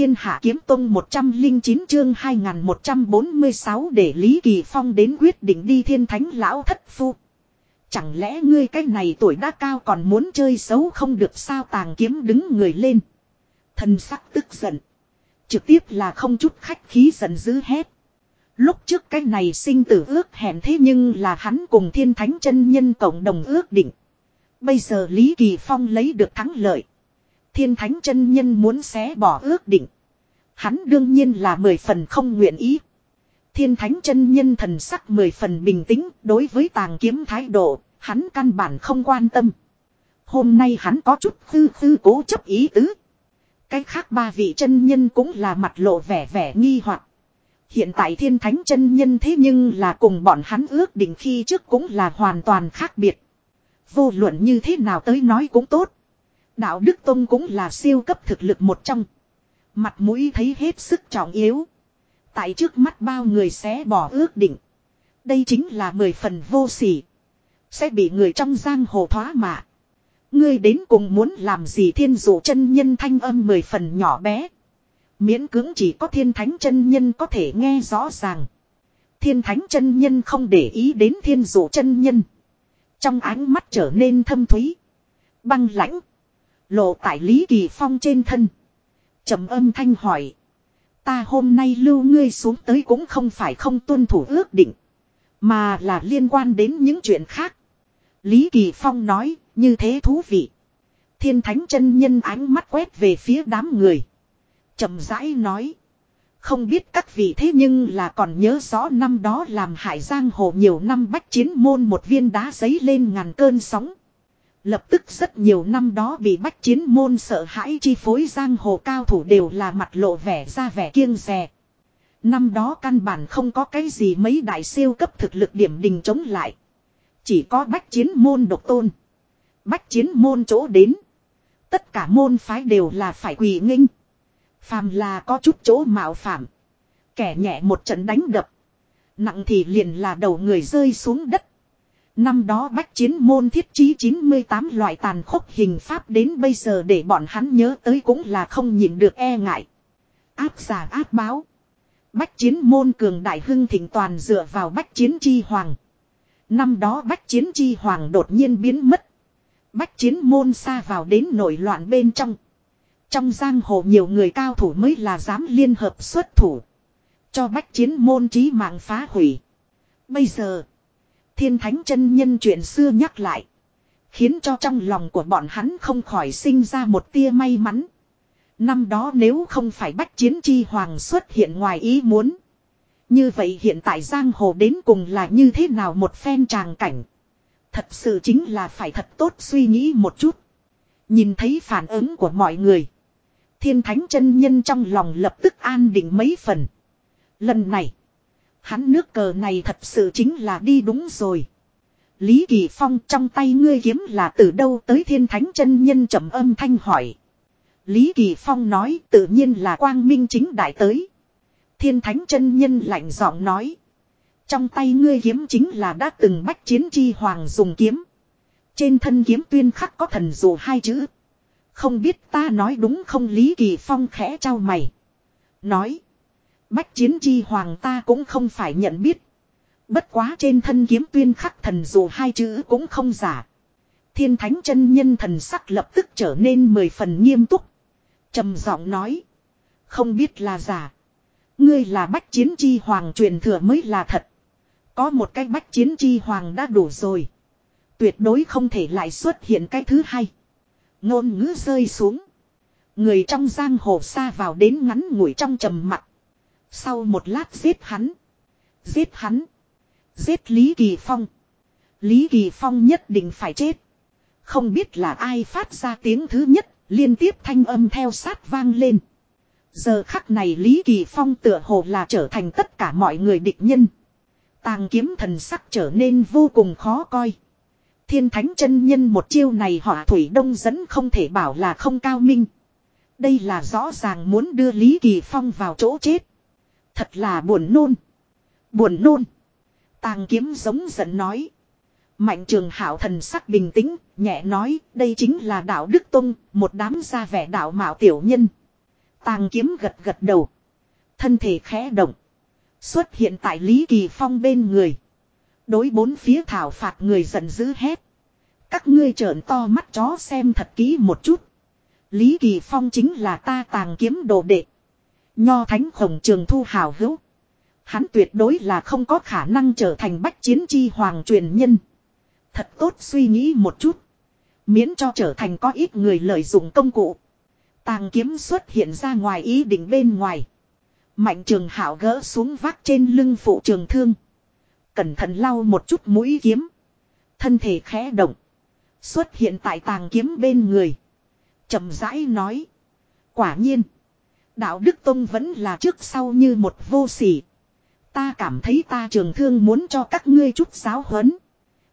thiên hạ kiếm tông 109 chương 2146 để Lý Kỳ Phong đến quyết định đi thiên thánh lão thất phu. Chẳng lẽ ngươi cái này tuổi đã cao còn muốn chơi xấu không được sao tàng kiếm đứng người lên. Thần sắc tức giận. Trực tiếp là không chút khách khí giận dữ hết Lúc trước cái này sinh tử ước hẹn thế nhưng là hắn cùng thiên thánh chân nhân cộng đồng ước định. Bây giờ Lý Kỳ Phong lấy được thắng lợi. Thiên thánh chân nhân muốn xé bỏ ước định. Hắn đương nhiên là mười phần không nguyện ý. Thiên thánh chân nhân thần sắc mười phần bình tĩnh đối với tàng kiếm thái độ, hắn căn bản không quan tâm. Hôm nay hắn có chút tư tư cố chấp ý tứ. cách khác ba vị chân nhân cũng là mặt lộ vẻ vẻ nghi hoặc. Hiện tại thiên thánh chân nhân thế nhưng là cùng bọn hắn ước định khi trước cũng là hoàn toàn khác biệt. Vô luận như thế nào tới nói cũng tốt. Đạo Đức Tông cũng là siêu cấp thực lực một trong. Mặt mũi thấy hết sức trọng yếu. Tại trước mắt bao người sẽ bỏ ước định. Đây chính là mười phần vô sỉ. Sẽ bị người trong giang hồ thoá mạ. Ngươi đến cùng muốn làm gì thiên dụ chân nhân thanh âm mười phần nhỏ bé. Miễn cưỡng chỉ có thiên thánh chân nhân có thể nghe rõ ràng. Thiên thánh chân nhân không để ý đến thiên dụ chân nhân. Trong ánh mắt trở nên thâm thúy. Băng lãnh. Lộ tại Lý Kỳ Phong trên thân. trầm âm thanh hỏi. Ta hôm nay lưu ngươi xuống tới cũng không phải không tuân thủ ước định. Mà là liên quan đến những chuyện khác. Lý Kỳ Phong nói, như thế thú vị. Thiên thánh chân nhân ánh mắt quét về phía đám người. trầm rãi nói. Không biết các vị thế nhưng là còn nhớ rõ năm đó làm hải giang hồ nhiều năm bách chiến môn một viên đá giấy lên ngàn cơn sóng. Lập tức rất nhiều năm đó bị bách chiến môn sợ hãi chi phối giang hồ cao thủ đều là mặt lộ vẻ ra vẻ kiêng rè. Năm đó căn bản không có cái gì mấy đại siêu cấp thực lực điểm đình chống lại. Chỉ có bách chiến môn độc tôn. Bách chiến môn chỗ đến. Tất cả môn phái đều là phải quỳ nghinh. Phàm là có chút chỗ mạo phạm. Kẻ nhẹ một trận đánh đập. Nặng thì liền là đầu người rơi xuống đất. Năm đó bách chiến môn thiết trí 98 loại tàn khốc hình pháp đến bây giờ để bọn hắn nhớ tới cũng là không nhìn được e ngại. Áp giả áp báo. Bách chiến môn cường đại hưng thịnh toàn dựa vào bách chiến chi hoàng. Năm đó bách chiến chi hoàng đột nhiên biến mất. Bách chiến môn xa vào đến nổi loạn bên trong. Trong giang hồ nhiều người cao thủ mới là dám liên hợp xuất thủ. Cho bách chiến môn trí mạng phá hủy. Bây giờ. Thiên thánh chân nhân chuyện xưa nhắc lại. Khiến cho trong lòng của bọn hắn không khỏi sinh ra một tia may mắn. Năm đó nếu không phải bách chiến chi hoàng xuất hiện ngoài ý muốn. Như vậy hiện tại giang hồ đến cùng là như thế nào một phen tràng cảnh. Thật sự chính là phải thật tốt suy nghĩ một chút. Nhìn thấy phản ứng của mọi người. Thiên thánh chân nhân trong lòng lập tức an định mấy phần. Lần này. Hắn nước cờ này thật sự chính là đi đúng rồi. Lý Kỳ Phong trong tay ngươi kiếm là từ đâu tới thiên thánh chân nhân trầm âm thanh hỏi. Lý Kỳ Phong nói tự nhiên là quang minh chính đại tới. Thiên thánh chân nhân lạnh giọng nói. Trong tay ngươi kiếm chính là đã từng bách chiến chi hoàng dùng kiếm. Trên thân kiếm tuyên khắc có thần dù hai chữ. Không biết ta nói đúng không Lý Kỳ Phong khẽ trao mày. Nói. Bách chiến chi hoàng ta cũng không phải nhận biết. Bất quá trên thân kiếm tuyên khắc thần dù hai chữ cũng không giả. Thiên thánh chân nhân thần sắc lập tức trở nên mười phần nghiêm túc. trầm giọng nói. Không biết là giả. Ngươi là bách chiến chi hoàng truyền thừa mới là thật. Có một cái bách chiến chi hoàng đã đủ rồi. Tuyệt đối không thể lại xuất hiện cái thứ hai. Ngôn ngữ rơi xuống. Người trong giang hồ xa vào đến ngắn ngủi trong trầm mặt. Sau một lát giết hắn. Giết hắn. Giết Lý Kỳ Phong. Lý Kỳ Phong nhất định phải chết. Không biết là ai phát ra tiếng thứ nhất, liên tiếp thanh âm theo sát vang lên. Giờ khắc này Lý Kỳ Phong tựa hồ là trở thành tất cả mọi người địch nhân. Tàng kiếm thần sắc trở nên vô cùng khó coi. Thiên thánh chân nhân một chiêu này họa thủy đông dẫn không thể bảo là không cao minh. Đây là rõ ràng muốn đưa Lý Kỳ Phong vào chỗ chết. Thật là buồn nôn. Buồn nôn. Tàng kiếm giống giận nói. Mạnh trường hảo thần sắc bình tĩnh, nhẹ nói, đây chính là đạo Đức Tông, một đám gia vẻ đạo mạo tiểu nhân. Tàng kiếm gật gật đầu. Thân thể khẽ động. Xuất hiện tại Lý Kỳ Phong bên người. Đối bốn phía thảo phạt người giận dữ hét. Các ngươi trợn to mắt chó xem thật kỹ một chút. Lý Kỳ Phong chính là ta tàng kiếm đồ đệ. Nho thánh khổng trường thu hào hữu. Hắn tuyệt đối là không có khả năng trở thành bách chiến chi hoàng truyền nhân. Thật tốt suy nghĩ một chút. Miễn cho trở thành có ít người lợi dụng công cụ. Tàng kiếm xuất hiện ra ngoài ý định bên ngoài. Mạnh trường hảo gỡ xuống vác trên lưng phụ trường thương. Cẩn thận lau một chút mũi kiếm. Thân thể khẽ động. Xuất hiện tại tàng kiếm bên người. chậm rãi nói. Quả nhiên. Đạo Đức Tông vẫn là trước sau như một vô sỉ. Ta cảm thấy ta trường thương muốn cho các ngươi chút giáo huấn.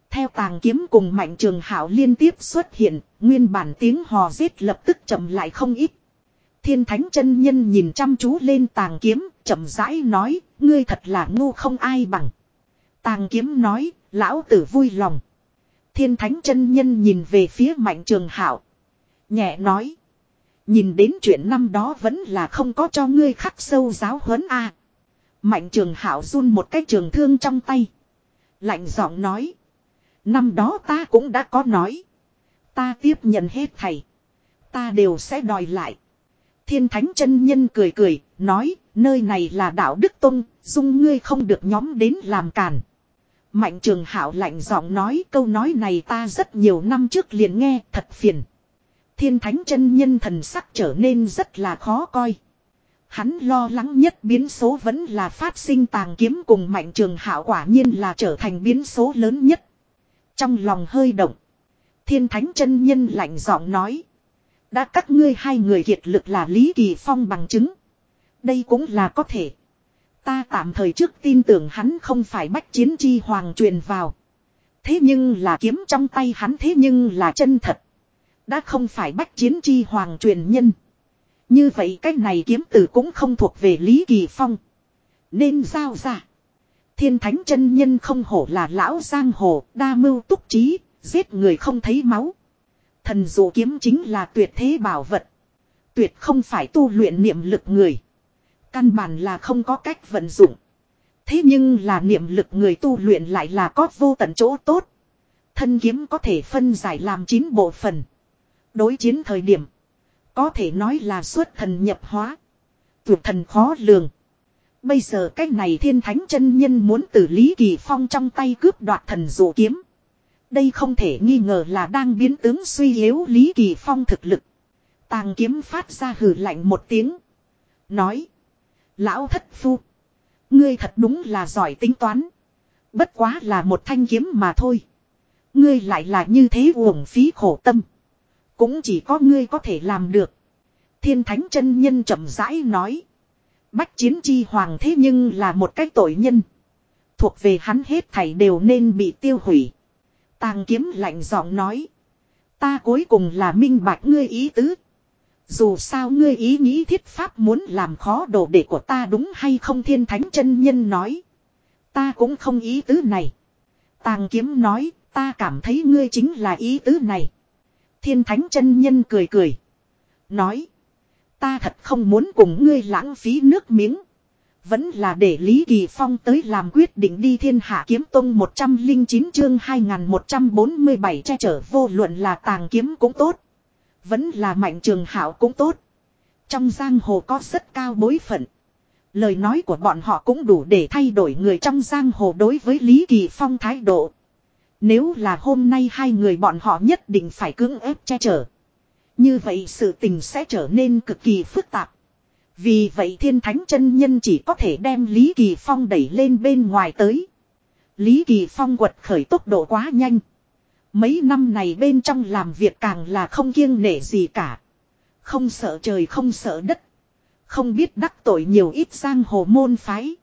Theo tàng kiếm cùng mạnh trường hảo liên tiếp xuất hiện, nguyên bản tiếng hò giết lập tức chậm lại không ít. Thiên thánh chân nhân nhìn chăm chú lên tàng kiếm, chậm rãi nói, ngươi thật là ngu không ai bằng. Tàng kiếm nói, lão tử vui lòng. Thiên thánh chân nhân nhìn về phía mạnh trường hảo. Nhẹ nói. Nhìn đến chuyện năm đó vẫn là không có cho ngươi khắc sâu giáo huấn a. Mạnh trường hảo run một cái trường thương trong tay. Lạnh giọng nói. Năm đó ta cũng đã có nói. Ta tiếp nhận hết thầy. Ta đều sẽ đòi lại. Thiên thánh chân nhân cười cười, nói, nơi này là đạo Đức Tông, dung ngươi không được nhóm đến làm càn. Mạnh trường hảo lạnh giọng nói câu nói này ta rất nhiều năm trước liền nghe, thật phiền. Thiên thánh chân nhân thần sắc trở nên rất là khó coi. Hắn lo lắng nhất biến số vẫn là phát sinh tàng kiếm cùng mạnh trường hảo quả nhiên là trở thành biến số lớn nhất. Trong lòng hơi động. Thiên thánh chân nhân lạnh giọng nói. Đã các ngươi hai người kiệt lực là Lý Kỳ Phong bằng chứng. Đây cũng là có thể. Ta tạm thời trước tin tưởng hắn không phải bách chiến chi hoàng truyền vào. Thế nhưng là kiếm trong tay hắn thế nhưng là chân thật. Đã không phải bách chiến chi hoàng truyền nhân. Như vậy cái này kiếm tử cũng không thuộc về Lý Kỳ Phong. Nên giao ra. Thiên thánh chân nhân không hổ là lão giang hồ, đa mưu túc trí, giết người không thấy máu. Thần dụ kiếm chính là tuyệt thế bảo vật. Tuyệt không phải tu luyện niệm lực người. Căn bản là không có cách vận dụng. Thế nhưng là niệm lực người tu luyện lại là có vô tận chỗ tốt. Thân kiếm có thể phân giải làm chín bộ phần. Đối chiến thời điểm. Có thể nói là xuất thần nhập hóa. Tuyệt thần khó lường. Bây giờ cái này thiên thánh chân nhân muốn từ Lý Kỳ Phong trong tay cướp đoạt thần dụ kiếm. Đây không thể nghi ngờ là đang biến tướng suy yếu Lý Kỳ Phong thực lực. Tàng kiếm phát ra hử lạnh một tiếng. Nói. Lão thất phu. Ngươi thật đúng là giỏi tính toán. Bất quá là một thanh kiếm mà thôi. Ngươi lại là như thế uổng phí khổ tâm. Cũng chỉ có ngươi có thể làm được. Thiên thánh chân nhân chậm rãi nói. Bách chiến chi hoàng thế nhưng là một cái tội nhân. Thuộc về hắn hết thảy đều nên bị tiêu hủy. Tàng kiếm lạnh giọng nói. Ta cuối cùng là minh bạch ngươi ý tứ. Dù sao ngươi ý nghĩ thiết pháp muốn làm khó đồ đệ của ta đúng hay không thiên thánh chân nhân nói. Ta cũng không ý tứ này. Tàng kiếm nói, ta cảm thấy ngươi chính là ý tứ này. Thiên thánh chân nhân cười cười. Nói. Ta thật không muốn cùng ngươi lãng phí nước miếng. Vẫn là để Lý Kỳ Phong tới làm quyết định đi thiên hạ kiếm tông 109 chương 2147 che chở vô luận là tàng kiếm cũng tốt. Vẫn là mạnh trường hảo cũng tốt. Trong giang hồ có rất cao bối phận. Lời nói của bọn họ cũng đủ để thay đổi người trong giang hồ đối với Lý Kỳ Phong thái độ. Nếu là hôm nay hai người bọn họ nhất định phải cưỡng ép che chở. Như vậy sự tình sẽ trở nên cực kỳ phức tạp. Vì vậy thiên thánh chân nhân chỉ có thể đem Lý Kỳ Phong đẩy lên bên ngoài tới. Lý Kỳ Phong quật khởi tốc độ quá nhanh. Mấy năm này bên trong làm việc càng là không kiêng nể gì cả. Không sợ trời không sợ đất. Không biết đắc tội nhiều ít giang hồ môn phái.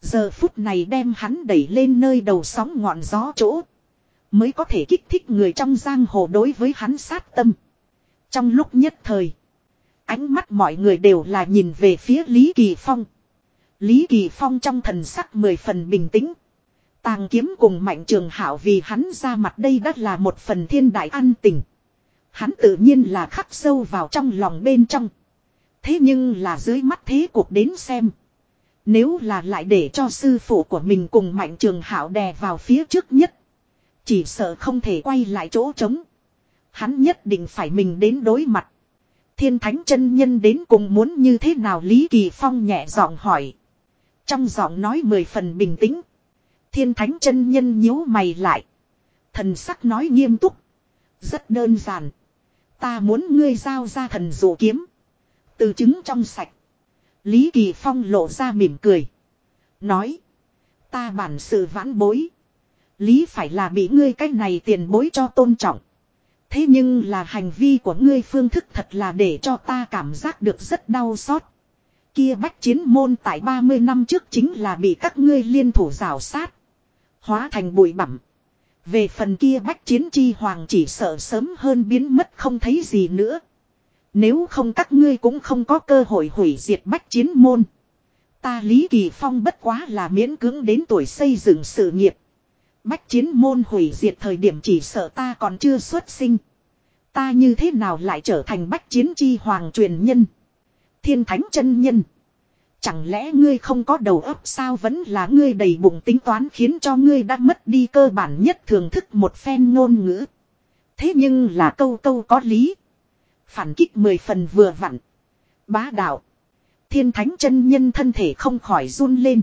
Giờ phút này đem hắn đẩy lên nơi đầu sóng ngọn gió chỗ. Mới có thể kích thích người trong giang hồ đối với hắn sát tâm. Trong lúc nhất thời. Ánh mắt mọi người đều là nhìn về phía Lý Kỳ Phong. Lý Kỳ Phong trong thần sắc mười phần bình tĩnh. Tàng kiếm cùng mạnh trường hảo vì hắn ra mặt đây đã là một phần thiên đại an tình. Hắn tự nhiên là khắc sâu vào trong lòng bên trong. Thế nhưng là dưới mắt thế cuộc đến xem. Nếu là lại để cho sư phụ của mình cùng mạnh trường hảo đè vào phía trước nhất. Chỉ sợ không thể quay lại chỗ trống. Hắn nhất định phải mình đến đối mặt. Thiên thánh chân nhân đến cùng muốn như thế nào Lý Kỳ Phong nhẹ giọng hỏi. Trong giọng nói mười phần bình tĩnh. Thiên thánh chân nhân nhíu mày lại. Thần sắc nói nghiêm túc. Rất đơn giản. Ta muốn ngươi giao ra thần dụ kiếm. Từ chứng trong sạch. Lý Kỳ Phong lộ ra mỉm cười. Nói. Ta bản sự vãn bối. Lý phải là bị ngươi cách này tiền bối cho tôn trọng. Thế nhưng là hành vi của ngươi phương thức thật là để cho ta cảm giác được rất đau xót. Kia bách chiến môn tại 30 năm trước chính là bị các ngươi liên thủ rào sát. Hóa thành bụi bẩm. Về phần kia bách chiến chi hoàng chỉ sợ sớm hơn biến mất không thấy gì nữa. Nếu không các ngươi cũng không có cơ hội hủy diệt bách chiến môn. Ta Lý Kỳ Phong bất quá là miễn cưỡng đến tuổi xây dựng sự nghiệp. Bách chiến môn hủy diệt thời điểm chỉ sợ ta còn chưa xuất sinh. Ta như thế nào lại trở thành bách chiến chi hoàng truyền nhân. Thiên thánh chân nhân. Chẳng lẽ ngươi không có đầu óc sao vẫn là ngươi đầy bụng tính toán khiến cho ngươi đã mất đi cơ bản nhất thưởng thức một phen ngôn ngữ. Thế nhưng là câu câu có lý. Phản kích mười phần vừa vặn. Bá đạo. Thiên thánh chân nhân thân thể không khỏi run lên.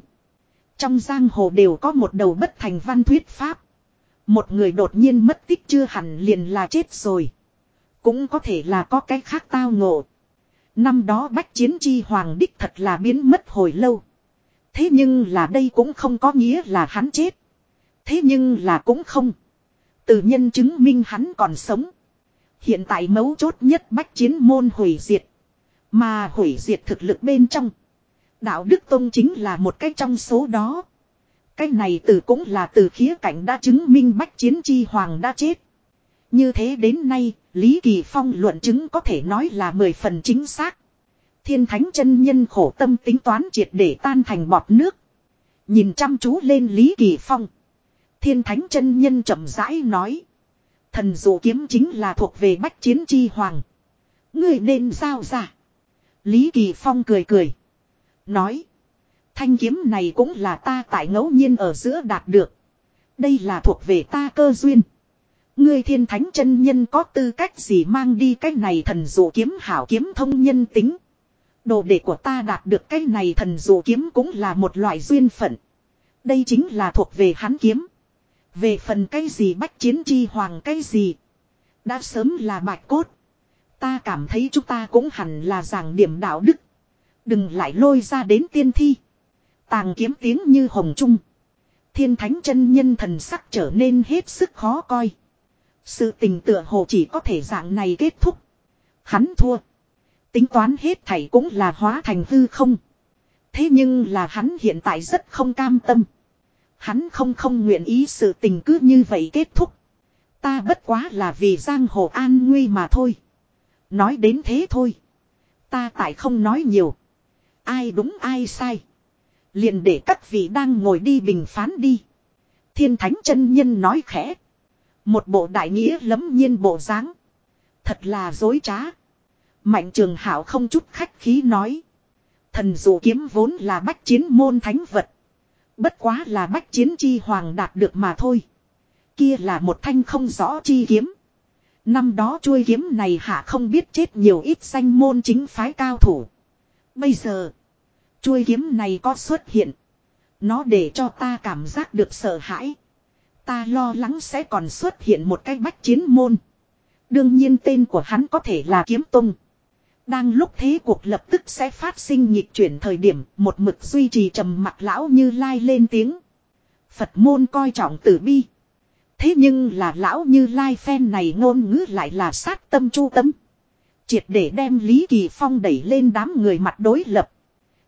Trong giang hồ đều có một đầu bất thành văn thuyết pháp. Một người đột nhiên mất tích chưa hẳn liền là chết rồi. Cũng có thể là có cái khác tao ngộ. Năm đó bách chiến chi hoàng đích thật là biến mất hồi lâu. Thế nhưng là đây cũng không có nghĩa là hắn chết. Thế nhưng là cũng không. Từ nhân chứng minh hắn còn sống. Hiện tại mấu chốt nhất bách chiến môn hủy diệt. Mà hủy diệt thực lực bên trong. Đạo Đức Tông chính là một cái trong số đó. Cái này từ cũng là từ khía cạnh đã chứng minh bách chiến chi hoàng đã chết. Như thế đến nay, Lý Kỳ Phong luận chứng có thể nói là mười phần chính xác. Thiên thánh chân nhân khổ tâm tính toán triệt để tan thành bọt nước. Nhìn chăm chú lên Lý Kỳ Phong. Thiên thánh chân nhân chậm rãi nói. Thần dụ kiếm chính là thuộc về bách chiến chi hoàng. Người nên giao ra. Lý Kỳ Phong cười cười. Nói. Thanh kiếm này cũng là ta tại ngẫu nhiên ở giữa đạt được. Đây là thuộc về ta cơ duyên. Ngươi thiên thánh chân nhân có tư cách gì mang đi cái này thần dụ kiếm hảo kiếm thông nhân tính. Đồ đệ của ta đạt được cái này thần dụ kiếm cũng là một loại duyên phận. Đây chính là thuộc về hắn kiếm. Về phần cái gì bách chiến chi hoàng cái gì. Đã sớm là bạch cốt. Ta cảm thấy chúng ta cũng hẳn là giảng điểm đạo đức. Đừng lại lôi ra đến tiên thi. Tàng kiếm tiếng như hồng trung. Thiên thánh chân nhân thần sắc trở nên hết sức khó coi. Sự tình tựa hồ chỉ có thể dạng này kết thúc. Hắn thua. Tính toán hết thảy cũng là hóa thành hư không. Thế nhưng là hắn hiện tại rất không cam tâm. Hắn không không nguyện ý sự tình cứ như vậy kết thúc. Ta bất quá là vì giang hồ an nguy mà thôi. Nói đến thế thôi. Ta tại không nói nhiều. Ai đúng ai sai. Liền để các vị đang ngồi đi bình phán đi. Thiên thánh chân nhân nói khẽ. Một bộ đại nghĩa lấm nhiên bộ dáng Thật là dối trá. Mạnh trường hảo không chút khách khí nói. Thần dụ kiếm vốn là bách chiến môn thánh vật. Bất quá là bách chiến chi hoàng đạt được mà thôi. Kia là một thanh không rõ chi kiếm. Năm đó chuôi kiếm này hạ không biết chết nhiều ít danh môn chính phái cao thủ. Bây giờ, chuôi kiếm này có xuất hiện. Nó để cho ta cảm giác được sợ hãi. Ta lo lắng sẽ còn xuất hiện một cái bách chiến môn. Đương nhiên tên của hắn có thể là kiếm tung. Đang lúc thế cuộc lập tức sẽ phát sinh nhịp chuyển thời điểm một mực duy trì trầm mặt lão như lai lên tiếng. Phật môn coi trọng tử bi. Thế nhưng là lão như lai phen này ngôn ngữ lại là sát tâm chu tâm. Triệt để đem Lý Kỳ Phong đẩy lên đám người mặt đối lập.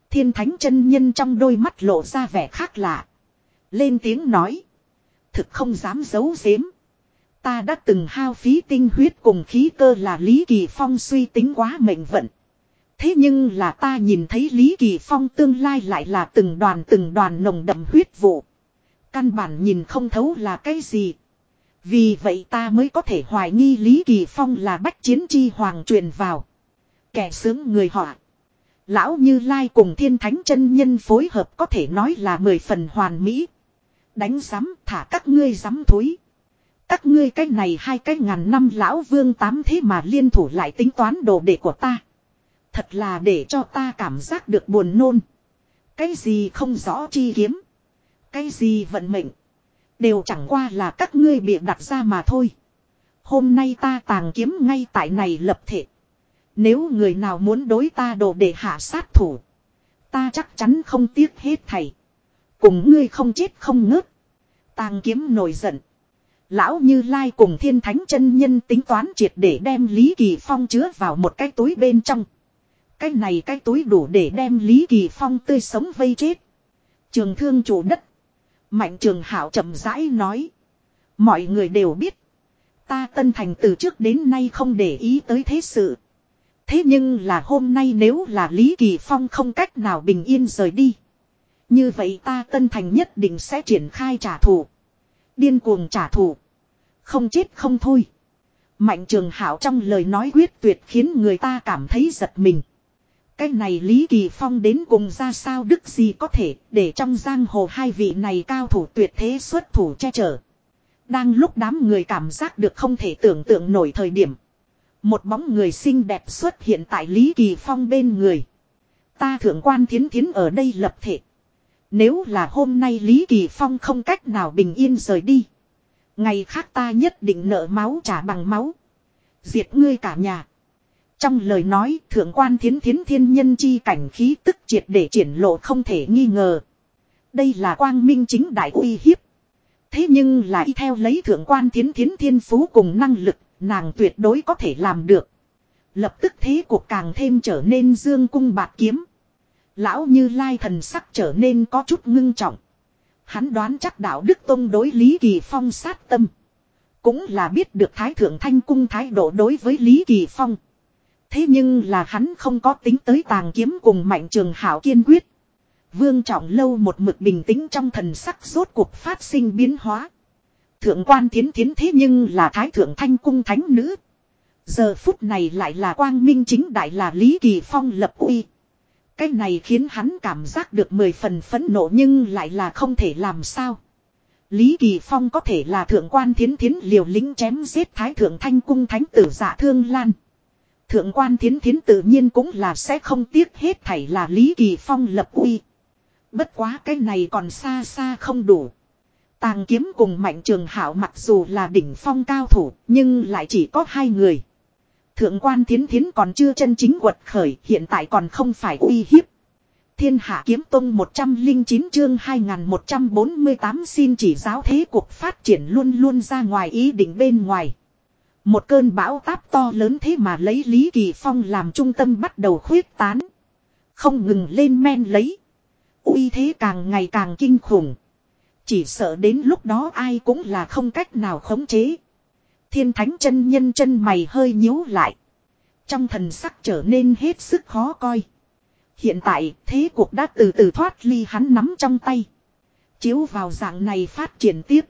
Thiên thánh chân nhân trong đôi mắt lộ ra vẻ khác lạ. Lên tiếng nói. Thực không dám giấu giếm. Ta đã từng hao phí tinh huyết cùng khí cơ là Lý Kỳ Phong suy tính quá mệnh vận. Thế nhưng là ta nhìn thấy Lý Kỳ Phong tương lai lại là từng đoàn từng đoàn nồng đậm huyết vụ. Căn bản nhìn không thấu là cái gì. Vì vậy ta mới có thể hoài nghi Lý Kỳ Phong là bách chiến chi hoàng truyền vào. Kẻ sướng người họ. Lão Như Lai cùng thiên thánh chân nhân phối hợp có thể nói là mười phần hoàn mỹ. Đánh giám, thả các ngươi giám thối. Các ngươi cái này hai cái ngàn năm lão vương tám thế mà liên thủ lại tính toán đồ đệ của ta. Thật là để cho ta cảm giác được buồn nôn. Cái gì không rõ chi kiếm. Cái gì vận mệnh. Đều chẳng qua là các ngươi bịa đặt ra mà thôi. Hôm nay ta tàng kiếm ngay tại này lập thể. Nếu người nào muốn đối ta đồ để hạ sát thủ. Ta chắc chắn không tiếc hết thầy. Cùng ngươi không chết không ngớt. Tàng kiếm nổi giận. Lão Như Lai cùng thiên thánh chân nhân tính toán triệt để đem Lý Kỳ Phong chứa vào một cái túi bên trong. Cái này cái túi đủ để đem Lý Kỳ Phong tươi sống vây chết. Trường thương chủ đất. Mạnh trường hảo chậm rãi nói. Mọi người đều biết. Ta tân thành từ trước đến nay không để ý tới thế sự. Thế nhưng là hôm nay nếu là Lý Kỳ Phong không cách nào bình yên rời đi. Như vậy ta tân thành nhất định sẽ triển khai trả thù. Điên cuồng trả thù. Không chết không thôi. Mạnh trường hảo trong lời nói quyết tuyệt khiến người ta cảm thấy giật mình. Cái này Lý Kỳ Phong đến cùng ra sao đức gì có thể để trong giang hồ hai vị này cao thủ tuyệt thế xuất thủ che chở. Đang lúc đám người cảm giác được không thể tưởng tượng nổi thời điểm. Một bóng người xinh đẹp xuất hiện tại Lý Kỳ Phong bên người. Ta thượng quan thiến thiến ở đây lập thể. Nếu là hôm nay Lý Kỳ Phong không cách nào bình yên rời đi. Ngày khác ta nhất định nợ máu trả bằng máu. Diệt ngươi cả nhà. Trong lời nói thượng quan thiến thiến thiên nhân chi cảnh khí tức triệt để triển lộ không thể nghi ngờ. Đây là quang minh chính đại uy hiếp. Thế nhưng lại theo lấy thượng quan thiến thiến thiên phú cùng năng lực, nàng tuyệt đối có thể làm được. Lập tức thế cuộc càng thêm trở nên dương cung bạc kiếm. Lão như lai thần sắc trở nên có chút ngưng trọng. Hắn đoán chắc đạo Đức Tông đối Lý Kỳ Phong sát tâm. Cũng là biết được Thái Thượng Thanh Cung thái độ đối với Lý Kỳ Phong. Thế nhưng là hắn không có tính tới tàng kiếm cùng mạnh trường hảo kiên quyết. Vương trọng lâu một mực bình tĩnh trong thần sắc rốt cuộc phát sinh biến hóa. Thượng quan thiến thiến thế nhưng là thái thượng thanh cung thánh nữ. Giờ phút này lại là quang minh chính đại là Lý Kỳ Phong lập uy. Cái này khiến hắn cảm giác được mười phần phẫn nộ nhưng lại là không thể làm sao. Lý Kỳ Phong có thể là thượng quan thiến thiến liều lính chém giết thái thượng thanh cung thánh tử dạ thương lan. Thượng quan thiến thiến tự nhiên cũng là sẽ không tiếc hết thảy là Lý Kỳ Phong lập uy. Bất quá cái này còn xa xa không đủ. Tàng kiếm cùng mạnh trường hảo mặc dù là đỉnh phong cao thủ, nhưng lại chỉ có hai người. Thượng quan thiến thiến còn chưa chân chính quật khởi, hiện tại còn không phải uy hiếp. Thiên hạ kiếm tông 109 chương 2148 xin chỉ giáo thế cuộc phát triển luôn luôn ra ngoài ý định bên ngoài. Một cơn bão táp to lớn thế mà lấy Lý Kỳ Phong làm trung tâm bắt đầu khuyết tán. Không ngừng lên men lấy. uy thế càng ngày càng kinh khủng. Chỉ sợ đến lúc đó ai cũng là không cách nào khống chế. Thiên thánh chân nhân chân mày hơi nhíu lại. Trong thần sắc trở nên hết sức khó coi. Hiện tại, thế cuộc đã từ từ thoát ly hắn nắm trong tay. Chiếu vào dạng này phát triển tiếp.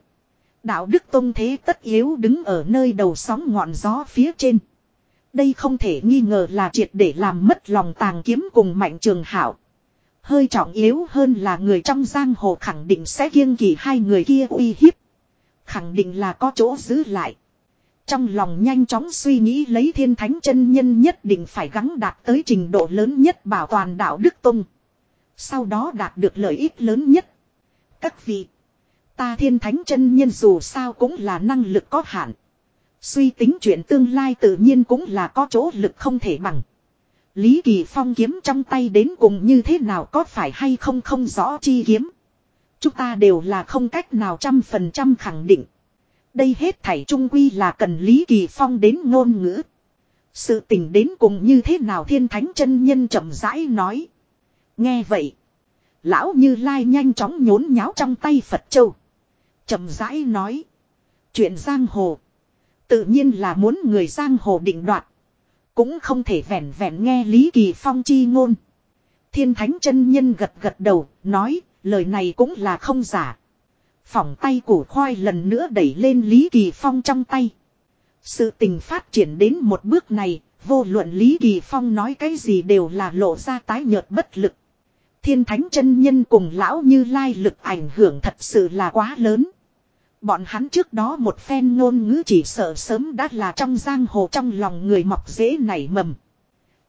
Đạo đức tôn thế tất yếu đứng ở nơi đầu sóng ngọn gió phía trên. Đây không thể nghi ngờ là triệt để làm mất lòng tàng kiếm cùng mạnh trường hảo. Hơi trọng yếu hơn là người trong giang hồ khẳng định sẽ kiêng kỳ hai người kia uy hiếp. Khẳng định là có chỗ giữ lại. Trong lòng nhanh chóng suy nghĩ lấy thiên thánh chân nhân nhất định phải gắng đạt tới trình độ lớn nhất bảo toàn đạo đức tông. Sau đó đạt được lợi ích lớn nhất. Các vị. Ta thiên thánh chân nhân dù sao cũng là năng lực có hạn. Suy tính chuyện tương lai tự nhiên cũng là có chỗ lực không thể bằng. Lý Kỳ Phong kiếm trong tay đến cùng như thế nào có phải hay không không rõ chi kiếm. Chúng ta đều là không cách nào trăm phần trăm khẳng định. Đây hết thảy trung quy là cần Lý Kỳ Phong đến ngôn ngữ. Sự tình đến cùng như thế nào thiên thánh chân nhân chậm rãi nói. Nghe vậy. Lão như lai nhanh chóng nhốn nháo trong tay Phật Châu chậm rãi nói. Chuyện giang hồ. Tự nhiên là muốn người giang hồ định đoạt. Cũng không thể vẻn vẻn nghe Lý Kỳ Phong chi ngôn. Thiên thánh chân nhân gật gật đầu, nói, lời này cũng là không giả. Phỏng tay củ khoai lần nữa đẩy lên Lý Kỳ Phong trong tay. Sự tình phát triển đến một bước này, Vô luận Lý Kỳ Phong nói cái gì đều là lộ ra tái nhợt bất lực. Thiên thánh chân nhân cùng lão như lai lực ảnh hưởng thật sự là quá lớn. Bọn hắn trước đó một phen ngôn ngữ chỉ sợ sớm đã là trong giang hồ trong lòng người mọc dễ nảy mầm.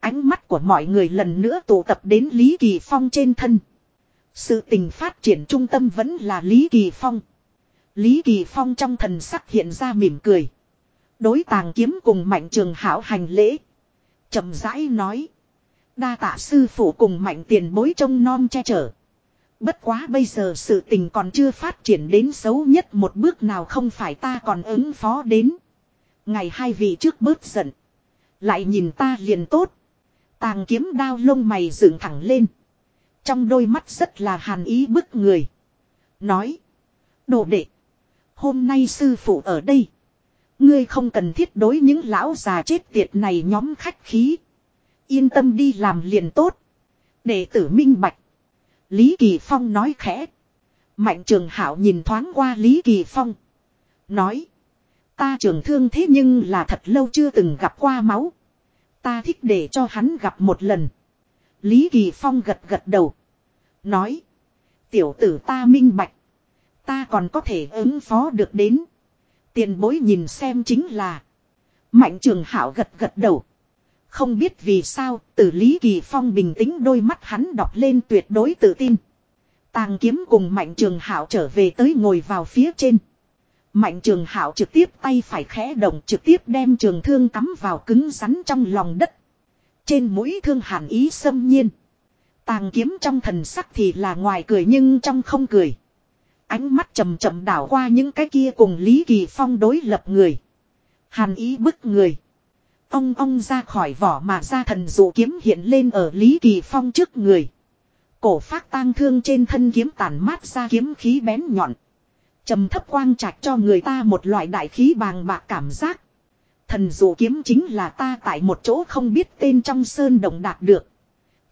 Ánh mắt của mọi người lần nữa tụ tập đến Lý Kỳ Phong trên thân. Sự tình phát triển trung tâm vẫn là Lý Kỳ Phong. Lý Kỳ Phong trong thần sắc hiện ra mỉm cười. Đối tàng kiếm cùng mạnh trường hảo hành lễ. chậm rãi nói. Đa tạ sư phụ cùng mạnh tiền bối trông non che chở. Bất quá bây giờ sự tình còn chưa phát triển đến xấu nhất một bước nào không phải ta còn ứng phó đến. Ngày hai vị trước bớt giận. Lại nhìn ta liền tốt. Tàng kiếm đao lông mày dựng thẳng lên. Trong đôi mắt rất là hàn ý bức người. Nói. Đồ đệ. Hôm nay sư phụ ở đây. Ngươi không cần thiết đối những lão già chết tiệt này nhóm khách khí. Yên tâm đi làm liền tốt. Đệ tử minh bạch. Lý Kỳ Phong nói khẽ. Mạnh trường hảo nhìn thoáng qua Lý Kỳ Phong. Nói. Ta trường thương thế nhưng là thật lâu chưa từng gặp qua máu. Ta thích để cho hắn gặp một lần. Lý Kỳ Phong gật gật đầu. Nói. Tiểu tử ta minh bạch. Ta còn có thể ứng phó được đến. Tiền bối nhìn xem chính là. Mạnh trường hảo gật gật đầu. Không biết vì sao, từ Lý Kỳ Phong bình tĩnh đôi mắt hắn đọc lên tuyệt đối tự tin. Tàng kiếm cùng Mạnh Trường Hảo trở về tới ngồi vào phía trên. Mạnh Trường Hảo trực tiếp tay phải khẽ động trực tiếp đem trường thương cắm vào cứng rắn trong lòng đất. Trên mũi thương hàn ý xâm nhiên. Tàng kiếm trong thần sắc thì là ngoài cười nhưng trong không cười. Ánh mắt chầm chậm đảo qua những cái kia cùng Lý Kỳ Phong đối lập người. Hàn ý bức người. Ông ông ra khỏi vỏ mà ra thần dụ kiếm hiện lên ở Lý Kỳ Phong trước người. Cổ phát tang thương trên thân kiếm tàn mát ra kiếm khí bén nhọn. trầm thấp quang trạch cho người ta một loại đại khí bàng bạc cảm giác. Thần dụ kiếm chính là ta tại một chỗ không biết tên trong sơn động đạt được.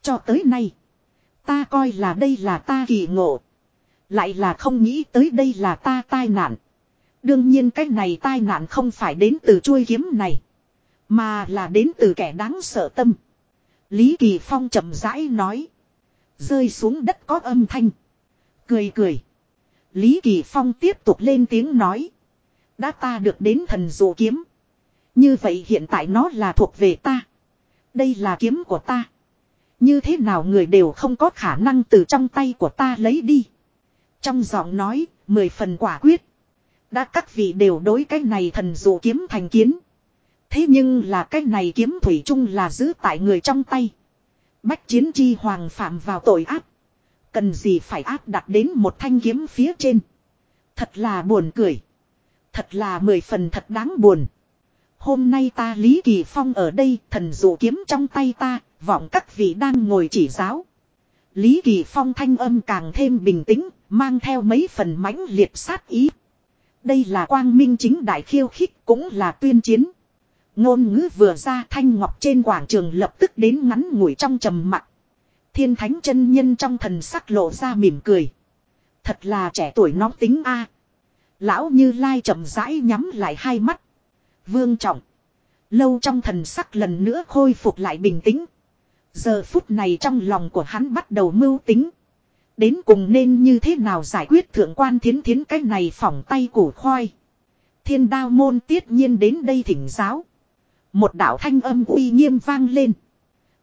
Cho tới nay. Ta coi là đây là ta kỳ ngộ. Lại là không nghĩ tới đây là ta tai nạn. Đương nhiên cái này tai nạn không phải đến từ chuôi kiếm này. Mà là đến từ kẻ đáng sợ tâm. Lý Kỳ Phong chậm rãi nói. Rơi xuống đất có âm thanh. Cười cười. Lý Kỳ Phong tiếp tục lên tiếng nói. Đã ta được đến thần dụ kiếm. Như vậy hiện tại nó là thuộc về ta. Đây là kiếm của ta. Như thế nào người đều không có khả năng từ trong tay của ta lấy đi. Trong giọng nói, mười phần quả quyết. Đã các vị đều đối cái này thần dụ kiếm thành kiến. Thế nhưng là cái này kiếm thủy chung là giữ tại người trong tay. Bách chiến chi hoàng phạm vào tội áp Cần gì phải áp đặt đến một thanh kiếm phía trên. Thật là buồn cười. Thật là mười phần thật đáng buồn. Hôm nay ta Lý Kỳ Phong ở đây, thần dụ kiếm trong tay ta, vọng các vị đang ngồi chỉ giáo. Lý Kỳ Phong thanh âm càng thêm bình tĩnh, mang theo mấy phần mãnh liệt sát ý. Đây là quang minh chính đại khiêu khích cũng là tuyên chiến. Ngôn ngữ vừa ra thanh ngọc trên quảng trường lập tức đến ngắn ngủi trong trầm mặc. Thiên thánh chân nhân trong thần sắc lộ ra mỉm cười. Thật là trẻ tuổi nóng tính a. Lão như lai chậm rãi nhắm lại hai mắt. Vương trọng. Lâu trong thần sắc lần nữa khôi phục lại bình tĩnh. Giờ phút này trong lòng của hắn bắt đầu mưu tính. Đến cùng nên như thế nào giải quyết thượng quan thiến thiến cái này phỏng tay củ khoai. Thiên đao môn tiết nhiên đến đây thỉnh giáo. Một đạo thanh âm uy nghiêm vang lên.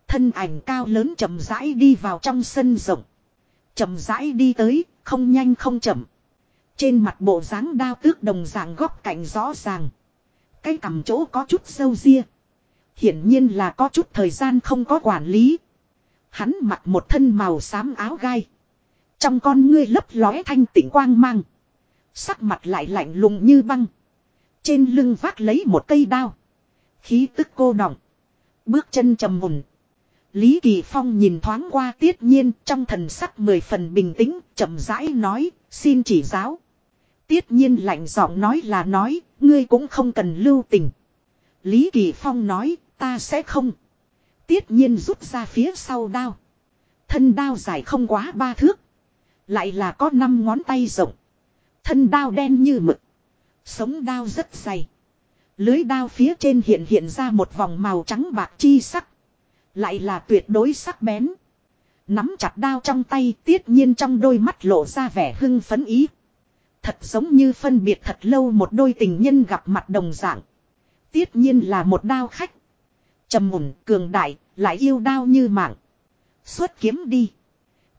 Thân ảnh cao lớn chậm rãi đi vào trong sân rộng. Chậm rãi đi tới, không nhanh không chậm. Trên mặt bộ dáng đao tước đồng dạng góc cạnh rõ ràng. Cái cầm chỗ có chút sâu ria. Hiển nhiên là có chút thời gian không có quản lý. Hắn mặc một thân màu xám áo gai. Trong con ngươi lấp lóe thanh tịnh quang mang. Sắc mặt lại lạnh lùng như băng. Trên lưng vác lấy một cây đao. Khí tức cô động. Bước chân trầm mùn. Lý Kỳ Phong nhìn thoáng qua tiết nhiên trong thần sắc mười phần bình tĩnh, chậm rãi nói, xin chỉ giáo. Tiết nhiên lạnh giọng nói là nói, ngươi cũng không cần lưu tình. Lý Kỳ Phong nói, ta sẽ không. Tiết nhiên rút ra phía sau đao. Thân đao dài không quá ba thước. Lại là có năm ngón tay rộng. Thân đao đen như mực. Sống đao rất dày. Lưới đao phía trên hiện hiện ra một vòng màu trắng bạc chi sắc. Lại là tuyệt đối sắc bén. Nắm chặt đao trong tay tiết nhiên trong đôi mắt lộ ra vẻ hưng phấn ý. Thật giống như phân biệt thật lâu một đôi tình nhân gặp mặt đồng dạng. Tiết nhiên là một đao khách. trầm mùn, cường đại, lại yêu đao như mạng. Xuất kiếm đi.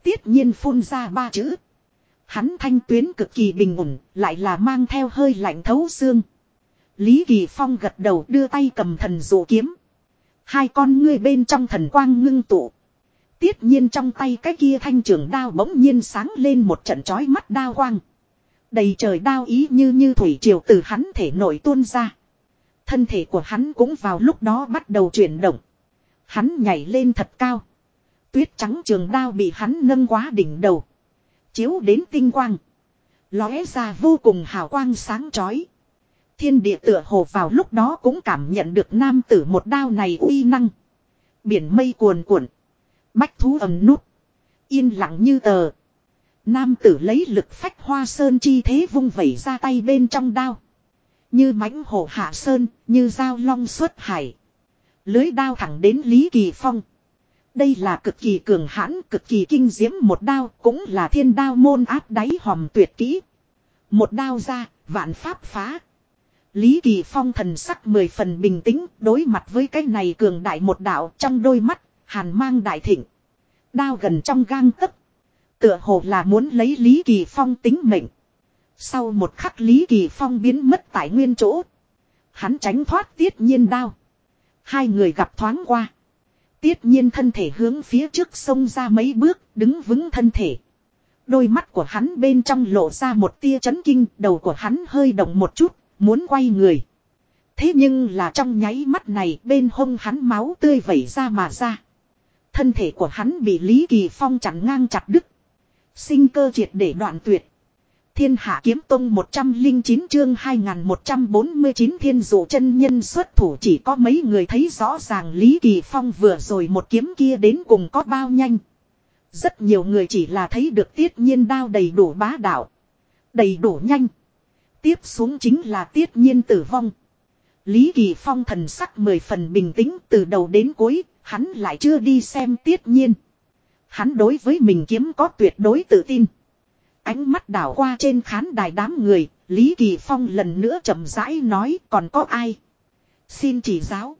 Tiết nhiên phun ra ba chữ. Hắn thanh tuyến cực kỳ bình ổn, lại là mang theo hơi lạnh thấu xương. Lý Kỳ Phong gật đầu đưa tay cầm thần dụ kiếm. Hai con ngươi bên trong thần quang ngưng tụ. Tiết nhiên trong tay cái kia thanh trường đao bỗng nhiên sáng lên một trận chói mắt đao quang. Đầy trời đao ý như như thủy triều từ hắn thể nổi tuôn ra. Thân thể của hắn cũng vào lúc đó bắt đầu chuyển động. Hắn nhảy lên thật cao. Tuyết trắng trường đao bị hắn nâng quá đỉnh đầu. Chiếu đến tinh quang. Lóe ra vô cùng hào quang sáng chói. Thiên địa tựa hồ vào lúc đó cũng cảm nhận được nam tử một đao này uy năng. Biển mây cuồn cuộn. Bách thú ầm nút. Yên lặng như tờ. Nam tử lấy lực phách hoa sơn chi thế vung vẩy ra tay bên trong đao. Như mãnh hổ hạ sơn, như dao long xuất hải. Lưới đao thẳng đến Lý Kỳ Phong. Đây là cực kỳ cường hãn, cực kỳ kinh diễm một đao, cũng là thiên đao môn áp đáy hòm tuyệt kỹ. Một đao ra, vạn pháp phá. Lý Kỳ Phong thần sắc mười phần bình tĩnh, đối mặt với cái này cường đại một đạo trong đôi mắt, hàn mang đại thịnh. Đao gần trong gang tấc. Tựa hồ là muốn lấy Lý Kỳ Phong tính mệnh. Sau một khắc Lý Kỳ Phong biến mất tại nguyên chỗ. Hắn tránh thoát tiết nhiên đao. Hai người gặp thoáng qua. Tiết nhiên thân thể hướng phía trước sông ra mấy bước, đứng vững thân thể. Đôi mắt của hắn bên trong lộ ra một tia chấn kinh, đầu của hắn hơi động một chút, muốn quay người. Thế nhưng là trong nháy mắt này bên hông hắn máu tươi vẩy ra mà ra. Thân thể của hắn bị Lý Kỳ Phong chặn ngang chặt đứt. Sinh cơ triệt để đoạn tuyệt. Thiên hạ kiếm tông 109 chương 2149 thiên dụ chân nhân xuất thủ chỉ có mấy người thấy rõ ràng Lý Kỳ Phong vừa rồi một kiếm kia đến cùng có bao nhanh. Rất nhiều người chỉ là thấy được tiết nhiên đao đầy đủ bá đạo. Đầy đủ nhanh. Tiếp xuống chính là tiết nhiên tử vong. Lý Kỳ Phong thần sắc mười phần bình tĩnh từ đầu đến cuối, hắn lại chưa đi xem tiết nhiên. Hắn đối với mình kiếm có tuyệt đối tự tin. Ánh mắt đảo qua trên khán đài đám người, Lý Kỳ Phong lần nữa chậm rãi nói còn có ai. Xin chỉ giáo.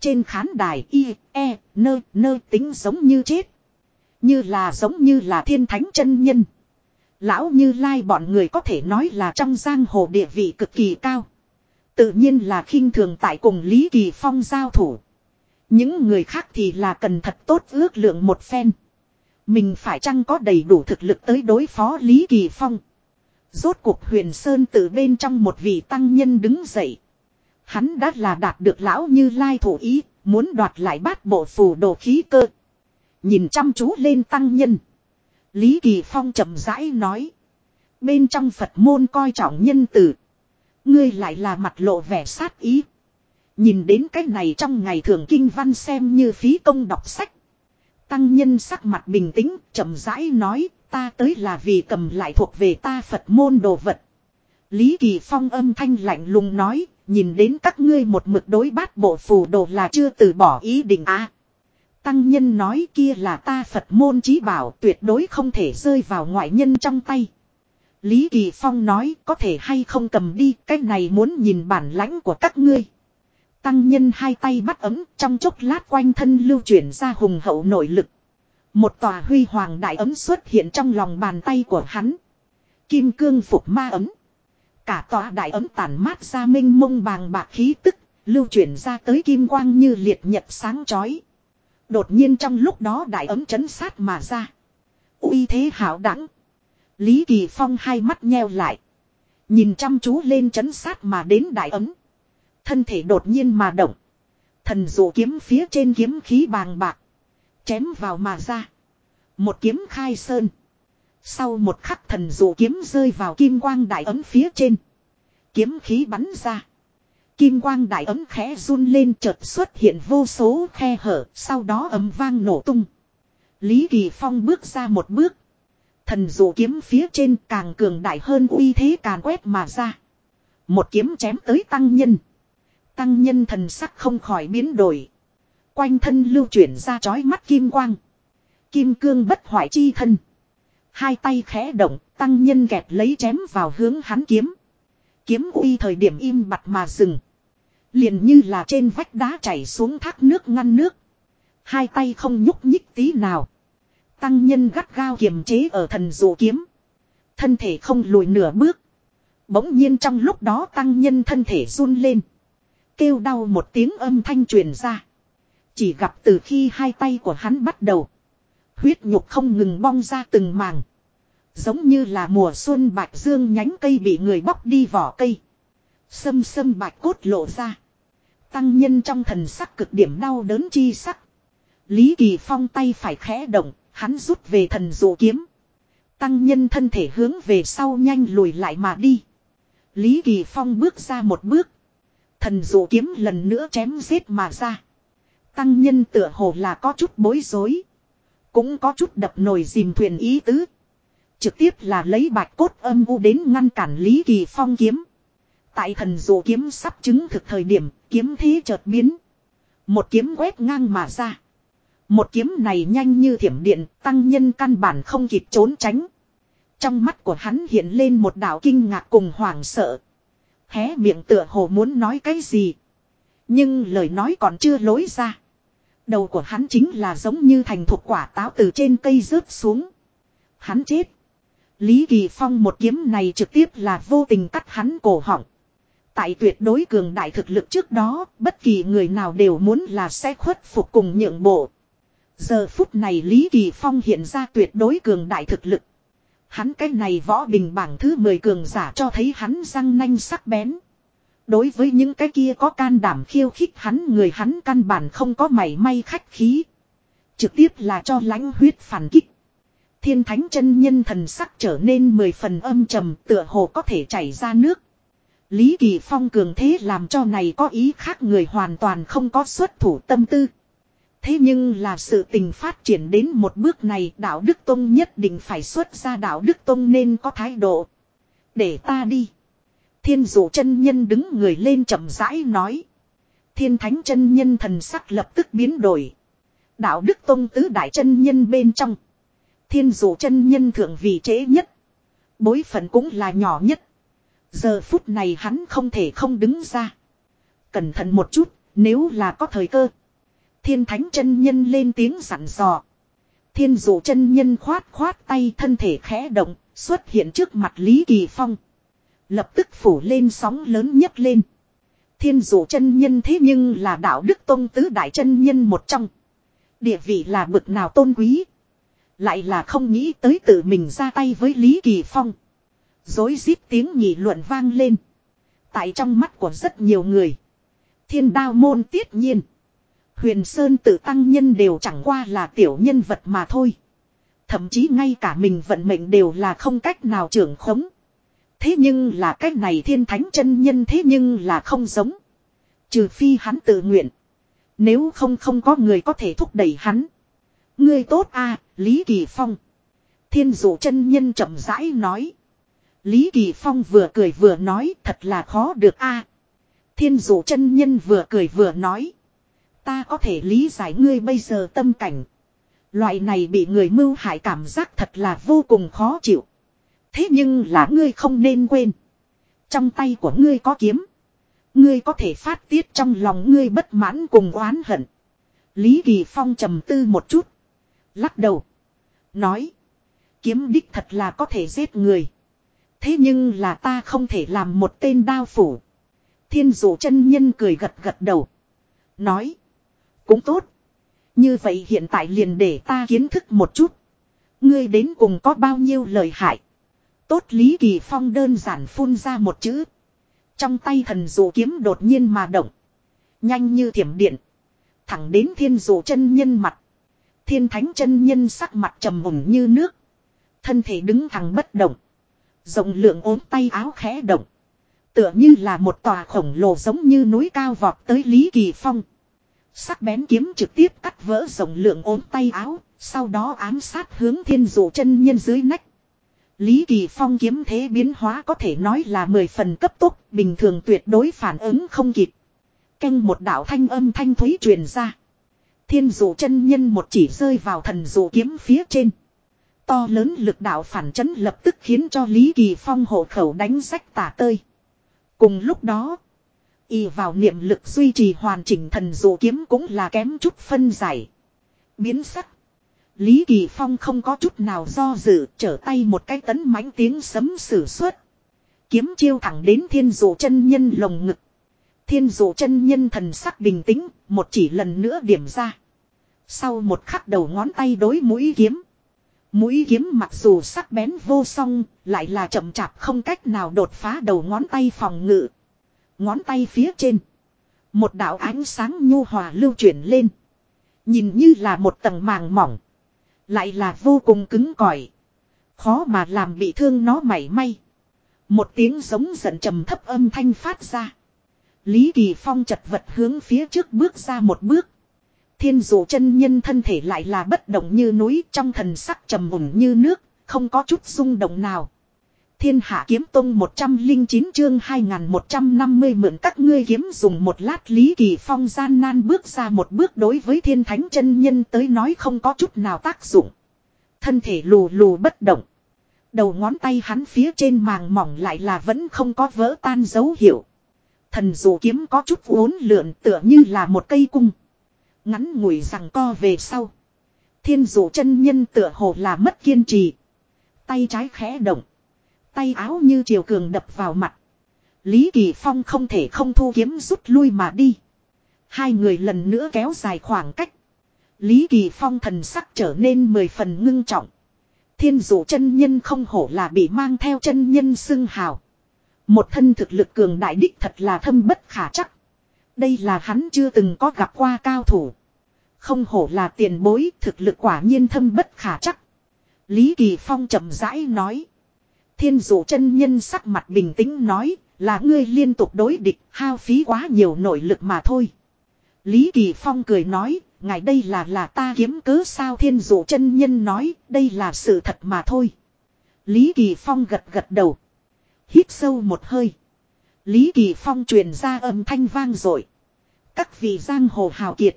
Trên khán đài y, e, nơ, nơ tính giống như chết. Như là giống như là thiên thánh chân nhân. Lão như lai bọn người có thể nói là trong giang hồ địa vị cực kỳ cao. Tự nhiên là khinh thường tại cùng Lý Kỳ Phong giao thủ. Những người khác thì là cần thật tốt ước lượng một phen. Mình phải chăng có đầy đủ thực lực tới đối phó Lý Kỳ Phong. Rốt cuộc huyền Sơn từ bên trong một vị tăng nhân đứng dậy. Hắn đã là đạt được lão như lai thủ ý, muốn đoạt lại bát bộ phù đồ khí cơ. Nhìn chăm chú lên tăng nhân. Lý Kỳ Phong chậm rãi nói. Bên trong Phật môn coi trọng nhân tử. Ngươi lại là mặt lộ vẻ sát ý. Nhìn đến cái này trong ngày thường kinh văn xem như phí công đọc sách. Tăng nhân sắc mặt bình tĩnh, chậm rãi nói, ta tới là vì cầm lại thuộc về ta Phật môn đồ vật. Lý Kỳ Phong âm thanh lạnh lùng nói, nhìn đến các ngươi một mực đối bát bộ phù đồ là chưa từ bỏ ý định à. Tăng nhân nói kia là ta Phật môn trí bảo tuyệt đối không thể rơi vào ngoại nhân trong tay. Lý Kỳ Phong nói có thể hay không cầm đi, cái này muốn nhìn bản lãnh của các ngươi. Tăng nhân hai tay bắt ấm trong chốc lát quanh thân lưu chuyển ra hùng hậu nội lực. Một tòa huy hoàng đại ấm xuất hiện trong lòng bàn tay của hắn. Kim cương phục ma ấm. Cả tòa đại ấm tản mát ra minh mông bàng bạc khí tức, lưu chuyển ra tới kim quang như liệt nhật sáng chói. Đột nhiên trong lúc đó đại ấm chấn sát mà ra. uy thế hảo đẳng. Lý Kỳ Phong hai mắt nheo lại. Nhìn chăm chú lên chấn sát mà đến đại ấm. Thân thể đột nhiên mà động. Thần dụ kiếm phía trên kiếm khí bàng bạc. Chém vào mà ra. Một kiếm khai sơn. Sau một khắc thần dụ kiếm rơi vào kim quang đại ấm phía trên. Kiếm khí bắn ra. Kim quang đại ấm khẽ run lên chợt xuất hiện vô số khe hở, sau đó ấm vang nổ tung. Lý Kỳ Phong bước ra một bước. Thần dụ kiếm phía trên càng cường đại hơn uy thế càn quét mà ra. Một kiếm chém tới tăng nhân. Tăng nhân thần sắc không khỏi biến đổi. Quanh thân lưu chuyển ra chói mắt kim quang. Kim cương bất hoại chi thân. Hai tay khẽ động, tăng nhân kẹp lấy chém vào hướng hắn kiếm. Kiếm uy thời điểm im bặt mà dừng. Liền như là trên vách đá chảy xuống thác nước ngăn nước. Hai tay không nhúc nhích tí nào. Tăng nhân gắt gao kiềm chế ở thần dụ kiếm. Thân thể không lùi nửa bước. Bỗng nhiên trong lúc đó tăng nhân thân thể run lên. Kêu đau một tiếng âm thanh truyền ra. Chỉ gặp từ khi hai tay của hắn bắt đầu. Huyết nhục không ngừng bong ra từng màng. Giống như là mùa xuân bạch dương nhánh cây bị người bóc đi vỏ cây. Sâm sâm bạch cốt lộ ra. Tăng nhân trong thần sắc cực điểm đau đớn chi sắc. Lý Kỳ Phong tay phải khẽ động, hắn rút về thần dụ kiếm. Tăng nhân thân thể hướng về sau nhanh lùi lại mà đi. Lý Kỳ Phong bước ra một bước. Thần dụ kiếm lần nữa chém giết mà ra. Tăng nhân tựa hồ là có chút bối rối. Cũng có chút đập nồi dìm thuyền ý tứ. Trực tiếp là lấy bạch cốt âm u đến ngăn cản Lý Kỳ Phong kiếm. Tại thần dụ kiếm sắp chứng thực thời điểm, kiếm thế chợt biến. Một kiếm quét ngang mà ra. Một kiếm này nhanh như thiểm điện, tăng nhân căn bản không kịp trốn tránh. Trong mắt của hắn hiện lên một đạo kinh ngạc cùng hoảng sợ. Hé miệng tựa hồ muốn nói cái gì. Nhưng lời nói còn chưa lối ra. Đầu của hắn chính là giống như thành thuộc quả táo từ trên cây rớt xuống. Hắn chết. Lý Kỳ Phong một kiếm này trực tiếp là vô tình cắt hắn cổ họng. Tại tuyệt đối cường đại thực lực trước đó, bất kỳ người nào đều muốn là sẽ khuất phục cùng nhượng bộ. Giờ phút này Lý Kỳ Phong hiện ra tuyệt đối cường đại thực lực. Hắn cái này võ bình bảng thứ 10 cường giả cho thấy hắn răng nanh sắc bén. Đối với những cái kia có can đảm khiêu khích hắn người hắn căn bản không có mảy may khách khí. Trực tiếp là cho lãnh huyết phản kích. Thiên thánh chân nhân thần sắc trở nên mười phần âm trầm tựa hồ có thể chảy ra nước. Lý Kỳ Phong cường thế làm cho này có ý khác người hoàn toàn không có xuất thủ tâm tư. Thế nhưng là sự tình phát triển đến một bước này, đạo Đức Tông nhất định phải xuất ra đạo Đức Tông nên có thái độ. Để ta đi. Thiên dụ chân nhân đứng người lên chậm rãi nói. Thiên thánh chân nhân thần sắc lập tức biến đổi. Đạo Đức Tông tứ đại chân nhân bên trong. Thiên dụ chân nhân thượng vị trễ nhất. Bối phận cũng là nhỏ nhất. Giờ phút này hắn không thể không đứng ra. Cẩn thận một chút, nếu là có thời cơ. Thiên thánh chân nhân lên tiếng sẵn dò. Thiên dụ chân nhân khoát khoát tay thân thể khẽ động, xuất hiện trước mặt Lý Kỳ Phong. Lập tức phủ lên sóng lớn nhất lên. Thiên dụ chân nhân thế nhưng là đạo đức tôn tứ đại chân nhân một trong. Địa vị là bực nào tôn quý. Lại là không nghĩ tới tự mình ra tay với Lý Kỳ Phong. Dối rít tiếng nhị luận vang lên. Tại trong mắt của rất nhiều người. Thiên đao môn tiết nhiên. Huyền Sơn tự tăng nhân đều chẳng qua là tiểu nhân vật mà thôi. Thậm chí ngay cả mình vận mệnh đều là không cách nào trưởng khống. Thế nhưng là cách này thiên thánh chân nhân thế nhưng là không giống. Trừ phi hắn tự nguyện. Nếu không không có người có thể thúc đẩy hắn. Ngươi tốt a Lý Kỳ Phong. Thiên dụ chân nhân chậm rãi nói. Lý Kỳ Phong vừa cười vừa nói, thật là khó được a Thiên dụ chân nhân vừa cười vừa nói. Ta có thể lý giải ngươi bây giờ tâm cảnh. Loại này bị người mưu hại cảm giác thật là vô cùng khó chịu. Thế nhưng là ngươi không nên quên. Trong tay của ngươi có kiếm. Ngươi có thể phát tiết trong lòng ngươi bất mãn cùng oán hận. Lý Kỳ Phong trầm tư một chút. Lắc đầu. Nói. Kiếm đích thật là có thể giết người. Thế nhưng là ta không thể làm một tên đao phủ. Thiên dụ chân nhân cười gật gật đầu. Nói. Cũng tốt. Như vậy hiện tại liền để ta kiến thức một chút. Ngươi đến cùng có bao nhiêu lời hại. Tốt Lý Kỳ Phong đơn giản phun ra một chữ. Trong tay thần dụ kiếm đột nhiên mà động. Nhanh như thiểm điện. Thẳng đến thiên dụ chân nhân mặt. Thiên thánh chân nhân sắc mặt trầm mùng như nước. Thân thể đứng thẳng bất động. Rộng lượng ốm tay áo khẽ động. Tựa như là một tòa khổng lồ giống như núi cao vọt tới Lý Kỳ Phong. Sắc bén kiếm trực tiếp cắt vỡ rộng lượng ốm tay áo, sau đó ám sát hướng thiên dụ chân nhân dưới nách. Lý Kỳ Phong kiếm thế biến hóa có thể nói là mười phần cấp tốc, bình thường tuyệt đối phản ứng không kịp. Canh một đạo thanh âm thanh thúy truyền ra. Thiên dụ chân nhân một chỉ rơi vào thần dụ kiếm phía trên. To lớn lực đạo phản chấn lập tức khiến cho Lý Kỳ Phong hộ khẩu đánh rách tả tơi. Cùng lúc đó, y vào niệm lực duy trì hoàn chỉnh thần dụ kiếm cũng là kém chút phân giải. Biến sắc. Lý Kỳ Phong không có chút nào do dự, trở tay một cái tấn mãnh tiếng sấm sử xuất. Kiếm chiêu thẳng đến thiên dụ chân nhân lồng ngực. Thiên dụ chân nhân thần sắc bình tĩnh, một chỉ lần nữa điểm ra. Sau một khắc đầu ngón tay đối mũi kiếm. Mũi kiếm mặc dù sắc bén vô song, lại là chậm chạp không cách nào đột phá đầu ngón tay phòng ngự. Ngón tay phía trên. Một đạo ánh sáng nhu hòa lưu chuyển lên. Nhìn như là một tầng màng mỏng. Lại là vô cùng cứng cỏi. Khó mà làm bị thương nó mảy may. Một tiếng giống giận trầm thấp âm thanh phát ra. Lý Kỳ Phong chật vật hướng phía trước bước ra một bước. Thiên dụ chân nhân thân thể lại là bất động như núi trong thần sắc trầm mùng như nước, không có chút rung động nào. Thiên hạ kiếm tông 109 chương 2150 mượn các ngươi kiếm dùng một lát Lý Kỳ Phong gian nan bước ra một bước đối với thiên thánh chân nhân tới nói không có chút nào tác dụng. Thân thể lù lù bất động. Đầu ngón tay hắn phía trên màng mỏng lại là vẫn không có vỡ tan dấu hiệu. Thần dù kiếm có chút uốn lượn tựa như là một cây cung. Ngắn ngủi rằng co về sau. Thiên dụ chân nhân tựa hồ là mất kiên trì. Tay trái khẽ động. Tay áo như chiều cường đập vào mặt. Lý Kỳ Phong không thể không thu kiếm rút lui mà đi. Hai người lần nữa kéo dài khoảng cách. Lý Kỳ Phong thần sắc trở nên mười phần ngưng trọng. Thiên dụ chân nhân không hổ là bị mang theo chân nhân xưng hào. Một thân thực lực cường đại đích thật là thâm bất khả chắc. Đây là hắn chưa từng có gặp qua cao thủ. Không hổ là tiền bối thực lực quả nhiên thâm bất khả chắc. Lý Kỳ Phong chậm rãi nói. Thiên dụ chân nhân sắc mặt bình tĩnh nói là ngươi liên tục đối địch hao phí quá nhiều nội lực mà thôi. Lý Kỳ Phong cười nói, ngài đây là là ta kiếm cớ sao thiên dụ chân nhân nói, đây là sự thật mà thôi. Lý Kỳ Phong gật gật đầu. Hít sâu một hơi. Lý Kỳ Phong truyền ra âm thanh vang dội các vị giang hồ hào kiệt.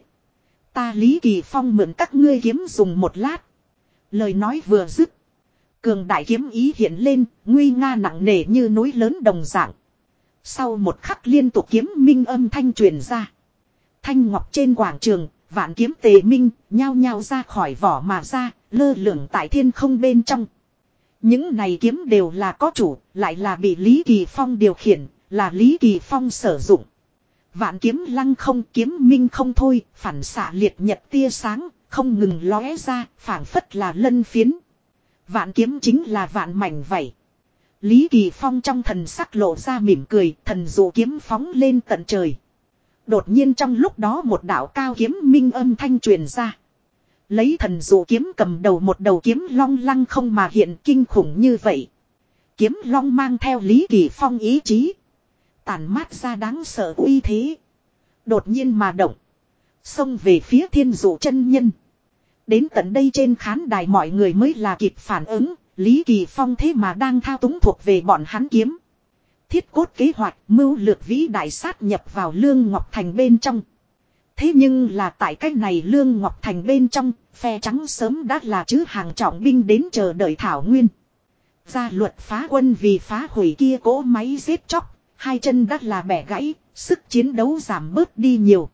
Ta Lý Kỳ Phong mượn các ngươi kiếm dùng một lát. Lời nói vừa dứt. Cường đại kiếm ý hiện lên, nguy nga nặng nề như núi lớn đồng dạng. Sau một khắc liên tục kiếm minh âm thanh truyền ra. Thanh ngọc trên quảng trường, vạn kiếm tề minh, nhao nhao ra khỏi vỏ mà ra, lơ lửng tại thiên không bên trong. Những này kiếm đều là có chủ, lại là bị Lý Kỳ Phong điều khiển, là Lý Kỳ Phong sử dụng. Vạn kiếm lăng không kiếm minh không thôi, phản xạ liệt nhật tia sáng, không ngừng lóe ra, phản phất là lân phiến. Vạn kiếm chính là vạn mảnh vậy. Lý Kỳ Phong trong thần sắc lộ ra mỉm cười, thần dụ kiếm phóng lên tận trời. Đột nhiên trong lúc đó một đạo cao kiếm minh âm thanh truyền ra. Lấy thần dụ kiếm cầm đầu một đầu kiếm long lăng không mà hiện kinh khủng như vậy. Kiếm long mang theo Lý Kỳ Phong ý chí. Tàn mát ra đáng sợ uy thế. Đột nhiên mà động. Xông về phía thiên dụ chân nhân. Đến tận đây trên khán đài mọi người mới là kịp phản ứng. Lý Kỳ Phong thế mà đang thao túng thuộc về bọn hắn kiếm. Thiết cốt kế hoạch mưu lược vĩ đại sát nhập vào Lương Ngọc Thành bên trong. Thế nhưng là tại cách này Lương Ngọc Thành bên trong, phe trắng sớm đã là chứ hàng trọng binh đến chờ đợi Thảo Nguyên. Gia luật phá quân vì phá hủy kia cỗ máy giết chóc, hai chân đã là bẻ gãy, sức chiến đấu giảm bớt đi nhiều.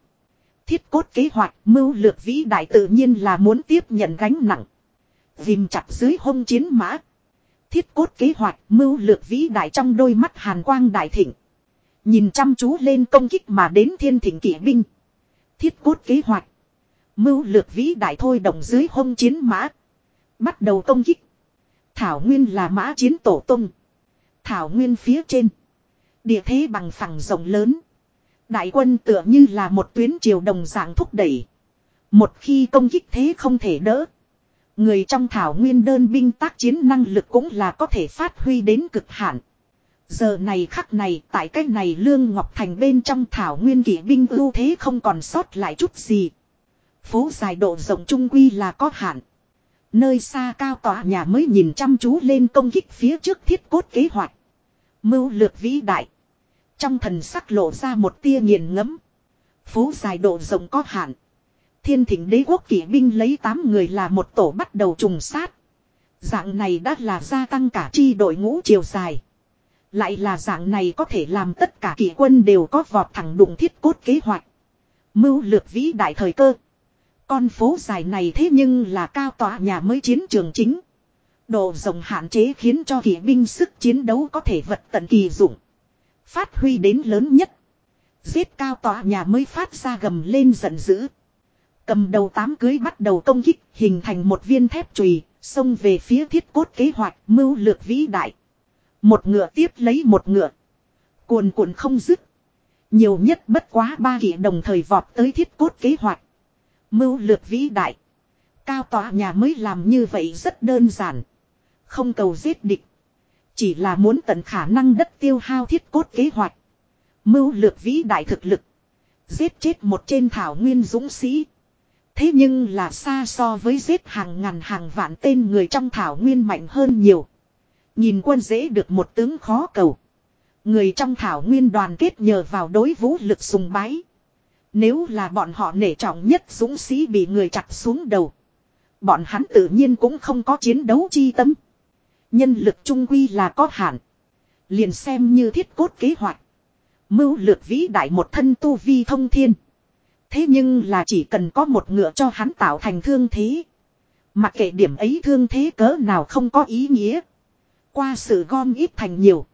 Thiết cốt kế hoạch mưu lược vĩ đại tự nhiên là muốn tiếp nhận gánh nặng. Vìm chặt dưới hông chiến mã. Thiết cốt kế hoạch mưu lược vĩ đại trong đôi mắt hàn quang đại thịnh. Nhìn chăm chú lên công kích mà đến thiên thịnh kỵ binh. Thiết cốt kế hoạch. Mưu lược vĩ đại thôi động dưới hông chiến mã. Bắt đầu công kích. Thảo Nguyên là mã chiến tổ tung. Thảo Nguyên phía trên. Địa thế bằng phẳng rộng lớn. Đại quân tựa như là một tuyến triều đồng dạng thúc đẩy. Một khi công kích thế không thể đỡ. Người trong thảo nguyên đơn binh tác chiến năng lực cũng là có thể phát huy đến cực hạn. Giờ này khắc này, tại cách này Lương Ngọc Thành bên trong thảo nguyên kỵ binh ưu thế không còn sót lại chút gì. Phố dài độ rộng trung quy là có hạn. Nơi xa cao tòa nhà mới nhìn chăm chú lên công kích phía trước thiết cốt kế hoạch. Mưu lược vĩ đại. Trong thần sắc lộ ra một tia nghiền ngẫm. Phố dài độ rộng có hạn. Thiên thỉnh đế quốc kỵ binh lấy 8 người là một tổ bắt đầu trùng sát. Dạng này đã là gia tăng cả chi đội ngũ chiều dài. Lại là dạng này có thể làm tất cả kỵ quân đều có vọt thẳng đụng thiết cốt kế hoạch. Mưu lược vĩ đại thời cơ. Con phố dài này thế nhưng là cao tòa nhà mới chiến trường chính. Độ rộng hạn chế khiến cho kỵ binh sức chiến đấu có thể vật tận kỳ dụng. Phát huy đến lớn nhất. Giết cao tòa nhà mới phát ra gầm lên giận dữ. Cầm đầu tám cưới bắt đầu công kích, hình thành một viên thép chùy, xông về phía thiết cốt kế hoạch, mưu lược vĩ đại. Một ngựa tiếp lấy một ngựa. Cuồn cuộn không dứt. Nhiều nhất bất quá ba kỷ đồng thời vọt tới thiết cốt kế hoạch. Mưu lược vĩ đại. Cao tòa nhà mới làm như vậy rất đơn giản. Không cầu giết địch. Chỉ là muốn tận khả năng đất tiêu hao thiết cốt kế hoạch. Mưu lược vĩ đại thực lực. Giết chết một trên thảo nguyên dũng sĩ. Thế nhưng là xa so với giết hàng ngàn hàng vạn tên người trong thảo nguyên mạnh hơn nhiều. Nhìn quân dễ được một tướng khó cầu. Người trong thảo nguyên đoàn kết nhờ vào đối vũ lực sùng bái. Nếu là bọn họ nể trọng nhất dũng sĩ bị người chặt xuống đầu. Bọn hắn tự nhiên cũng không có chiến đấu chi tâm. Nhân lực trung quy là có hạn. Liền xem như thiết cốt kế hoạch. Mưu lược vĩ đại một thân tu vi thông thiên. Thế nhưng là chỉ cần có một ngựa cho hắn tạo thành thương thế. Mặc kệ điểm ấy thương thế cỡ nào không có ý nghĩa. Qua sự gom ít thành nhiều.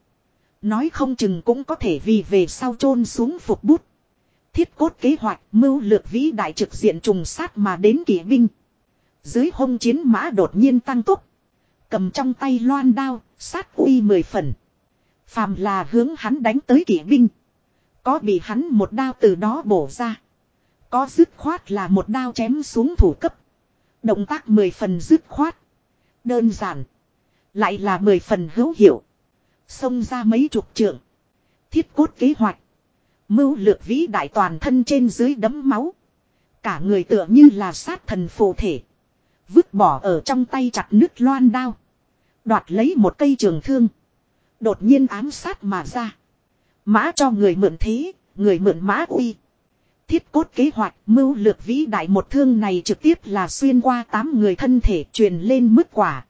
Nói không chừng cũng có thể vì về sau chôn xuống phục bút. Thiết cốt kế hoạch mưu lược vĩ đại trực diện trùng sát mà đến kỵ binh. Dưới hông chiến mã đột nhiên tăng tốc. Cầm trong tay loan đao, sát uy mười phần. Phàm là hướng hắn đánh tới kỵ binh. Có bị hắn một đao từ đó bổ ra. Có dứt khoát là một đao chém xuống thủ cấp. Động tác mười phần dứt khoát. Đơn giản. Lại là mười phần hữu hiệu. Xông ra mấy chục trượng. Thiết cốt kế hoạch. Mưu lược vĩ đại toàn thân trên dưới đấm máu. Cả người tựa như là sát thần phù thể. Vứt bỏ ở trong tay chặt nứt loan đao. Đoạt lấy một cây trường thương. Đột nhiên ám sát mà ra. Mã cho người mượn thế, người mượn mã uy. Thiết cốt kế hoạch mưu lược vĩ đại một thương này trực tiếp là xuyên qua tám người thân thể truyền lên mức quả.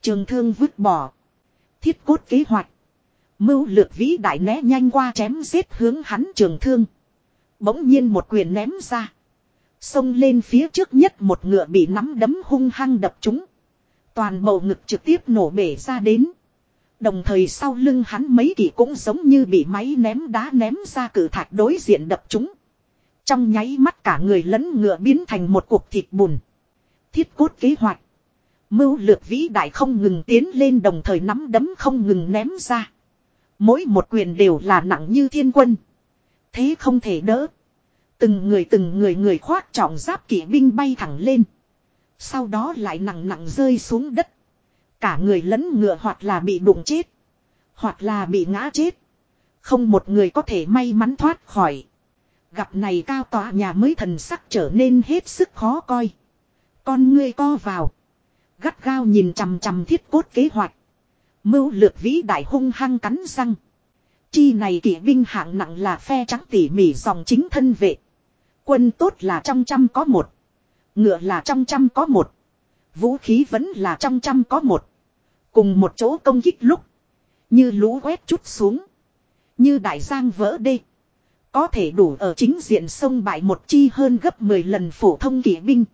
Trường thương vứt bỏ. Thiết cốt kế hoạch. Mưu lược vĩ đại né nhanh qua chém giết hướng hắn trường thương. Bỗng nhiên một quyền ném ra. Xông lên phía trước nhất một ngựa bị nắm đấm hung hăng đập trúng. Toàn bầu ngực trực tiếp nổ bể ra đến. Đồng thời sau lưng hắn mấy kỳ cũng giống như bị máy ném đá ném ra cử thạch đối diện đập chúng. Trong nháy mắt cả người lẫn ngựa biến thành một cuộc thịt bùn. Thiết cốt kế hoạch. Mưu lược vĩ đại không ngừng tiến lên đồng thời nắm đấm không ngừng ném ra. Mỗi một quyền đều là nặng như thiên quân. Thế không thể đỡ. Từng người từng người người khoác trọng giáp kỵ binh bay thẳng lên. Sau đó lại nặng nặng rơi xuống đất. Cả người lẫn ngựa hoặc là bị đụng chết. Hoặc là bị ngã chết. Không một người có thể may mắn thoát khỏi. Gặp này cao tòa nhà mới thần sắc trở nên hết sức khó coi. Con ngươi co vào. Gắt gao nhìn chằm chằm thiết cốt kế hoạch. Mưu lược vĩ đại hung hăng cắn răng. Chi này kỵ binh hạng nặng là phe trắng tỉ mỉ dòng chính thân vệ. Quân tốt là trong trăm có một. Ngựa là trong trăm có một. Vũ khí vẫn là trong trăm có một. Cùng một chỗ công kích lúc. Như lũ quét chút xuống. Như đại giang vỡ đê. Có thể đủ ở chính diện sông bại một chi hơn gấp 10 lần phổ thông kỵ binh.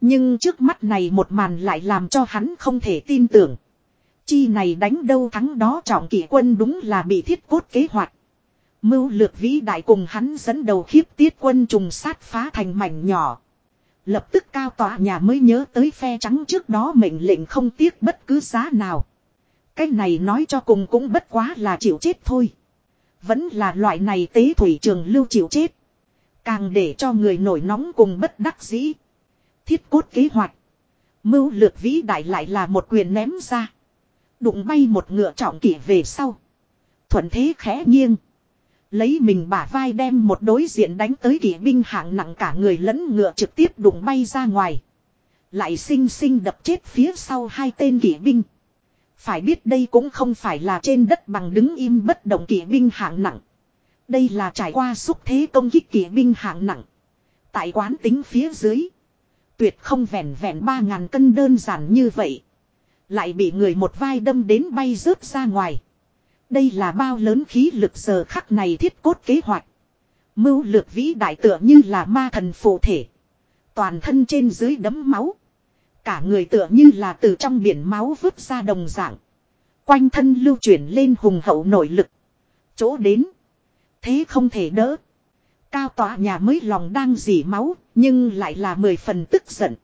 Nhưng trước mắt này một màn lại làm cho hắn không thể tin tưởng. Chi này đánh đâu thắng đó trọng kỵ quân đúng là bị thiết cốt kế hoạch. Mưu lược vĩ đại cùng hắn dẫn đầu khiếp tiết quân trùng sát phá thành mảnh nhỏ. Lập tức cao tòa nhà mới nhớ tới phe trắng trước đó mệnh lệnh không tiếc bất cứ giá nào. Cái này nói cho cùng cũng bất quá là chịu chết thôi. Vẫn là loại này tế thủy trường lưu chịu chết. Càng để cho người nổi nóng cùng bất đắc dĩ. Thiết cốt kế hoạch. Mưu lược vĩ đại lại là một quyền ném ra. Đụng bay một ngựa trọng kỷ về sau. Thuận thế khẽ nghiêng. Lấy mình bả vai đem một đối diện đánh tới kỵ binh hạng nặng cả người lẫn ngựa trực tiếp đụng bay ra ngoài. Lại xinh xinh đập chết phía sau hai tên kỵ binh. Phải biết đây cũng không phải là trên đất bằng đứng im bất động kỵ binh hạng nặng. Đây là trải qua xúc thế công kích kỵ binh hạng nặng. Tại quán tính phía dưới. Tuyệt không vẹn vẹn ba ngàn cân đơn giản như vậy. Lại bị người một vai đâm đến bay rớt ra ngoài. Đây là bao lớn khí lực giờ khắc này thiết cốt kế hoạch. Mưu lược vĩ đại tựa như là ma thần phụ thể. Toàn thân trên dưới đấm máu. Cả người tựa như là từ trong biển máu vứt ra đồng dạng. Quanh thân lưu chuyển lên hùng hậu nội lực. Chỗ đến. Thế không thể đỡ. Cao tòa nhà mới lòng đang dỉ máu, nhưng lại là mười phần tức giận.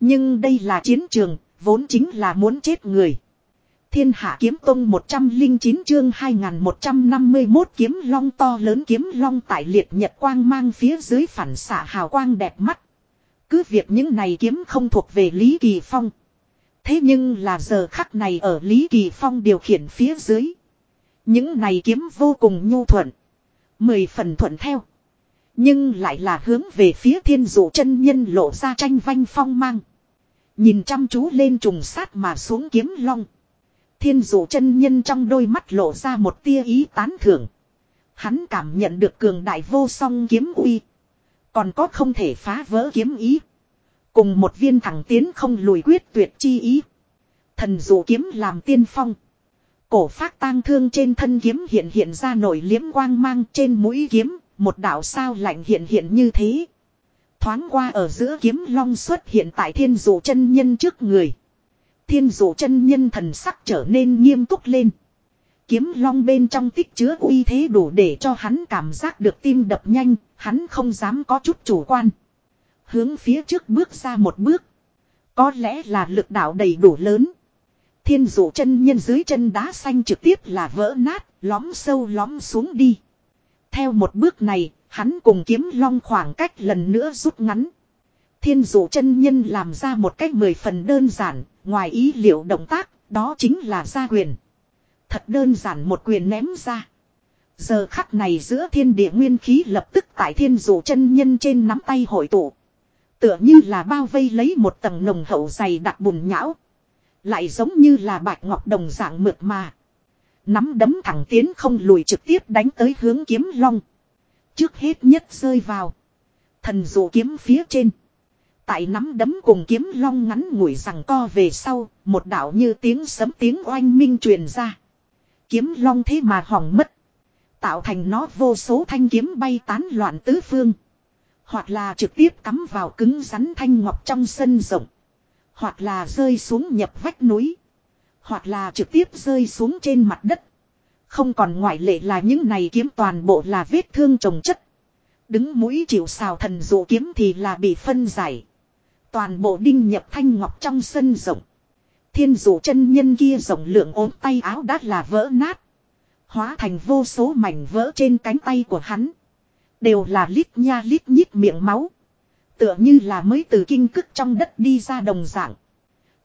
Nhưng đây là chiến trường, vốn chính là muốn chết người. Thiên hạ kiếm tông 109 chương 2151 kiếm long to lớn kiếm long tại liệt nhật quang mang phía dưới phản xạ hào quang đẹp mắt. Cứ việc những này kiếm không thuộc về Lý Kỳ Phong. Thế nhưng là giờ khắc này ở Lý Kỳ Phong điều khiển phía dưới. Những này kiếm vô cùng nhu thuận. Mười phần thuận theo. Nhưng lại là hướng về phía thiên dụ chân nhân lộ ra tranh vanh phong mang. Nhìn chăm chú lên trùng sát mà xuống kiếm long. Thiên dụ chân nhân trong đôi mắt lộ ra một tia ý tán thưởng. Hắn cảm nhận được cường đại vô song kiếm uy. Còn có không thể phá vỡ kiếm ý. Cùng một viên thẳng tiến không lùi quyết tuyệt chi ý. Thần dụ kiếm làm tiên phong. Cổ phát tang thương trên thân kiếm hiện hiện ra nổi liếm quang mang trên mũi kiếm. Một đạo sao lạnh hiện hiện như thế. Thoáng qua ở giữa kiếm long xuất hiện tại thiên dụ chân nhân trước người. Thiên dụ chân nhân thần sắc trở nên nghiêm túc lên. Kiếm long bên trong tích chứa uy thế đủ để cho hắn cảm giác được tim đập nhanh, hắn không dám có chút chủ quan. Hướng phía trước bước ra một bước. Có lẽ là lực đạo đầy đủ lớn. Thiên dụ chân nhân dưới chân đá xanh trực tiếp là vỡ nát, lõm sâu lõm xuống đi. Theo một bước này, hắn cùng kiếm long khoảng cách lần nữa rút ngắn. Thiên dụ chân nhân làm ra một cách mười phần đơn giản, ngoài ý liệu động tác, đó chính là ra quyền. Thật đơn giản một quyền ném ra. Giờ khắc này giữa thiên địa nguyên khí lập tức tại thiên dụ chân nhân trên nắm tay hội tụ. Tựa như là bao vây lấy một tầng nồng hậu dày đặc bùn nhão. Lại giống như là bạch ngọc đồng dạng mượt mà. Nắm đấm thẳng tiến không lùi trực tiếp đánh tới hướng kiếm long. Trước hết nhất rơi vào. Thần dụ kiếm phía trên. Tại nắm đấm cùng kiếm long ngắn ngủi rằng co về sau, một đạo như tiếng sấm tiếng oanh minh truyền ra. Kiếm long thế mà hỏng mất. Tạo thành nó vô số thanh kiếm bay tán loạn tứ phương. Hoặc là trực tiếp cắm vào cứng rắn thanh ngọc trong sân rộng. Hoặc là rơi xuống nhập vách núi. Hoặc là trực tiếp rơi xuống trên mặt đất. Không còn ngoại lệ là những này kiếm toàn bộ là vết thương trồng chất. Đứng mũi chịu xào thần dụ kiếm thì là bị phân giải. Toàn bộ đinh nhập thanh ngọc trong sân rộng. Thiên dụ chân nhân kia rộng lượng ốm tay áo đã là vỡ nát. Hóa thành vô số mảnh vỡ trên cánh tay của hắn. Đều là lít nha lít nhít miệng máu. Tựa như là mới từ kinh cức trong đất đi ra đồng dạng.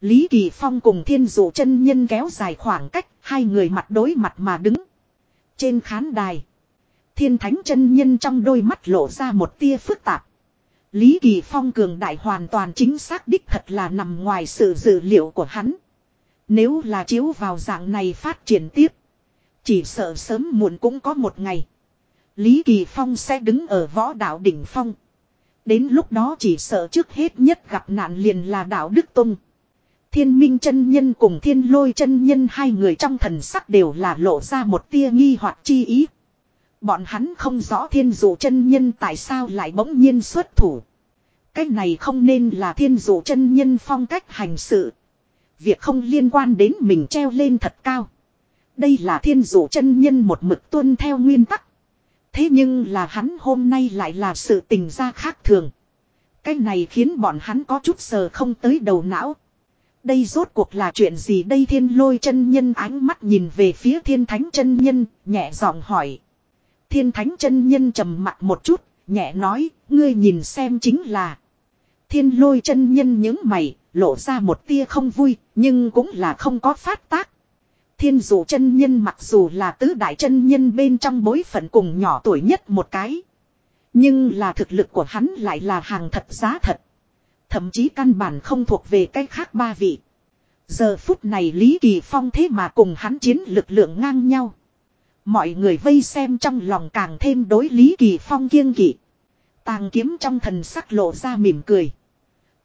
Lý Kỳ Phong cùng thiên dụ chân nhân kéo dài khoảng cách, hai người mặt đối mặt mà đứng. Trên khán đài, thiên thánh chân nhân trong đôi mắt lộ ra một tia phức tạp. Lý Kỳ Phong cường đại hoàn toàn chính xác đích thật là nằm ngoài sự dự liệu của hắn. Nếu là chiếu vào dạng này phát triển tiếp. Chỉ sợ sớm muộn cũng có một ngày. Lý Kỳ Phong sẽ đứng ở võ đạo đỉnh phong. Đến lúc đó chỉ sợ trước hết nhất gặp nạn liền là đạo Đức Tông. Thiên minh chân nhân cùng thiên lôi chân nhân hai người trong thần sắc đều là lộ ra một tia nghi hoặc chi ý. Bọn hắn không rõ thiên dụ chân nhân tại sao lại bỗng nhiên xuất thủ. Cái này không nên là thiên dụ chân nhân phong cách hành sự. Việc không liên quan đến mình treo lên thật cao. Đây là thiên dụ chân nhân một mực tuân theo nguyên tắc. Thế nhưng là hắn hôm nay lại là sự tình ra khác thường. Cái này khiến bọn hắn có chút sờ không tới đầu não. Đây rốt cuộc là chuyện gì đây thiên lôi chân nhân ánh mắt nhìn về phía thiên thánh chân nhân, nhẹ giọng hỏi. Thiên thánh chân nhân trầm mặt một chút, nhẹ nói, ngươi nhìn xem chính là. Thiên lôi chân nhân những mày, lộ ra một tia không vui, nhưng cũng là không có phát tác. Thiên dụ chân nhân mặc dù là tứ đại chân nhân bên trong bối phận cùng nhỏ tuổi nhất một cái. Nhưng là thực lực của hắn lại là hàng thật giá thật. Thậm chí căn bản không thuộc về cái khác ba vị. Giờ phút này Lý Kỳ Phong thế mà cùng hắn chiến lực lượng ngang nhau. Mọi người vây xem trong lòng càng thêm đối Lý Kỳ Phong kiêng kỵ. Tàng kiếm trong thần sắc lộ ra mỉm cười.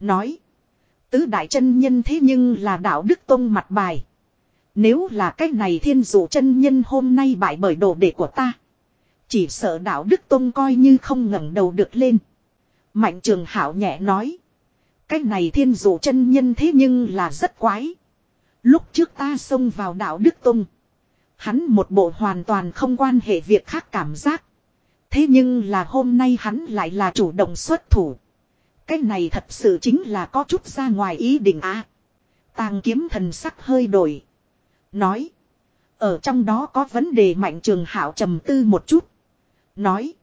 Nói. Tứ đại chân nhân thế nhưng là đạo đức tông mặt bài. Nếu là cách này thiên dụ chân nhân hôm nay bại bởi đồ đệ của ta. Chỉ sợ đạo đức tông coi như không ngẩng đầu được lên. Mạnh trường hảo nhẹ nói. Cách này thiên dụ chân nhân thế nhưng là rất quái. Lúc trước ta xông vào đạo đức tông. Hắn một bộ hoàn toàn không quan hệ việc khác cảm giác. Thế nhưng là hôm nay hắn lại là chủ động xuất thủ. Cái này thật sự chính là có chút ra ngoài ý định á. À, tàng kiếm thần sắc hơi đổi. Nói. Ở trong đó có vấn đề mạnh trường hảo trầm tư một chút. Nói.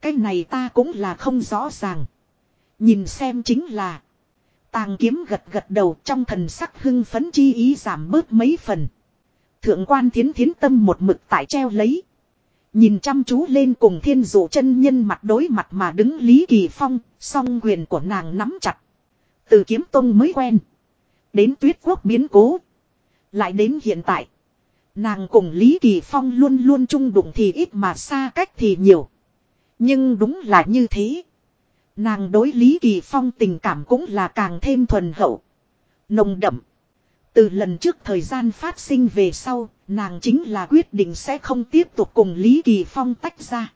Cái này ta cũng là không rõ ràng. Nhìn xem chính là. Tàng kiếm gật gật đầu trong thần sắc hưng phấn chi ý giảm bớt mấy phần. Thượng quan thiến thiến tâm một mực tại treo lấy. Nhìn chăm chú lên cùng thiên dụ chân nhân mặt đối mặt mà đứng Lý Kỳ Phong, song quyền của nàng nắm chặt. Từ kiếm tông mới quen. Đến tuyết quốc biến cố. Lại đến hiện tại. Nàng cùng Lý Kỳ Phong luôn luôn chung đụng thì ít mà xa cách thì nhiều. Nhưng đúng là như thế. Nàng đối Lý Kỳ Phong tình cảm cũng là càng thêm thuần hậu. Nồng đậm. Từ lần trước thời gian phát sinh về sau, nàng chính là quyết định sẽ không tiếp tục cùng Lý Kỳ Phong tách ra.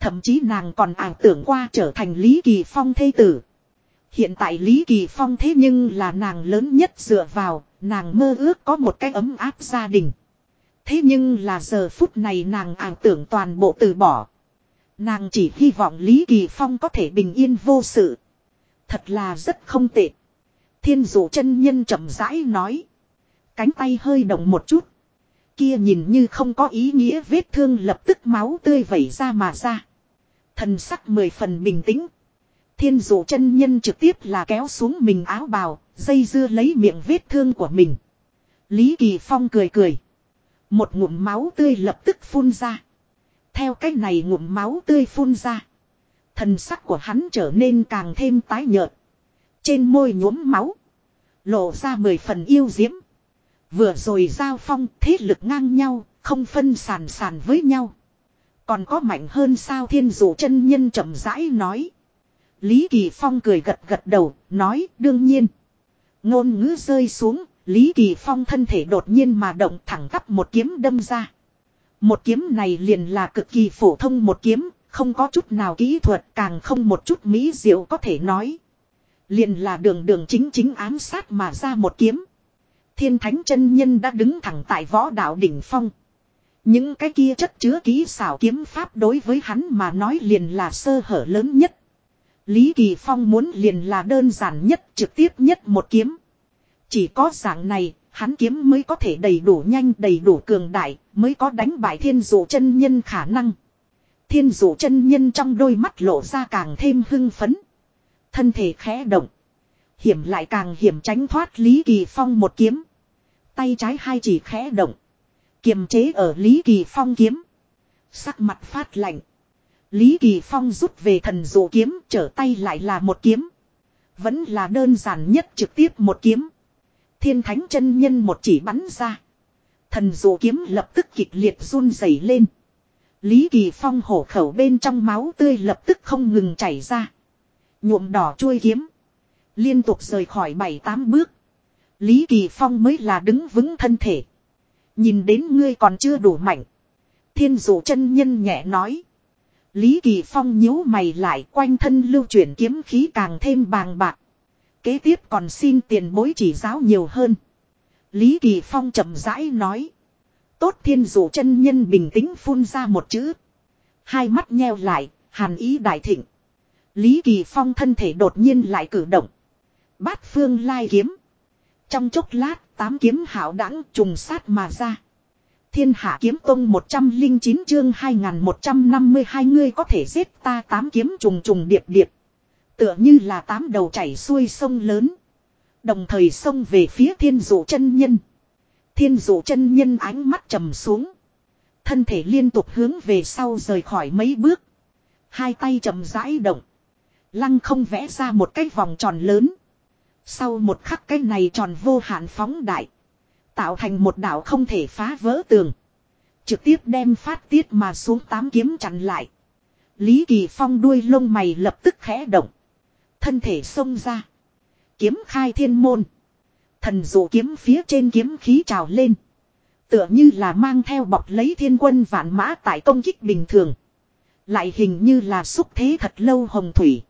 Thậm chí nàng còn ảo tưởng qua trở thành Lý Kỳ Phong thê tử. Hiện tại Lý Kỳ Phong thế nhưng là nàng lớn nhất dựa vào, nàng mơ ước có một cái ấm áp gia đình. Thế nhưng là giờ phút này nàng ảo tưởng toàn bộ từ bỏ. Nàng chỉ hy vọng Lý Kỳ Phong có thể bình yên vô sự. Thật là rất không tệ. Thiên dụ chân nhân chậm rãi nói. Cánh tay hơi động một chút. Kia nhìn như không có ý nghĩa vết thương lập tức máu tươi vẩy ra mà ra. Thần sắc mười phần bình tĩnh. Thiên dụ chân nhân trực tiếp là kéo xuống mình áo bào, dây dưa lấy miệng vết thương của mình. Lý Kỳ Phong cười cười. Một ngụm máu tươi lập tức phun ra. Theo cách này ngụm máu tươi phun ra. Thần sắc của hắn trở nên càng thêm tái nhợt. Trên môi nhuốm máu. Lộ ra mười phần yêu diễm. Vừa rồi giao phong thế lực ngang nhau, không phân sàn sàn với nhau. Còn có mạnh hơn sao thiên dụ chân nhân chậm rãi nói. Lý Kỳ Phong cười gật gật đầu, nói đương nhiên. Ngôn ngữ rơi xuống, Lý Kỳ Phong thân thể đột nhiên mà động thẳng tắp một kiếm đâm ra. Một kiếm này liền là cực kỳ phổ thông một kiếm, không có chút nào kỹ thuật càng không một chút mỹ diệu có thể nói. Liền là đường đường chính chính ám sát mà ra một kiếm. Thiên thánh chân nhân đã đứng thẳng tại võ đạo đỉnh phong. Những cái kia chất chứa ký xảo kiếm pháp đối với hắn mà nói liền là sơ hở lớn nhất. Lý Kỳ Phong muốn liền là đơn giản nhất trực tiếp nhất một kiếm. Chỉ có dạng này, hắn kiếm mới có thể đầy đủ nhanh đầy đủ cường đại, mới có đánh bại thiên dụ chân nhân khả năng. Thiên dụ chân nhân trong đôi mắt lộ ra càng thêm hưng phấn. Thân thể khẽ động. Hiểm lại càng hiểm tránh thoát Lý Kỳ Phong một kiếm. Tay trái hai chỉ khẽ động. Kiềm chế ở Lý Kỳ Phong kiếm. Sắc mặt phát lạnh. Lý Kỳ Phong rút về thần dụ kiếm, trở tay lại là một kiếm. Vẫn là đơn giản nhất trực tiếp một kiếm. Thiên thánh chân nhân một chỉ bắn ra. Thần dụ kiếm lập tức kịch liệt run rẩy lên. Lý Kỳ Phong hổ khẩu bên trong máu tươi lập tức không ngừng chảy ra. Nhuộm đỏ chuôi kiếm. Liên tục rời khỏi bảy tám bước. Lý Kỳ Phong mới là đứng vững thân thể. Nhìn đến ngươi còn chưa đủ mạnh. Thiên dụ chân nhân nhẹ nói. Lý Kỳ Phong nhíu mày lại quanh thân lưu chuyển kiếm khí càng thêm bàng bạc. Kế tiếp còn xin tiền bối chỉ giáo nhiều hơn. Lý Kỳ Phong chậm rãi nói. Tốt thiên dụ chân nhân bình tĩnh phun ra một chữ. Hai mắt nheo lại, hàn ý đại thịnh. Lý Kỳ Phong thân thể đột nhiên lại cử động. Bát phương lai kiếm. Trong chốc lát, tám kiếm hảo đẳng trùng sát mà ra. Thiên hạ kiếm tông 109 chương 2152 ngươi có thể giết ta tám kiếm trùng trùng điệp điệp. Tựa như là tám đầu chảy xuôi sông lớn. Đồng thời sông về phía thiên dụ chân nhân. Thiên dụ chân nhân ánh mắt trầm xuống. Thân thể liên tục hướng về sau rời khỏi mấy bước. Hai tay chầm rãi động. Lăng không vẽ ra một cái vòng tròn lớn. Sau một khắc cái này tròn vô hạn phóng đại. Tạo thành một đảo không thể phá vỡ tường. Trực tiếp đem phát tiết mà xuống tám kiếm chặn lại. Lý Kỳ Phong đuôi lông mày lập tức khẽ động. Thân thể xông ra. Kiếm khai thiên môn. Thần dụ kiếm phía trên kiếm khí trào lên. Tựa như là mang theo bọc lấy thiên quân vạn mã tại công kích bình thường. Lại hình như là xúc thế thật lâu hồng thủy.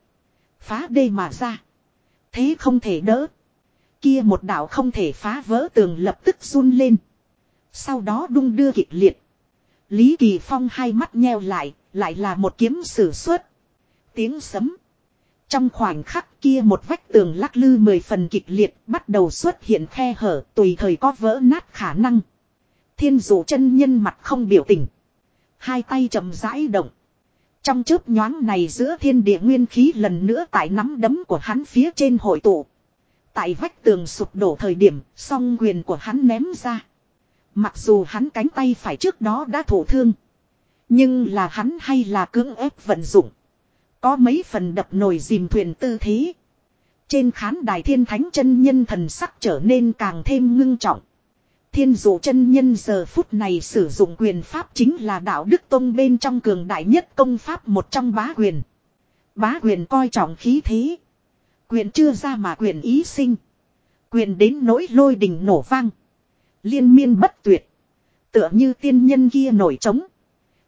Phá đê mà ra. Thế không thể đỡ. Kia một đạo không thể phá vỡ tường lập tức run lên. Sau đó đung đưa kịch liệt. Lý Kỳ Phong hai mắt nheo lại, lại là một kiếm sử xuất. Tiếng sấm. Trong khoảnh khắc kia một vách tường lắc lư mười phần kịch liệt bắt đầu xuất hiện khe hở tùy thời có vỡ nát khả năng. Thiên dụ chân nhân mặt không biểu tình. Hai tay chậm rãi động. Trong chớp nhoáng này giữa thiên địa nguyên khí lần nữa tại nắm đấm của hắn phía trên hội tụ. Tại vách tường sụp đổ thời điểm, song quyền của hắn ném ra. Mặc dù hắn cánh tay phải trước đó đã thổ thương. Nhưng là hắn hay là cưỡng ép vận dụng. Có mấy phần đập nồi dìm thuyền tư thế. Trên khán đài thiên thánh chân nhân thần sắc trở nên càng thêm ngưng trọng. Thiên dụ chân nhân giờ phút này sử dụng quyền pháp chính là đạo đức tông bên trong cường đại nhất công pháp một trong bá quyền. Bá quyền coi trọng khí thế. Quyền chưa ra mà quyền ý sinh. Quyền đến nỗi lôi đình nổ vang. Liên miên bất tuyệt. Tựa như tiên nhân kia nổi trống.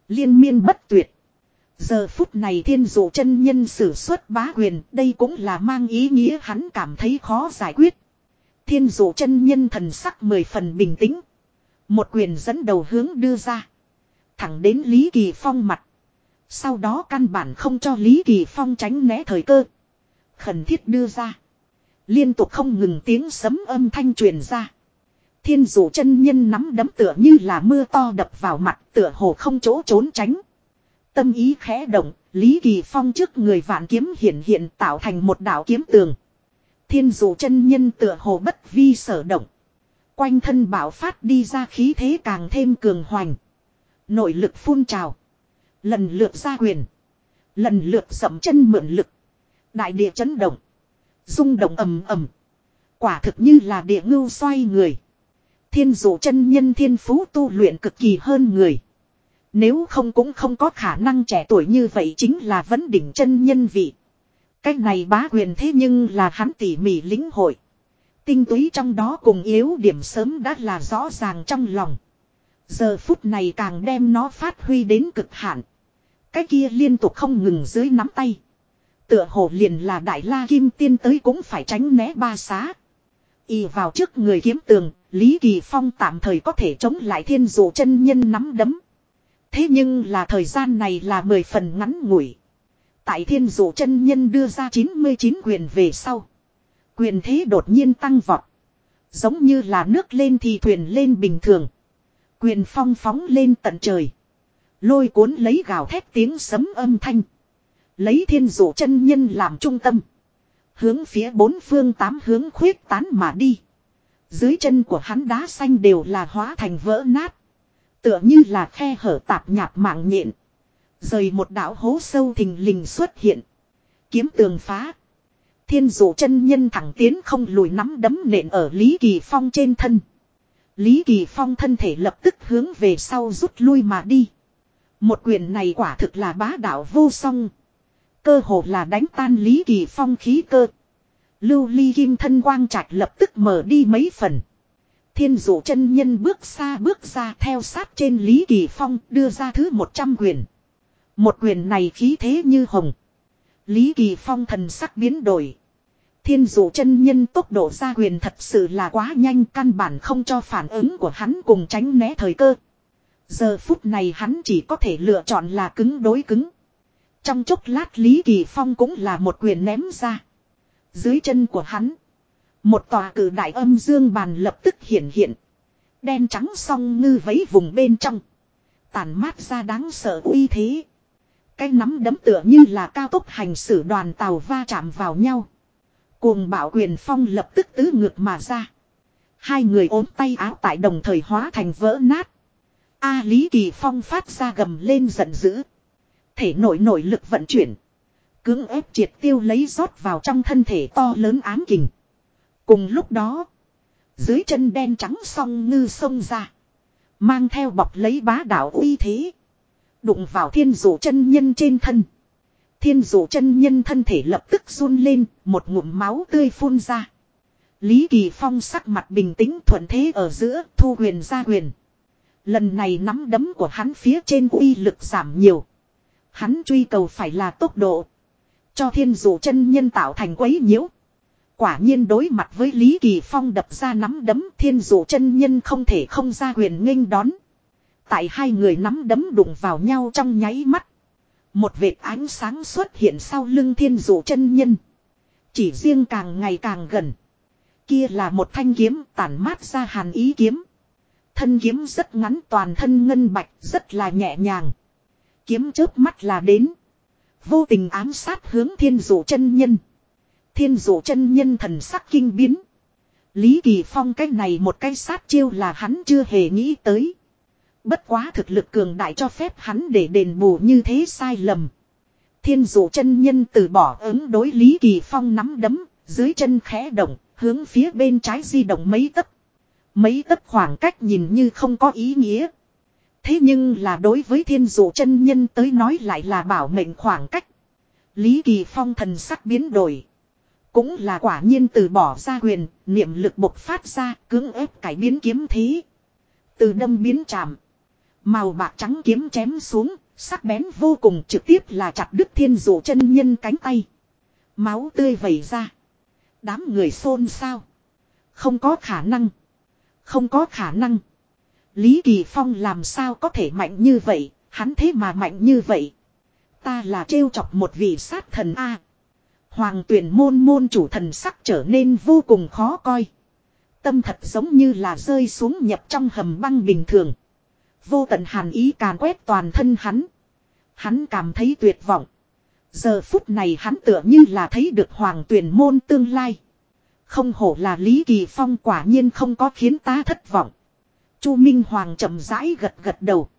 Liên miên bất tuyệt. Giờ phút này thiên dụ chân nhân sử xuất bá quyền, đây cũng là mang ý nghĩa hắn cảm thấy khó giải quyết. Thiên dụ chân nhân thần sắc mười phần bình tĩnh. Một quyền dẫn đầu hướng đưa ra. Thẳng đến Lý Kỳ Phong mặt. Sau đó căn bản không cho Lý Kỳ Phong tránh né thời cơ. Khẩn thiết đưa ra. Liên tục không ngừng tiếng sấm âm thanh truyền ra. Thiên dụ chân nhân nắm đấm tựa như là mưa to đập vào mặt tựa hồ không chỗ trốn tránh. Tâm ý khẽ động, Lý Kỳ Phong trước người vạn kiếm hiện hiện tạo thành một đạo kiếm tường. Thiên dụ chân nhân tựa hồ bất vi sở động. Quanh thân bảo phát đi ra khí thế càng thêm cường hoành. Nội lực phun trào. Lần lượt ra quyền. Lần lượt sậm chân mượn lực. Đại địa chấn động. rung động ầm ầm. Quả thực như là địa ngưu xoay người. Thiên dụ chân nhân thiên phú tu luyện cực kỳ hơn người. Nếu không cũng không có khả năng trẻ tuổi như vậy chính là vấn đỉnh chân nhân vị. Cách này bá quyền thế nhưng là hắn tỉ mỉ lính hội. Tinh túy trong đó cùng yếu điểm sớm đã là rõ ràng trong lòng. Giờ phút này càng đem nó phát huy đến cực hạn. Cái kia liên tục không ngừng dưới nắm tay. Tựa hồ liền là đại la kim tiên tới cũng phải tránh né ba xá. Y vào trước người kiếm tường, Lý Kỳ Phong tạm thời có thể chống lại thiên dụ chân nhân nắm đấm. Thế nhưng là thời gian này là mười phần ngắn ngủi. Tại thiên dụ chân nhân đưa ra 99 quyền về sau. Quyền thế đột nhiên tăng vọt. Giống như là nước lên thì thuyền lên bình thường. Quyền phong phóng lên tận trời. Lôi cuốn lấy gào thét tiếng sấm âm thanh. Lấy thiên dụ chân nhân làm trung tâm. Hướng phía bốn phương tám hướng khuyết tán mà đi. Dưới chân của hắn đá xanh đều là hóa thành vỡ nát. Tựa như là khe hở tạp nhạp mạng nhện. Rời một đảo hố sâu thình lình xuất hiện. Kiếm tường phá. Thiên dụ chân nhân thẳng tiến không lùi nắm đấm nện ở Lý Kỳ Phong trên thân. Lý Kỳ Phong thân thể lập tức hướng về sau rút lui mà đi. Một quyền này quả thực là bá đạo vô song. Cơ hồ là đánh tan Lý Kỳ Phong khí cơ. Lưu ly kim thân quang trạch lập tức mở đi mấy phần. Thiên dụ chân nhân bước xa bước ra theo sát trên Lý Kỳ Phong đưa ra thứ 100 quyền. Một quyền này khí thế như hồng. Lý Kỳ Phong thần sắc biến đổi. Thiên dụ chân nhân tốc độ ra quyền thật sự là quá nhanh, căn bản không cho phản ứng của hắn cùng tránh né thời cơ. Giờ phút này hắn chỉ có thể lựa chọn là cứng đối cứng. Trong chốc lát Lý Kỳ Phong cũng là một quyền ném ra. Dưới chân của hắn. Một tòa cử đại âm dương bàn lập tức hiện hiện. Đen trắng song ngư vấy vùng bên trong. Tàn mát ra đáng sợ uy thế. Cái nắm đấm tựa như là cao tốc hành xử đoàn tàu va chạm vào nhau. Cuồng bảo quyền phong lập tức tứ ngược mà ra. Hai người ốm tay áo tại đồng thời hóa thành vỡ nát. A Lý Kỳ Phong phát ra gầm lên giận dữ. Thể nội nội lực vận chuyển. Cưỡng ép triệt tiêu lấy rót vào trong thân thể to lớn ám kình. Cùng lúc đó. Dưới chân đen trắng song ngư sông ra. Mang theo bọc lấy bá đạo uy thế. Đụng vào thiên dụ chân nhân trên thân. Thiên dụ chân nhân thân thể lập tức run lên, một ngụm máu tươi phun ra. Lý Kỳ Phong sắc mặt bình tĩnh thuận thế ở giữa, thu huyền ra huyền. Lần này nắm đấm của hắn phía trên uy lực giảm nhiều. Hắn truy cầu phải là tốc độ. Cho thiên dụ chân nhân tạo thành quấy nhiễu. Quả nhiên đối mặt với Lý Kỳ Phong đập ra nắm đấm thiên dụ chân nhân không thể không ra huyền nghênh đón. Tại hai người nắm đấm đụng vào nhau trong nháy mắt. Một vệt ánh sáng xuất hiện sau lưng thiên dụ chân nhân. Chỉ riêng càng ngày càng gần. Kia là một thanh kiếm tản mát ra hàn ý kiếm. Thân kiếm rất ngắn toàn thân ngân bạch rất là nhẹ nhàng. Kiếm chớp mắt là đến. Vô tình ám sát hướng thiên dụ chân nhân. Thiên dụ chân nhân thần sắc kinh biến. Lý Kỳ Phong cái này một cái sát chiêu là hắn chưa hề nghĩ tới. Bất quá thực lực cường đại cho phép hắn để đền bù như thế sai lầm. Thiên dụ chân nhân từ bỏ ứng đối Lý Kỳ Phong nắm đấm, dưới chân khẽ động, hướng phía bên trái di động mấy tấc. Mấy tấc khoảng cách nhìn như không có ý nghĩa. Thế nhưng là đối với thiên dụ chân nhân tới nói lại là bảo mệnh khoảng cách. Lý Kỳ Phong thần sắc biến đổi. Cũng là quả nhiên từ bỏ ra quyền, niệm lực bộc phát ra, cưỡng ép cải biến kiếm thế. Từ đâm biến chạm. Màu bạc trắng kiếm chém xuống, sắc bén vô cùng trực tiếp là chặt đứt thiên dụ chân nhân cánh tay. Máu tươi vẩy ra. Đám người xôn xao. Không có khả năng. Không có khả năng. Lý Kỳ Phong làm sao có thể mạnh như vậy, hắn thế mà mạnh như vậy. Ta là trêu chọc một vị sát thần A. Hoàng tuyển môn môn chủ thần sắc trở nên vô cùng khó coi. Tâm thật giống như là rơi xuống nhập trong hầm băng bình thường. Vô tận hàn ý càn quét toàn thân hắn. Hắn cảm thấy tuyệt vọng. Giờ phút này hắn tựa như là thấy được hoàng tuyển môn tương lai. Không hổ là Lý Kỳ Phong quả nhiên không có khiến ta thất vọng. Chu Minh Hoàng chậm rãi gật gật đầu.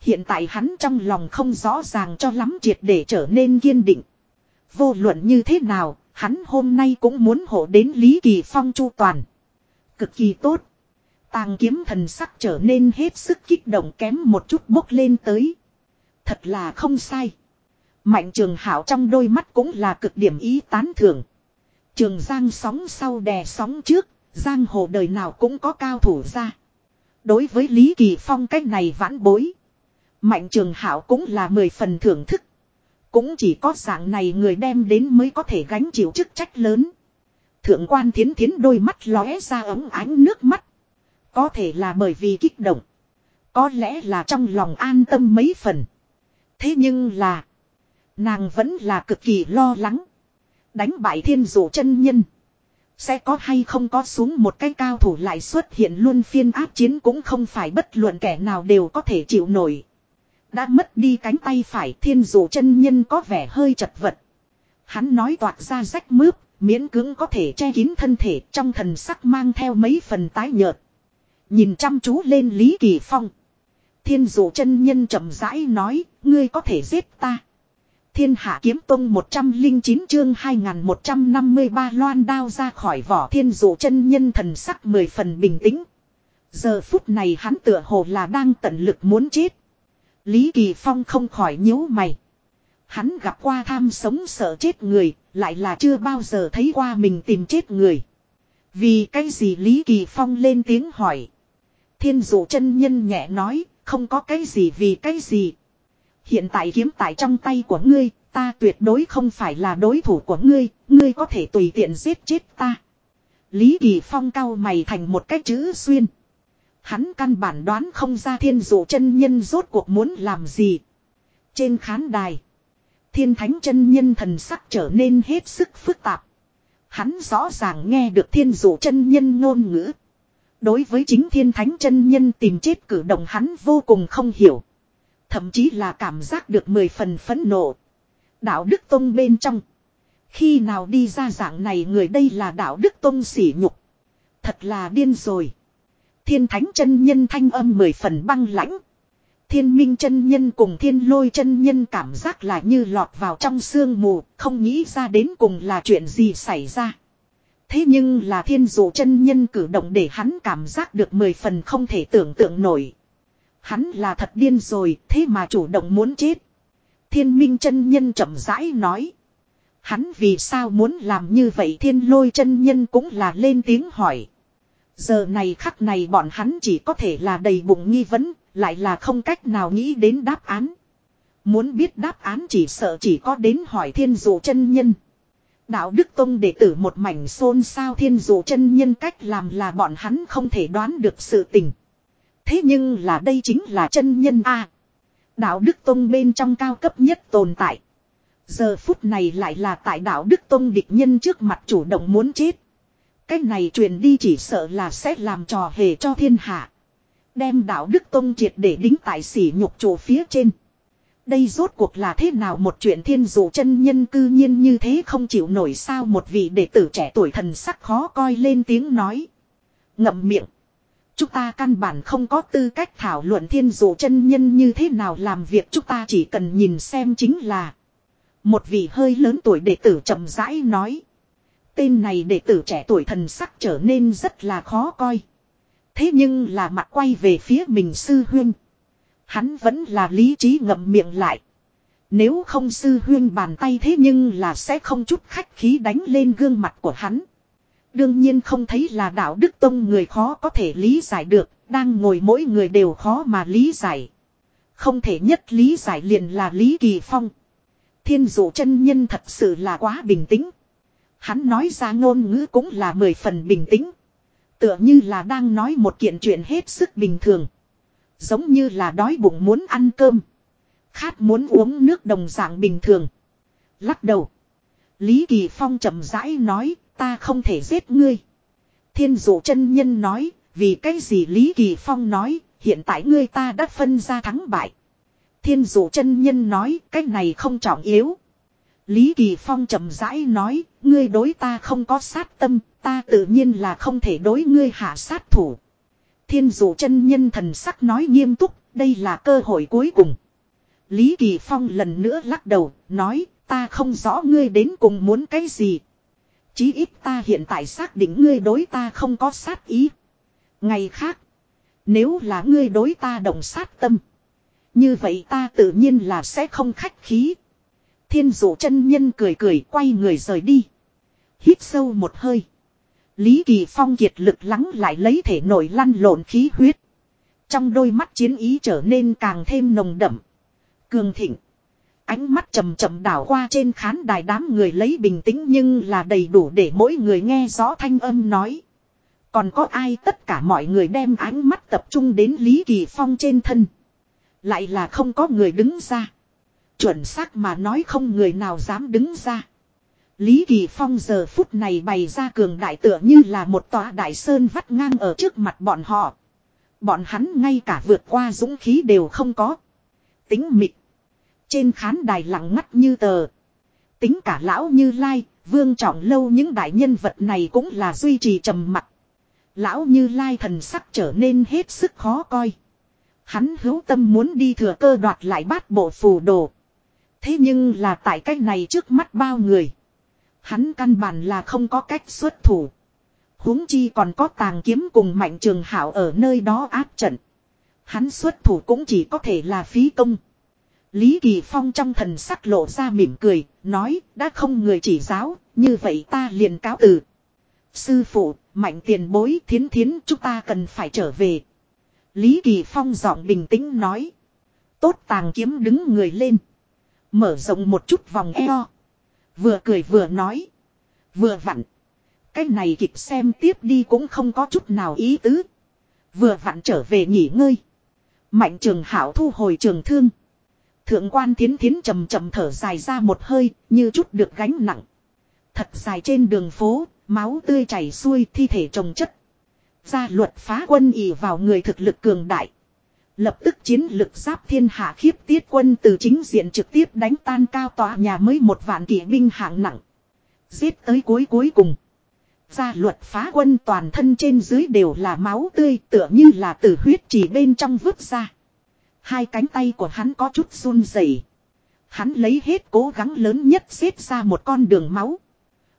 Hiện tại hắn trong lòng không rõ ràng cho lắm triệt để trở nên kiên định. Vô luận như thế nào, hắn hôm nay cũng muốn hộ đến Lý Kỳ Phong chu toàn. Cực kỳ tốt. Tàng kiếm thần sắc trở nên hết sức kích động kém một chút bốc lên tới. Thật là không sai. Mạnh trường hảo trong đôi mắt cũng là cực điểm ý tán thưởng. Trường giang sóng sau đè sóng trước, giang hồ đời nào cũng có cao thủ ra. Đối với Lý Kỳ Phong cách này vãn bối. Mạnh trường hảo cũng là mười phần thưởng thức. Cũng chỉ có dạng này người đem đến mới có thể gánh chịu chức trách lớn. Thượng quan thiến thiến đôi mắt lóe ra ấm ánh nước mắt. Có thể là bởi vì kích động. Có lẽ là trong lòng an tâm mấy phần. Thế nhưng là. Nàng vẫn là cực kỳ lo lắng. Đánh bại thiên dụ chân nhân. Sẽ có hay không có xuống một cái cao thủ lại xuất hiện luôn phiên áp chiến cũng không phải bất luận kẻ nào đều có thể chịu nổi. Đã mất đi cánh tay phải thiên dụ chân nhân có vẻ hơi chật vật. Hắn nói toạc ra rách mướp, miễn cưỡng có thể che kín thân thể trong thần sắc mang theo mấy phần tái nhợt. Nhìn chăm chú lên Lý Kỳ Phong. Thiên dụ chân nhân chậm rãi nói, ngươi có thể giết ta. Thiên hạ kiếm tông 109 chương 2153 loan đao ra khỏi vỏ thiên dụ chân nhân thần sắc mười phần bình tĩnh. Giờ phút này hắn tựa hồ là đang tận lực muốn chết. Lý Kỳ Phong không khỏi nhíu mày. Hắn gặp qua tham sống sợ chết người, lại là chưa bao giờ thấy qua mình tìm chết người. Vì cái gì Lý Kỳ Phong lên tiếng hỏi. Thiên dụ chân nhân nhẹ nói, không có cái gì vì cái gì. Hiện tại kiếm tại trong tay của ngươi, ta tuyệt đối không phải là đối thủ của ngươi, ngươi có thể tùy tiện giết chết ta. Lý Kỳ Phong cao mày thành một cái chữ xuyên. Hắn căn bản đoán không ra thiên dụ chân nhân rốt cuộc muốn làm gì. Trên khán đài. Thiên thánh chân nhân thần sắc trở nên hết sức phức tạp. Hắn rõ ràng nghe được thiên dụ chân nhân ngôn ngữ. Đối với chính thiên thánh chân nhân tìm chết cử động hắn vô cùng không hiểu. Thậm chí là cảm giác được mười phần phẫn nộ. Đạo Đức Tông bên trong. Khi nào đi ra dạng này người đây là đạo Đức Tông sỉ nhục. Thật là điên rồi. Thiên thánh chân nhân thanh âm mười phần băng lãnh. Thiên minh chân nhân cùng thiên lôi chân nhân cảm giác là như lọt vào trong sương mù, không nghĩ ra đến cùng là chuyện gì xảy ra. Thế nhưng là thiên dụ chân nhân cử động để hắn cảm giác được mười phần không thể tưởng tượng nổi. Hắn là thật điên rồi, thế mà chủ động muốn chết. Thiên minh chân nhân chậm rãi nói. Hắn vì sao muốn làm như vậy thiên lôi chân nhân cũng là lên tiếng hỏi. Giờ này khắc này bọn hắn chỉ có thể là đầy bụng nghi vấn, lại là không cách nào nghĩ đến đáp án. Muốn biết đáp án chỉ sợ chỉ có đến hỏi thiên dụ chân nhân. Đạo Đức Tông đệ tử một mảnh xôn xao thiên dụ chân nhân cách làm là bọn hắn không thể đoán được sự tình. Thế nhưng là đây chính là chân nhân A. Đạo Đức Tông bên trong cao cấp nhất tồn tại. Giờ phút này lại là tại đạo Đức Tông địch nhân trước mặt chủ động muốn chết. Cái này truyền đi chỉ sợ là sẽ làm trò hề cho thiên hạ. Đem đạo Đức Tông triệt để đính tại sỉ nhục chỗ phía trên. Đây rốt cuộc là thế nào một chuyện thiên dụ chân nhân cư nhiên như thế không chịu nổi sao một vị đệ tử trẻ tuổi thần sắc khó coi lên tiếng nói. Ngậm miệng. Chúng ta căn bản không có tư cách thảo luận thiên dụ chân nhân như thế nào làm việc chúng ta chỉ cần nhìn xem chính là. Một vị hơi lớn tuổi đệ tử chậm rãi nói. Tên này đệ tử trẻ tuổi thần sắc trở nên rất là khó coi. Thế nhưng là mặt quay về phía mình sư huyên. Hắn vẫn là lý trí ngậm miệng lại. Nếu không sư huyên bàn tay thế nhưng là sẽ không chút khách khí đánh lên gương mặt của hắn. Đương nhiên không thấy là đạo đức tông người khó có thể lý giải được, đang ngồi mỗi người đều khó mà lý giải. Không thể nhất lý giải liền là Lý Kỳ Phong. Thiên dụ chân nhân thật sự là quá bình tĩnh. Hắn nói ra ngôn ngữ cũng là mười phần bình tĩnh. Tựa như là đang nói một kiện chuyện hết sức bình thường. Giống như là đói bụng muốn ăn cơm. Khát muốn uống nước đồng dạng bình thường. Lắc đầu. Lý Kỳ Phong chậm rãi nói, ta không thể giết ngươi. Thiên dụ chân nhân nói, vì cái gì Lý Kỳ Phong nói, hiện tại ngươi ta đã phân ra thắng bại. Thiên dụ chân nhân nói, cái này không trọng yếu. Lý Kỳ Phong chậm rãi nói, ngươi đối ta không có sát tâm, ta tự nhiên là không thể đối ngươi hạ sát thủ. Thiên dụ chân nhân thần sắc nói nghiêm túc, đây là cơ hội cuối cùng. Lý Kỳ Phong lần nữa lắc đầu, nói, ta không rõ ngươi đến cùng muốn cái gì. Chí ít ta hiện tại xác định ngươi đối ta không có sát ý. Ngày khác, nếu là ngươi đối ta động sát tâm. Như vậy ta tự nhiên là sẽ không khách khí. Thiên dụ chân nhân cười cười quay người rời đi. Hít sâu một hơi. Lý Kỳ Phong kiệt lực lắng lại lấy thể nổi lăn lộn khí huyết. Trong đôi mắt chiến ý trở nên càng thêm nồng đậm. Cường thịnh. Ánh mắt chầm chậm đảo qua trên khán đài đám người lấy bình tĩnh nhưng là đầy đủ để mỗi người nghe rõ thanh âm nói. Còn có ai tất cả mọi người đem ánh mắt tập trung đến Lý Kỳ Phong trên thân. Lại là không có người đứng ra. Chuẩn xác mà nói không người nào dám đứng ra. Lý Kỳ Phong giờ phút này bày ra cường đại tựa như là một tòa đại sơn vắt ngang ở trước mặt bọn họ. Bọn hắn ngay cả vượt qua dũng khí đều không có. Tính mịt. Trên khán đài lặng ngắt như tờ. Tính cả lão như lai, vương trọng lâu những đại nhân vật này cũng là duy trì trầm mặt. Lão như lai thần sắc trở nên hết sức khó coi. Hắn hữu tâm muốn đi thừa cơ đoạt lại bát bộ phù đồ. Thế nhưng là tại cách này trước mắt bao người. Hắn căn bản là không có cách xuất thủ. huống chi còn có tàng kiếm cùng mạnh trường hảo ở nơi đó áp trận. Hắn xuất thủ cũng chỉ có thể là phí công. Lý Kỳ Phong trong thần sắc lộ ra mỉm cười, nói, đã không người chỉ giáo, như vậy ta liền cáo từ. Sư phụ, mạnh tiền bối thiến thiến chúng ta cần phải trở về. Lý Kỳ Phong giọng bình tĩnh nói. Tốt tàng kiếm đứng người lên. Mở rộng một chút vòng eo. Vừa cười vừa nói. Vừa vặn. Cái này kịch xem tiếp đi cũng không có chút nào ý tứ. Vừa vặn trở về nghỉ ngơi. Mạnh trường hảo thu hồi trường thương. Thượng quan thiến thiến chầm chầm thở dài ra một hơi, như chút được gánh nặng. Thật dài trên đường phố, máu tươi chảy xuôi thi thể trồng chất. Gia luật phá quân ỉ vào người thực lực cường đại. Lập tức chiến lực giáp thiên hạ khiếp tiết quân từ chính diện trực tiếp đánh tan cao tòa nhà mới một vạn kỵ binh hạng nặng. Giết tới cuối cuối cùng. Gia luật phá quân toàn thân trên dưới đều là máu tươi tựa như là từ huyết chỉ bên trong vứt ra. Hai cánh tay của hắn có chút run rẩy. Hắn lấy hết cố gắng lớn nhất xếp ra một con đường máu.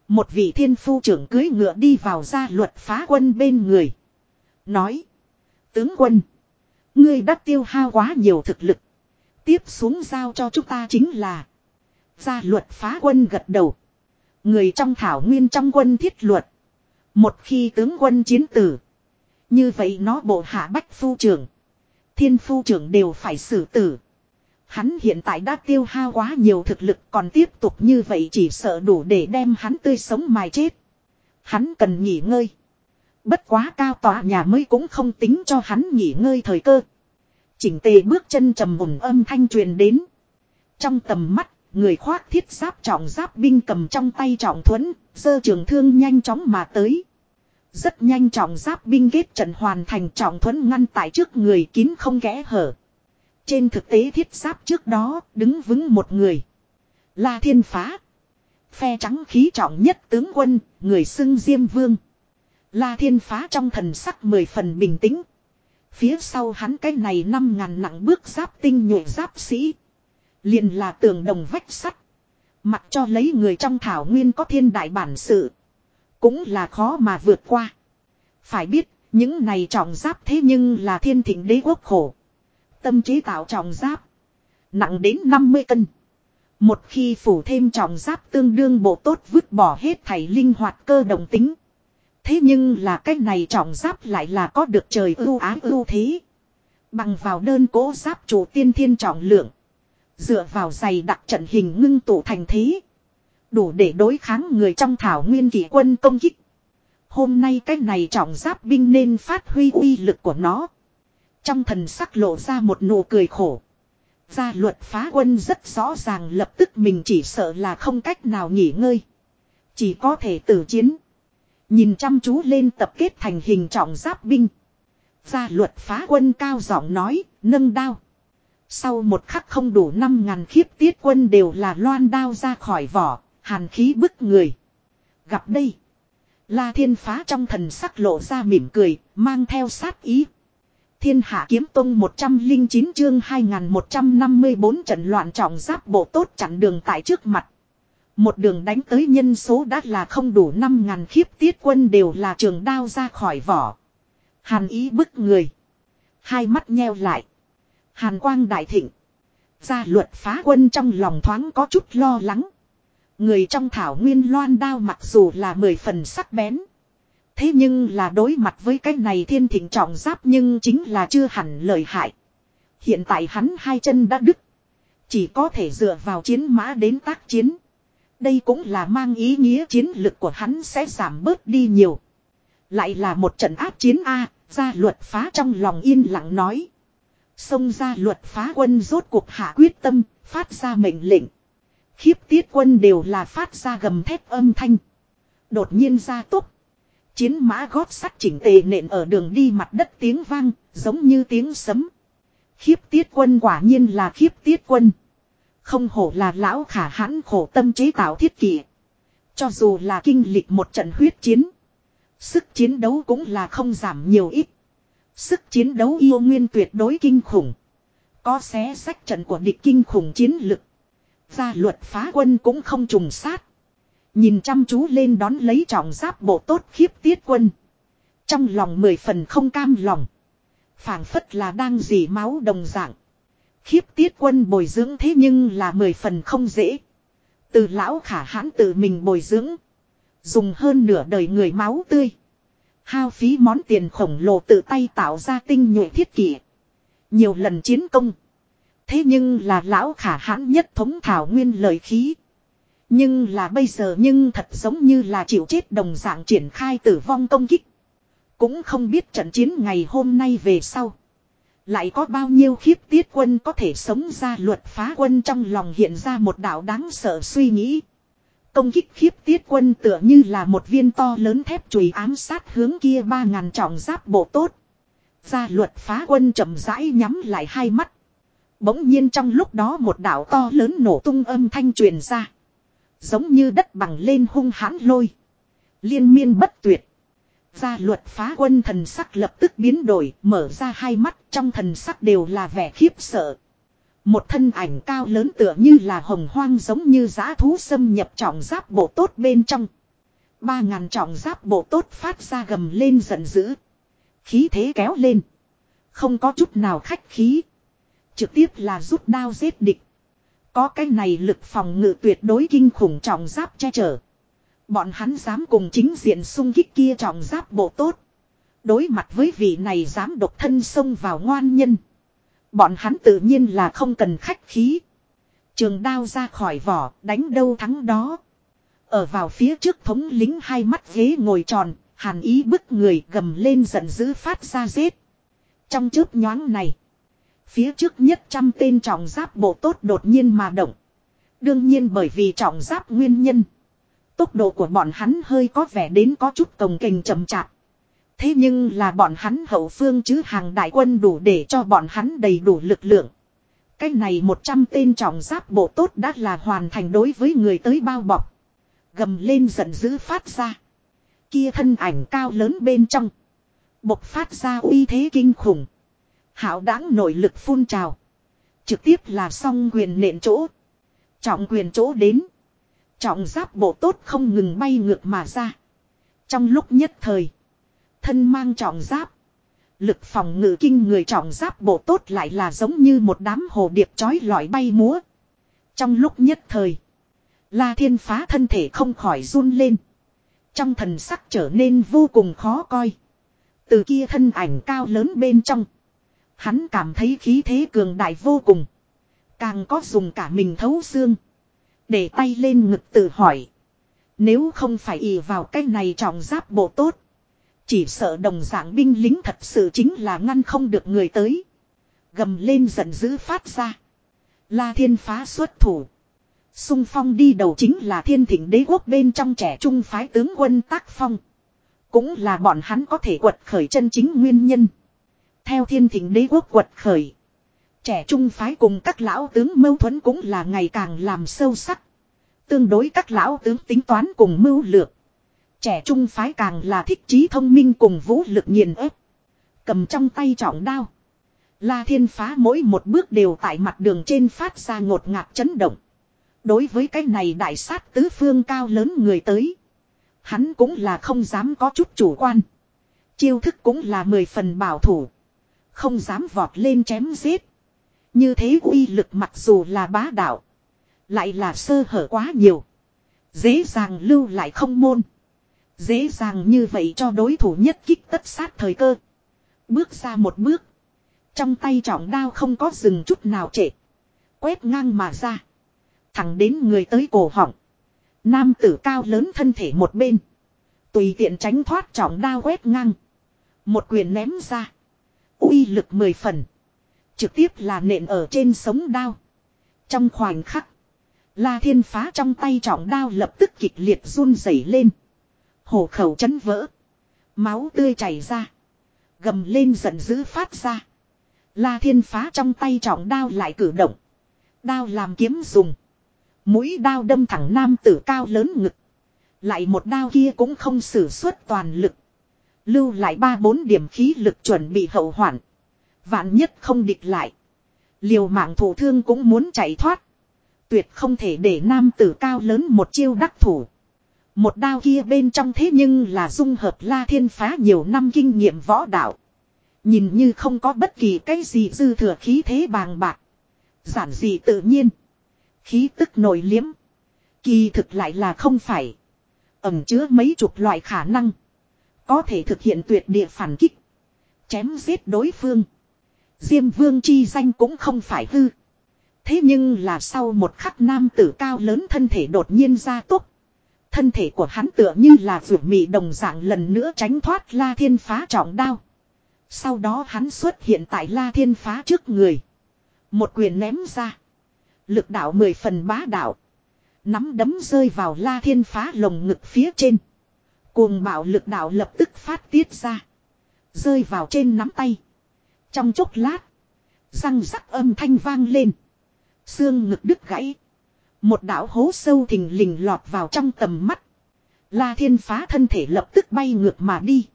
Một vị thiên phu trưởng cưới ngựa đi vào gia luật phá quân bên người. Nói. Tướng quân. Ngươi đã tiêu hao quá nhiều thực lực. Tiếp xuống giao cho chúng ta chính là. Gia luật phá quân gật đầu. Người trong thảo nguyên trong quân thiết luật. Một khi tướng quân chiến tử. Như vậy nó bộ hạ bách phu trưởng. Thiên phu trưởng đều phải xử tử. Hắn hiện tại đã tiêu hao quá nhiều thực lực còn tiếp tục như vậy chỉ sợ đủ để đem hắn tươi sống mài chết. Hắn cần nghỉ ngơi. Bất quá cao tòa nhà mới cũng không tính cho hắn nghỉ ngơi thời cơ. Chỉnh tề bước chân trầm mùng âm thanh truyền đến. Trong tầm mắt, người khoác thiết giáp trọng giáp binh cầm trong tay trọng thuẫn, sơ trường thương nhanh chóng mà tới. Rất nhanh trọng giáp binh kết trận hoàn thành trọng thuẫn ngăn tại trước người kín không kẽ hở. Trên thực tế thiết giáp trước đó đứng vững một người. La thiên phá. Phe trắng khí trọng nhất tướng quân, người xưng Diêm Vương. La thiên phá trong thần sắc mười phần bình tĩnh. Phía sau hắn cái này năm ngàn nặng bước giáp tinh nhuệ giáp sĩ. Liền là tường đồng vách sắt. Mặc cho lấy người trong thảo nguyên có thiên đại bản sự. Cũng là khó mà vượt qua. Phải biết, những này trọng giáp thế nhưng là thiên thịnh đế quốc khổ. Tâm trí tạo trọng giáp. Nặng đến 50 cân. Một khi phủ thêm trọng giáp tương đương bộ tốt vứt bỏ hết thảy linh hoạt cơ động tính. Thế nhưng là cái này trọng giáp lại là có được trời ưu ái ưu thế. Bằng vào đơn cố giáp chủ tiên thiên trọng lượng. Dựa vào giày đặc trận hình ngưng tụ thành thế. Đủ để đối kháng người trong thảo nguyên kỷ quân công kích. Hôm nay cái này trọng giáp binh nên phát huy uy lực của nó. Trong thần sắc lộ ra một nụ cười khổ. Gia luật phá quân rất rõ ràng lập tức mình chỉ sợ là không cách nào nghỉ ngơi. Chỉ có thể tử chiến. Nhìn chăm chú lên tập kết thành hình trọng giáp binh. Gia luật phá quân cao giọng nói, nâng đao. Sau một khắc không đủ năm ngàn khiếp tiết quân đều là loan đao ra khỏi vỏ, hàn khí bức người. Gặp đây. La thiên phá trong thần sắc lộ ra mỉm cười, mang theo sát ý. Thiên hạ kiếm tông 109 chương 2154 trận loạn trọng giáp bộ tốt chặn đường tại trước mặt. Một đường đánh tới nhân số đã là không đủ 5.000 khiếp tiết quân đều là trường đao ra khỏi vỏ. Hàn ý bức người. Hai mắt nheo lại. Hàn quang đại thịnh. Gia luật phá quân trong lòng thoáng có chút lo lắng. Người trong thảo nguyên loan đao mặc dù là mười phần sắc bén. Thế nhưng là đối mặt với cái này thiên thịnh trọng giáp nhưng chính là chưa hẳn lợi hại. Hiện tại hắn hai chân đã đứt. Chỉ có thể dựa vào chiến mã đến tác chiến. Đây cũng là mang ý nghĩa chiến lực của hắn sẽ giảm bớt đi nhiều. Lại là một trận áp chiến A, gia luật phá trong lòng yên lặng nói. Xông ra luật phá quân rốt cuộc hạ quyết tâm, phát ra mệnh lệnh. Khiếp tiết quân đều là phát ra gầm thép âm thanh. Đột nhiên ra tốt. Chiến mã gót sắt chỉnh tề nện ở đường đi mặt đất tiếng vang, giống như tiếng sấm. Khiếp tiết quân quả nhiên là khiếp tiết quân. Không hổ là lão khả hãn khổ tâm chế tạo thiết kỷ. Cho dù là kinh lịch một trận huyết chiến. Sức chiến đấu cũng là không giảm nhiều ít. Sức chiến đấu yêu nguyên tuyệt đối kinh khủng. Có xé sách trận của địch kinh khủng chiến lực. Gia luật phá quân cũng không trùng sát. Nhìn chăm chú lên đón lấy trọng giáp bộ tốt khiếp tiết quân. Trong lòng mười phần không cam lòng. phảng phất là đang dì máu đồng dạng. Khiếp tiết quân bồi dưỡng thế nhưng là mười phần không dễ. Từ lão khả hãn tự mình bồi dưỡng. Dùng hơn nửa đời người máu tươi. Hao phí món tiền khổng lồ tự tay tạo ra tinh nhuệ thiết kỷ. Nhiều lần chiến công. Thế nhưng là lão khả hãn nhất thống thảo nguyên lời khí. Nhưng là bây giờ nhưng thật giống như là chịu chết đồng dạng triển khai tử vong công kích. Cũng không biết trận chiến ngày hôm nay về sau. Lại có bao nhiêu khiếp tiết quân có thể sống ra luật phá quân trong lòng hiện ra một đạo đáng sợ suy nghĩ. Công kích khiếp tiết quân tựa như là một viên to lớn thép chùy ám sát hướng kia ba ngàn trọng giáp bộ tốt. Ra luật phá quân chậm rãi nhắm lại hai mắt. Bỗng nhiên trong lúc đó một đạo to lớn nổ tung âm thanh truyền ra. Giống như đất bằng lên hung hãn lôi. Liên miên bất tuyệt. Gia luật phá quân thần sắc lập tức biến đổi, mở ra hai mắt trong thần sắc đều là vẻ khiếp sợ. Một thân ảnh cao lớn tựa như là hồng hoang giống như giã thú xâm nhập trọng giáp bộ tốt bên trong. Ba ngàn trọng giáp bộ tốt phát ra gầm lên giận dữ. Khí thế kéo lên. Không có chút nào khách khí. Trực tiếp là rút đao giết địch. Có cái này lực phòng ngự tuyệt đối kinh khủng trọng giáp che chở. Bọn hắn dám cùng chính diện xung kích kia trọng giáp bộ tốt. Đối mặt với vị này dám độc thân xông vào ngoan nhân. Bọn hắn tự nhiên là không cần khách khí. Trường đao ra khỏi vỏ, đánh đâu thắng đó. Ở vào phía trước thống lính hai mắt ghế ngồi tròn, hàn ý bức người gầm lên giận dữ phát ra giết. Trong chớp nhoáng này, phía trước nhất trăm tên trọng giáp bộ tốt đột nhiên mà động. Đương nhiên bởi vì trọng giáp nguyên nhân. Tốc độ của bọn hắn hơi có vẻ đến có chút cồng kềnh chậm chạp. Thế nhưng là bọn hắn hậu phương chứ hàng đại quân đủ để cho bọn hắn đầy đủ lực lượng. Cái này 100 tên trọng giáp bộ tốt đã là hoàn thành đối với người tới bao bọc. Gầm lên giận dữ phát ra. Kia thân ảnh cao lớn bên trong. Bộc phát ra uy thế kinh khủng. Hảo đáng nội lực phun trào. Trực tiếp là song quyền nện chỗ. Trọng quyền chỗ đến. Trọng giáp bộ tốt không ngừng bay ngược mà ra. Trong lúc nhất thời. Thân mang trọng giáp. Lực phòng ngự kinh người trọng giáp bộ tốt lại là giống như một đám hồ điệp chói lọi bay múa. Trong lúc nhất thời. La thiên phá thân thể không khỏi run lên. Trong thần sắc trở nên vô cùng khó coi. Từ kia thân ảnh cao lớn bên trong. Hắn cảm thấy khí thế cường đại vô cùng. Càng có dùng cả mình thấu xương. Để tay lên ngực tự hỏi. Nếu không phải ì vào cái này trọng giáp bộ tốt. Chỉ sợ đồng dạng binh lính thật sự chính là ngăn không được người tới. Gầm lên giận dữ phát ra. La thiên phá xuất thủ. Xung phong đi đầu chính là thiên thịnh đế quốc bên trong trẻ trung phái tướng quân tác phong. Cũng là bọn hắn có thể quật khởi chân chính nguyên nhân. Theo thiên thịnh đế quốc quật khởi. Trẻ trung phái cùng các lão tướng mâu thuẫn cũng là ngày càng làm sâu sắc. Tương đối các lão tướng tính toán cùng mưu lược. Trẻ trung phái càng là thích trí thông minh cùng vũ lực nghiền ép. Cầm trong tay trọng đao. La thiên phá mỗi một bước đều tại mặt đường trên phát ra ngột ngạt chấn động. Đối với cái này đại sát tứ phương cao lớn người tới. Hắn cũng là không dám có chút chủ quan. Chiêu thức cũng là mười phần bảo thủ. Không dám vọt lên chém giết. Như thế uy lực mặc dù là bá đạo. Lại là sơ hở quá nhiều. Dễ dàng lưu lại không môn. Dễ dàng như vậy cho đối thủ nhất kích tất sát thời cơ. Bước ra một bước. Trong tay trọng đao không có dừng chút nào trễ, Quét ngang mà ra. Thẳng đến người tới cổ họng. Nam tử cao lớn thân thể một bên. Tùy tiện tránh thoát trọng đao quét ngang. Một quyền ném ra. uy lực mười phần. Trực tiếp là nện ở trên sống đao. Trong khoảnh khắc. La thiên phá trong tay trọng đao lập tức kịch liệt run rẩy lên. Hổ khẩu chấn vỡ. Máu tươi chảy ra. Gầm lên giận dữ phát ra. La thiên phá trong tay trọng đao lại cử động. Đao làm kiếm dùng. Mũi đao đâm thẳng nam tử cao lớn ngực. Lại một đao kia cũng không sử xuất toàn lực. Lưu lại ba bốn điểm khí lực chuẩn bị hậu hoạn. Vạn nhất không địch lại. Liều mạng thủ thương cũng muốn chạy thoát. Tuyệt không thể để nam tử cao lớn một chiêu đắc thủ. Một đao kia bên trong thế nhưng là dung hợp la thiên phá nhiều năm kinh nghiệm võ đạo. Nhìn như không có bất kỳ cái gì dư thừa khí thế bàng bạc. Giản dị tự nhiên. Khí tức nổi liếm. Kỳ thực lại là không phải. Ẩm chứa mấy chục loại khả năng. Có thể thực hiện tuyệt địa phản kích. Chém giết đối phương. Diêm vương chi danh cũng không phải hư. Thế nhưng là sau một khắc nam tử cao lớn thân thể đột nhiên ra tốc. Thân thể của hắn tựa như là vượt mị đồng dạng lần nữa tránh thoát la thiên phá trọng đao. Sau đó hắn xuất hiện tại la thiên phá trước người. Một quyền ném ra. Lực đạo mười phần bá đạo. Nắm đấm rơi vào la thiên phá lồng ngực phía trên. Cuồng bạo lực đạo lập tức phát tiết ra. Rơi vào trên nắm tay. Trong chốc lát. Răng rắc âm thanh vang lên. Xương ngực đứt gãy. Một đạo hố sâu thình lình lọt vào trong tầm mắt. La thiên phá thân thể lập tức bay ngược mà đi.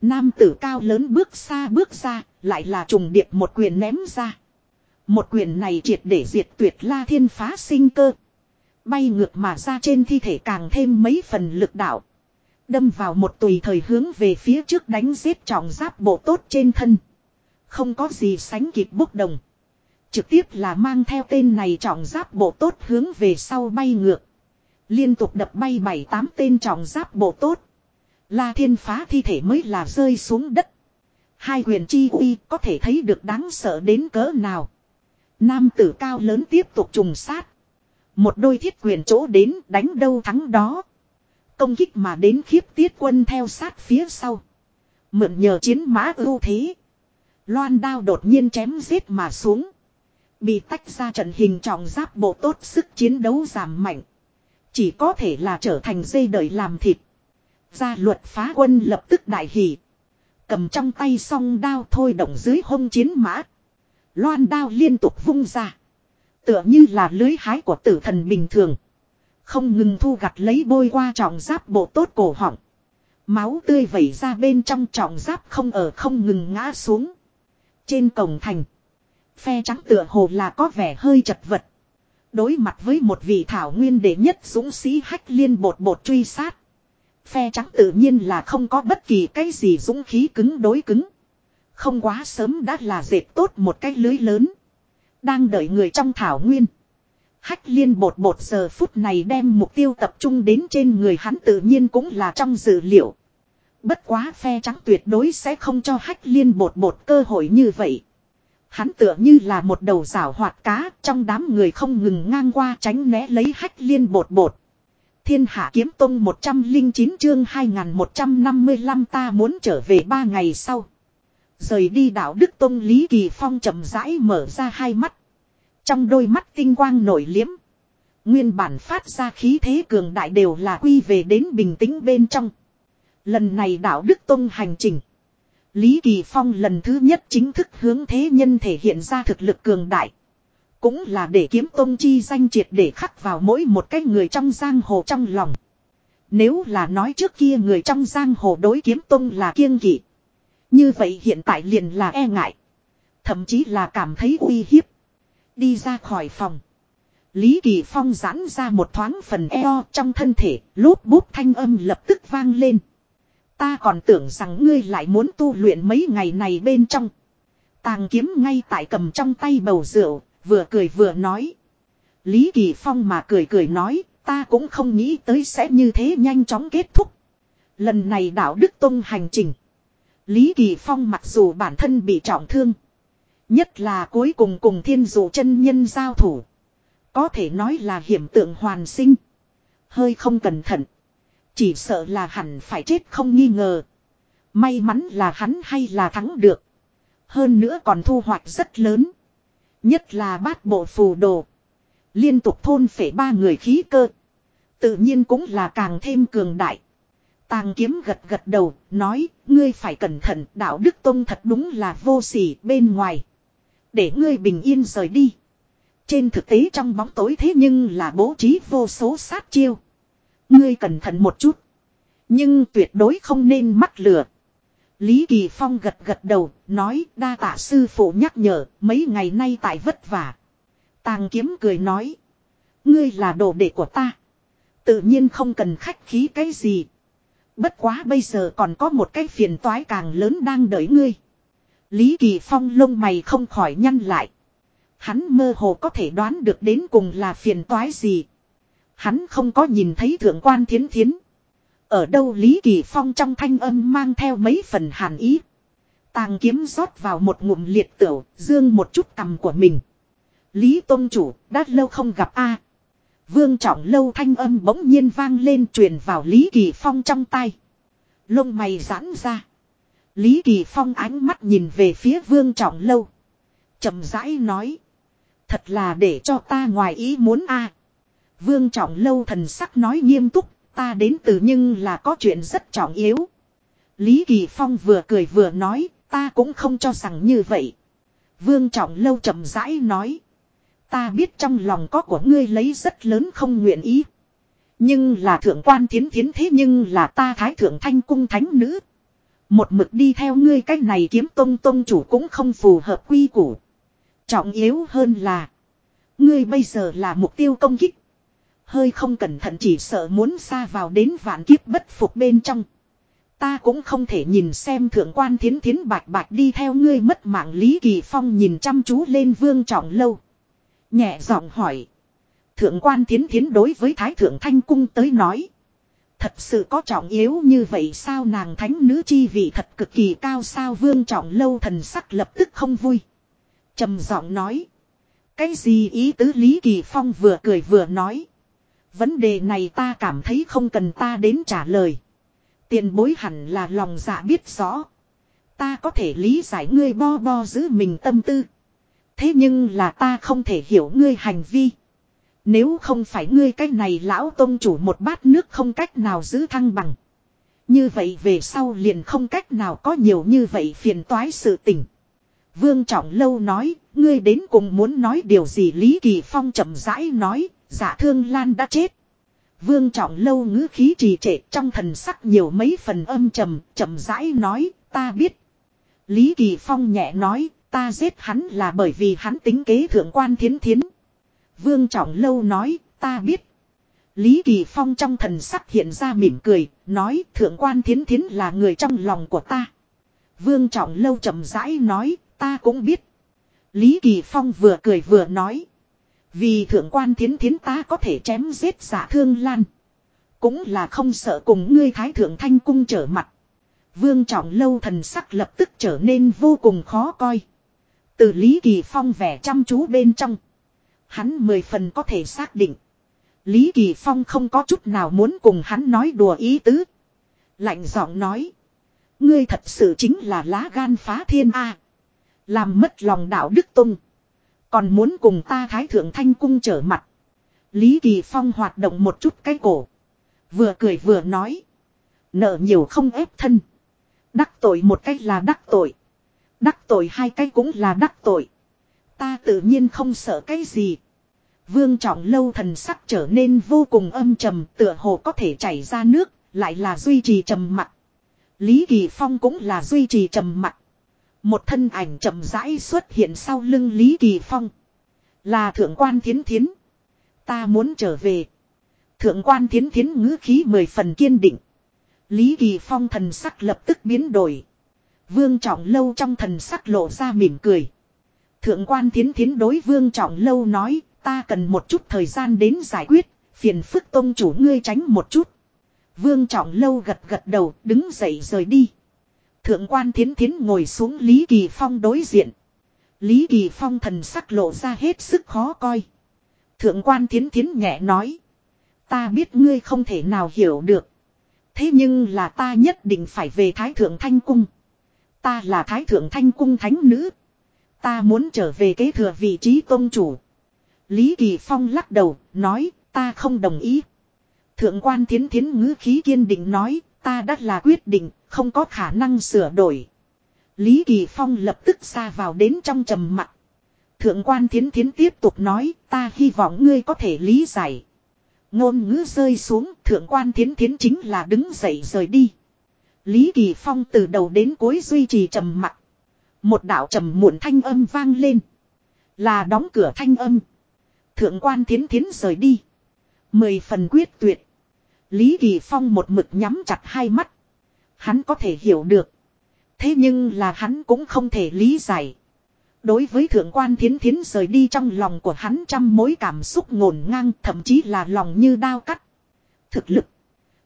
Nam tử cao lớn bước xa bước ra, lại là trùng điệp một quyền ném ra. Một quyền này triệt để diệt tuyệt la thiên phá sinh cơ. Bay ngược mà ra trên thi thể càng thêm mấy phần lực đạo. Đâm vào một tùy thời hướng về phía trước đánh giết trọng giáp bộ tốt trên thân. Không có gì sánh kịp bốc đồng. Trực tiếp là mang theo tên này trọng giáp bộ tốt hướng về sau bay ngược. Liên tục đập bay bảy tám tên trọng giáp bộ tốt. La thiên phá thi thể mới là rơi xuống đất. Hai quyền chi uy có thể thấy được đáng sợ đến cỡ nào. Nam tử cao lớn tiếp tục trùng sát. Một đôi thiết quyền chỗ đến đánh đâu thắng đó. Công kích mà đến khiếp tiết quân theo sát phía sau. Mượn nhờ chiến mã ưu thế. Loan đao đột nhiên chém giết mà xuống. Bị tách ra trận hình trọng giáp bộ tốt sức chiến đấu giảm mạnh. Chỉ có thể là trở thành dây đời làm thịt. Gia luật phá quân lập tức đại hỷ. Cầm trong tay song đao thôi động dưới hông chiến mã. Loan đao liên tục vung ra. Tựa như là lưới hái của tử thần bình thường. Không ngừng thu gặt lấy bôi qua trọng giáp bộ tốt cổ họng. Máu tươi vẩy ra bên trong trọng giáp không ở không ngừng ngã xuống. Trên cổng thành. Phe trắng tựa hồ là có vẻ hơi chật vật. Đối mặt với một vị thảo nguyên đệ nhất dũng sĩ hách liên bột bột truy sát. Phe trắng tự nhiên là không có bất kỳ cái gì dũng khí cứng đối cứng. Không quá sớm đã là dệt tốt một cái lưới lớn. Đang đợi người trong thảo nguyên. Hách liên bột bột giờ phút này đem mục tiêu tập trung đến trên người hắn tự nhiên cũng là trong dự liệu. Bất quá phe trắng tuyệt đối sẽ không cho hách liên bột bột cơ hội như vậy. Hắn tựa như là một đầu rảo hoạt cá, trong đám người không ngừng ngang qua tránh né lấy hách liên bột bột. Thiên hạ kiếm tông 109 chương 2155 ta muốn trở về ba ngày sau. Rời đi đạo Đức Tông Lý Kỳ Phong chậm rãi mở ra hai mắt. Trong đôi mắt tinh quang nổi liếm. Nguyên bản phát ra khí thế cường đại đều là quy về đến bình tĩnh bên trong. Lần này đạo Đức Tông hành trình. Lý Kỳ Phong lần thứ nhất chính thức hướng thế nhân thể hiện ra thực lực cường đại. Cũng là để kiếm tông chi danh triệt để khắc vào mỗi một cái người trong giang hồ trong lòng. Nếu là nói trước kia người trong giang hồ đối kiếm tông là kiêng kỵ. Như vậy hiện tại liền là e ngại. Thậm chí là cảm thấy uy hiếp. Đi ra khỏi phòng. Lý Kỳ Phong giãn ra một thoáng phần eo trong thân thể, lốp bút thanh âm lập tức vang lên. Ta còn tưởng rằng ngươi lại muốn tu luyện mấy ngày này bên trong. Tàng kiếm ngay tại cầm trong tay bầu rượu, vừa cười vừa nói. Lý Kỳ Phong mà cười cười nói, ta cũng không nghĩ tới sẽ như thế nhanh chóng kết thúc. Lần này đạo Đức Tông hành trình. Lý Kỳ Phong mặc dù bản thân bị trọng thương. Nhất là cuối cùng cùng thiên dụ chân nhân giao thủ. Có thể nói là hiểm tượng hoàn sinh. Hơi không cẩn thận. Chỉ sợ là hẳn phải chết không nghi ngờ. May mắn là hắn hay là thắng được. Hơn nữa còn thu hoạch rất lớn. Nhất là bát bộ phù đồ. Liên tục thôn phể ba người khí cơ. Tự nhiên cũng là càng thêm cường đại. Tàng kiếm gật gật đầu, nói, ngươi phải cẩn thận, đạo đức tông thật đúng là vô sỉ bên ngoài. Để ngươi bình yên rời đi. Trên thực tế trong bóng tối thế nhưng là bố trí vô số sát chiêu. Ngươi cẩn thận một chút. Nhưng tuyệt đối không nên mắc lừa. Lý Kỳ Phong gật gật đầu, nói đa tạ sư phụ nhắc nhở, mấy ngày nay tại vất vả. Tàng kiếm cười nói. Ngươi là đồ đệ của ta. Tự nhiên không cần khách khí cái gì. Bất quá bây giờ còn có một cái phiền toái càng lớn đang đợi ngươi. Lý Kỳ Phong lông mày không khỏi nhăn lại. Hắn mơ hồ có thể đoán được đến cùng là phiền toái gì. Hắn không có nhìn thấy thượng quan thiến thiến. Ở đâu Lý Kỳ Phong trong thanh âm mang theo mấy phần hàn ý. Tàng kiếm rót vào một ngụm liệt tửu, dương một chút cầm của mình. Lý Tôn Chủ, đã lâu không gặp a Vương Trọng Lâu thanh âm bỗng nhiên vang lên truyền vào Lý Kỳ Phong trong tay. Lông mày giãn ra. Lý Kỳ Phong ánh mắt nhìn về phía Vương Trọng Lâu. chậm rãi nói. Thật là để cho ta ngoài ý muốn a Vương Trọng Lâu thần sắc nói nghiêm túc. Ta đến từ nhưng là có chuyện rất trọng yếu. Lý Kỳ Phong vừa cười vừa nói. Ta cũng không cho rằng như vậy. Vương Trọng Lâu chậm rãi nói. Ta biết trong lòng có của ngươi lấy rất lớn không nguyện ý. Nhưng là thượng quan thiến thiến thế nhưng là ta thái thượng thanh cung thánh nữ. Một mực đi theo ngươi cách này kiếm tông tông chủ cũng không phù hợp quy củ. Trọng yếu hơn là. Ngươi bây giờ là mục tiêu công kích. Hơi không cẩn thận chỉ sợ muốn xa vào đến vạn kiếp bất phục bên trong. Ta cũng không thể nhìn xem thượng quan thiến thiến bạch bạch đi theo ngươi mất mạng Lý Kỳ Phong nhìn chăm chú lên vương trọng lâu. Nhẹ giọng hỏi. Thượng quan thiến thiến đối với Thái Thượng Thanh Cung tới nói. Thật sự có trọng yếu như vậy sao nàng thánh nữ chi vị thật cực kỳ cao sao vương trọng lâu thần sắc lập tức không vui. trầm giọng nói. Cái gì ý tứ Lý Kỳ Phong vừa cười vừa nói. Vấn đề này ta cảm thấy không cần ta đến trả lời. Tiền bối hẳn là lòng dạ biết rõ. Ta có thể lý giải ngươi bo bo giữ mình tâm tư. Thế nhưng là ta không thể hiểu ngươi hành vi. Nếu không phải ngươi cách này lão tôn chủ một bát nước không cách nào giữ thăng bằng. Như vậy về sau liền không cách nào có nhiều như vậy phiền toái sự tình. Vương Trọng Lâu nói, ngươi đến cùng muốn nói điều gì Lý Kỳ Phong chậm rãi nói, giả thương lan đã chết. Vương Trọng Lâu ngữ khí trì trệ trong thần sắc nhiều mấy phần âm trầm, chậm rãi nói, ta biết. Lý Kỳ Phong nhẹ nói, ta giết hắn là bởi vì hắn tính kế thượng quan thiến thiến. Vương Trọng Lâu nói, ta biết. Lý Kỳ Phong trong thần sắc hiện ra mỉm cười, nói thượng quan thiến thiến là người trong lòng của ta. Vương Trọng Lâu chậm rãi nói, ta cũng biết. Lý Kỳ Phong vừa cười vừa nói. Vì thượng quan thiến thiến ta có thể chém giết giả thương lan. Cũng là không sợ cùng ngươi thái thượng thanh cung trở mặt. Vương trọng lâu thần sắc lập tức trở nên vô cùng khó coi. Từ Lý Kỳ Phong vẻ chăm chú bên trong. Hắn mười phần có thể xác định. Lý Kỳ Phong không có chút nào muốn cùng hắn nói đùa ý tứ. Lạnh giọng nói. Ngươi thật sự chính là lá gan phá thiên A. Làm mất lòng đạo đức tung. Còn muốn cùng ta thái thượng thanh cung trở mặt. Lý Kỳ Phong hoạt động một chút cái cổ. Vừa cười vừa nói. Nợ nhiều không ép thân. Đắc tội một cách là đắc tội. Đắc tội hai cái cũng là đắc tội. Ta tự nhiên không sợ cái gì. Vương trọng lâu thần sắc trở nên vô cùng âm trầm tựa hồ có thể chảy ra nước, lại là duy trì trầm mặt. Lý Kỳ Phong cũng là duy trì trầm mặt. Một thân ảnh chậm rãi xuất hiện sau lưng Lý Kỳ Phong. Là thượng quan thiến thiến. Ta muốn trở về. Thượng quan thiến thiến ngữ khí mười phần kiên định. Lý Kỳ Phong thần sắc lập tức biến đổi. Vương Trọng Lâu trong thần sắc lộ ra mỉm cười. Thượng quan thiến thiến đối Vương Trọng Lâu nói, ta cần một chút thời gian đến giải quyết, phiền phức tôn chủ ngươi tránh một chút. Vương Trọng Lâu gật gật đầu, đứng dậy rời đi. Thượng quan thiến thiến ngồi xuống Lý Kỳ Phong đối diện. Lý Kỳ Phong thần sắc lộ ra hết sức khó coi. Thượng quan thiến thiến nhẹ nói. Ta biết ngươi không thể nào hiểu được. Thế nhưng là ta nhất định phải về Thái Thượng Thanh Cung. Ta là Thái Thượng Thanh Cung Thánh Nữ. Ta muốn trở về kế thừa vị trí tôn chủ. Lý Kỳ Phong lắc đầu, nói, ta không đồng ý. Thượng quan thiến thiến ngữ khí kiên định nói, ta đã là quyết định, không có khả năng sửa đổi. Lý Kỳ Phong lập tức xa vào đến trong trầm mặt. Thượng quan thiến thiến tiếp tục nói, ta hy vọng ngươi có thể lý giải. Ngôn ngữ rơi xuống, thượng quan thiến thiến chính là đứng dậy rời đi. Lý Kỳ Phong từ đầu đến cuối duy trì trầm mặt. Một đạo trầm muộn thanh âm vang lên. Là đóng cửa thanh âm. Thượng quan thiến thiến rời đi. Mười phần quyết tuyệt. Lý Kỳ Phong một mực nhắm chặt hai mắt. Hắn có thể hiểu được. Thế nhưng là hắn cũng không thể lý giải. Đối với thượng quan thiến thiến rời đi trong lòng của hắn trăm mối cảm xúc ngổn ngang thậm chí là lòng như đao cắt. Thực lực.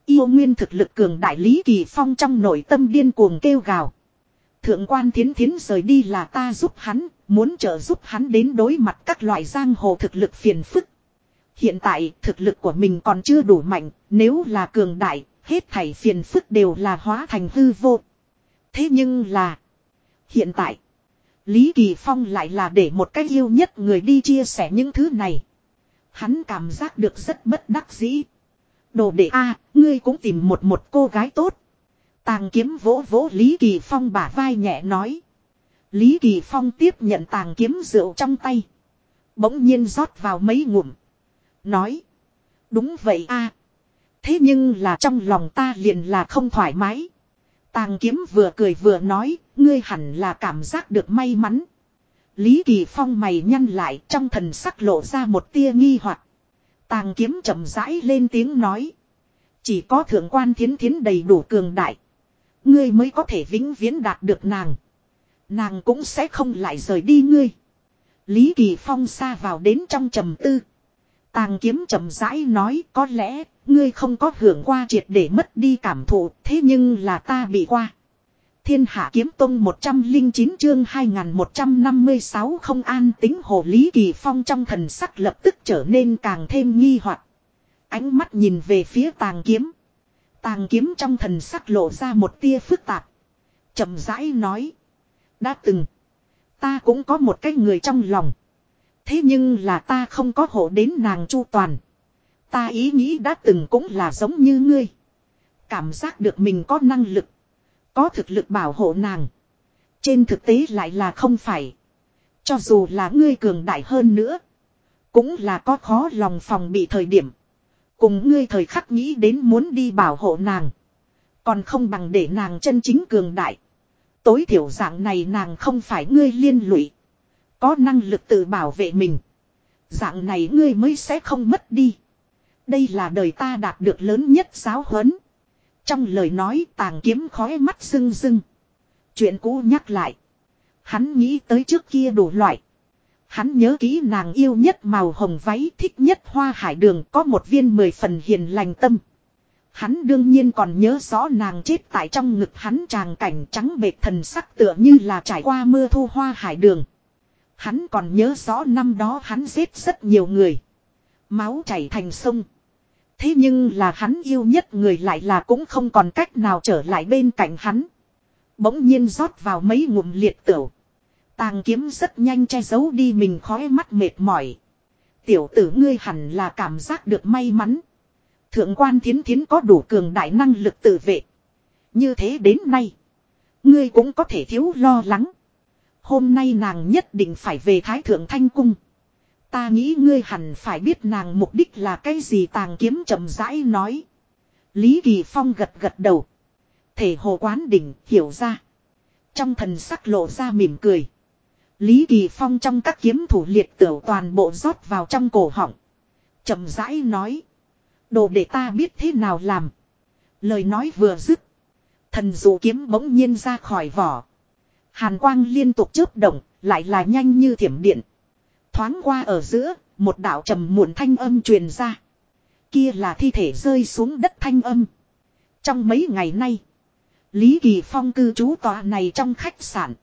Yêu nguyên thực lực cường đại Lý Kỳ Phong trong nội tâm điên cuồng kêu gào. Thượng quan thiến thiến rời đi là ta giúp hắn, muốn trợ giúp hắn đến đối mặt các loại giang hồ thực lực phiền phức. Hiện tại thực lực của mình còn chưa đủ mạnh, nếu là cường đại, hết thảy phiền phức đều là hóa thành hư vô. Thế nhưng là, hiện tại, Lý Kỳ Phong lại là để một cách yêu nhất người đi chia sẻ những thứ này. Hắn cảm giác được rất bất đắc dĩ. Đồ đệ A, ngươi cũng tìm một một cô gái tốt. Tàng kiếm vỗ vỗ Lý Kỳ Phong bả vai nhẹ nói. Lý Kỳ Phong tiếp nhận tàng kiếm rượu trong tay. Bỗng nhiên rót vào mấy ngụm. Nói. Đúng vậy a Thế nhưng là trong lòng ta liền là không thoải mái. Tàng kiếm vừa cười vừa nói, ngươi hẳn là cảm giác được may mắn. Lý Kỳ Phong mày nhăn lại trong thần sắc lộ ra một tia nghi hoặc. Tàng kiếm chậm rãi lên tiếng nói. Chỉ có thượng quan thiến thiến đầy đủ cường đại. Ngươi mới có thể vĩnh viễn đạt được nàng. Nàng cũng sẽ không lại rời đi ngươi. Lý Kỳ Phong xa vào đến trong trầm tư. Tàng kiếm chậm rãi nói, có lẽ, ngươi không có hưởng qua triệt để mất đi cảm thụ, thế nhưng là ta bị qua. Thiên hạ kiếm tông 109 chương 2156 không an tính hồ Lý Kỳ Phong trong thần sắc lập tức trở nên càng thêm nghi hoặc Ánh mắt nhìn về phía tàng kiếm. Tàng kiếm trong thần sắc lộ ra một tia phức tạp. chậm rãi nói. Đã từng. Ta cũng có một cái người trong lòng. Thế nhưng là ta không có hộ đến nàng chu toàn. Ta ý nghĩ đã từng cũng là giống như ngươi. Cảm giác được mình có năng lực. Có thực lực bảo hộ nàng. Trên thực tế lại là không phải. Cho dù là ngươi cường đại hơn nữa. Cũng là có khó lòng phòng bị thời điểm. Cùng ngươi thời khắc nghĩ đến muốn đi bảo hộ nàng. Còn không bằng để nàng chân chính cường đại. Tối thiểu dạng này nàng không phải ngươi liên lụy. Có năng lực tự bảo vệ mình. Dạng này ngươi mới sẽ không mất đi. Đây là đời ta đạt được lớn nhất giáo huấn. Trong lời nói, tàng kiếm khói mắt rưng rưng. Chuyện cũ nhắc lại. Hắn nghĩ tới trước kia đủ loại. Hắn nhớ kỹ nàng yêu nhất màu hồng váy, thích nhất hoa hải đường, có một viên mười phần hiền lành tâm. Hắn đương nhiên còn nhớ rõ nàng chết tại trong ngực hắn tràng cảnh trắng bệt thần sắc tựa như là trải qua mưa thu hoa hải đường. Hắn còn nhớ rõ năm đó hắn giết rất nhiều người. Máu chảy thành sông. Thế nhưng là hắn yêu nhất người lại là cũng không còn cách nào trở lại bên cạnh hắn. Bỗng nhiên rót vào mấy ngụm liệt tửu. Tàng kiếm rất nhanh che giấu đi mình khói mắt mệt mỏi. Tiểu tử ngươi hẳn là cảm giác được may mắn. Thượng quan thiến thiến có đủ cường đại năng lực tự vệ. Như thế đến nay. Ngươi cũng có thể thiếu lo lắng. Hôm nay nàng nhất định phải về Thái Thượng Thanh Cung. Ta nghĩ ngươi hẳn phải biết nàng mục đích là cái gì tàng kiếm chậm rãi nói. Lý Kỳ Phong gật gật đầu. Thể hồ quán đỉnh, hiểu ra. Trong thần sắc lộ ra mỉm cười. Lý Kỳ Phong trong các kiếm thủ liệt tửu toàn bộ rót vào trong cổ họng. chậm rãi nói. Đồ để ta biết thế nào làm. Lời nói vừa dứt. Thần dụ kiếm bỗng nhiên ra khỏi vỏ. Hàn quang liên tục chớp động, lại là nhanh như thiểm điện. Thoáng qua ở giữa, một đạo trầm muộn thanh âm truyền ra. Kia là thi thể rơi xuống đất thanh âm. Trong mấy ngày nay, Lý Kỳ Phong cư trú tòa này trong khách sạn.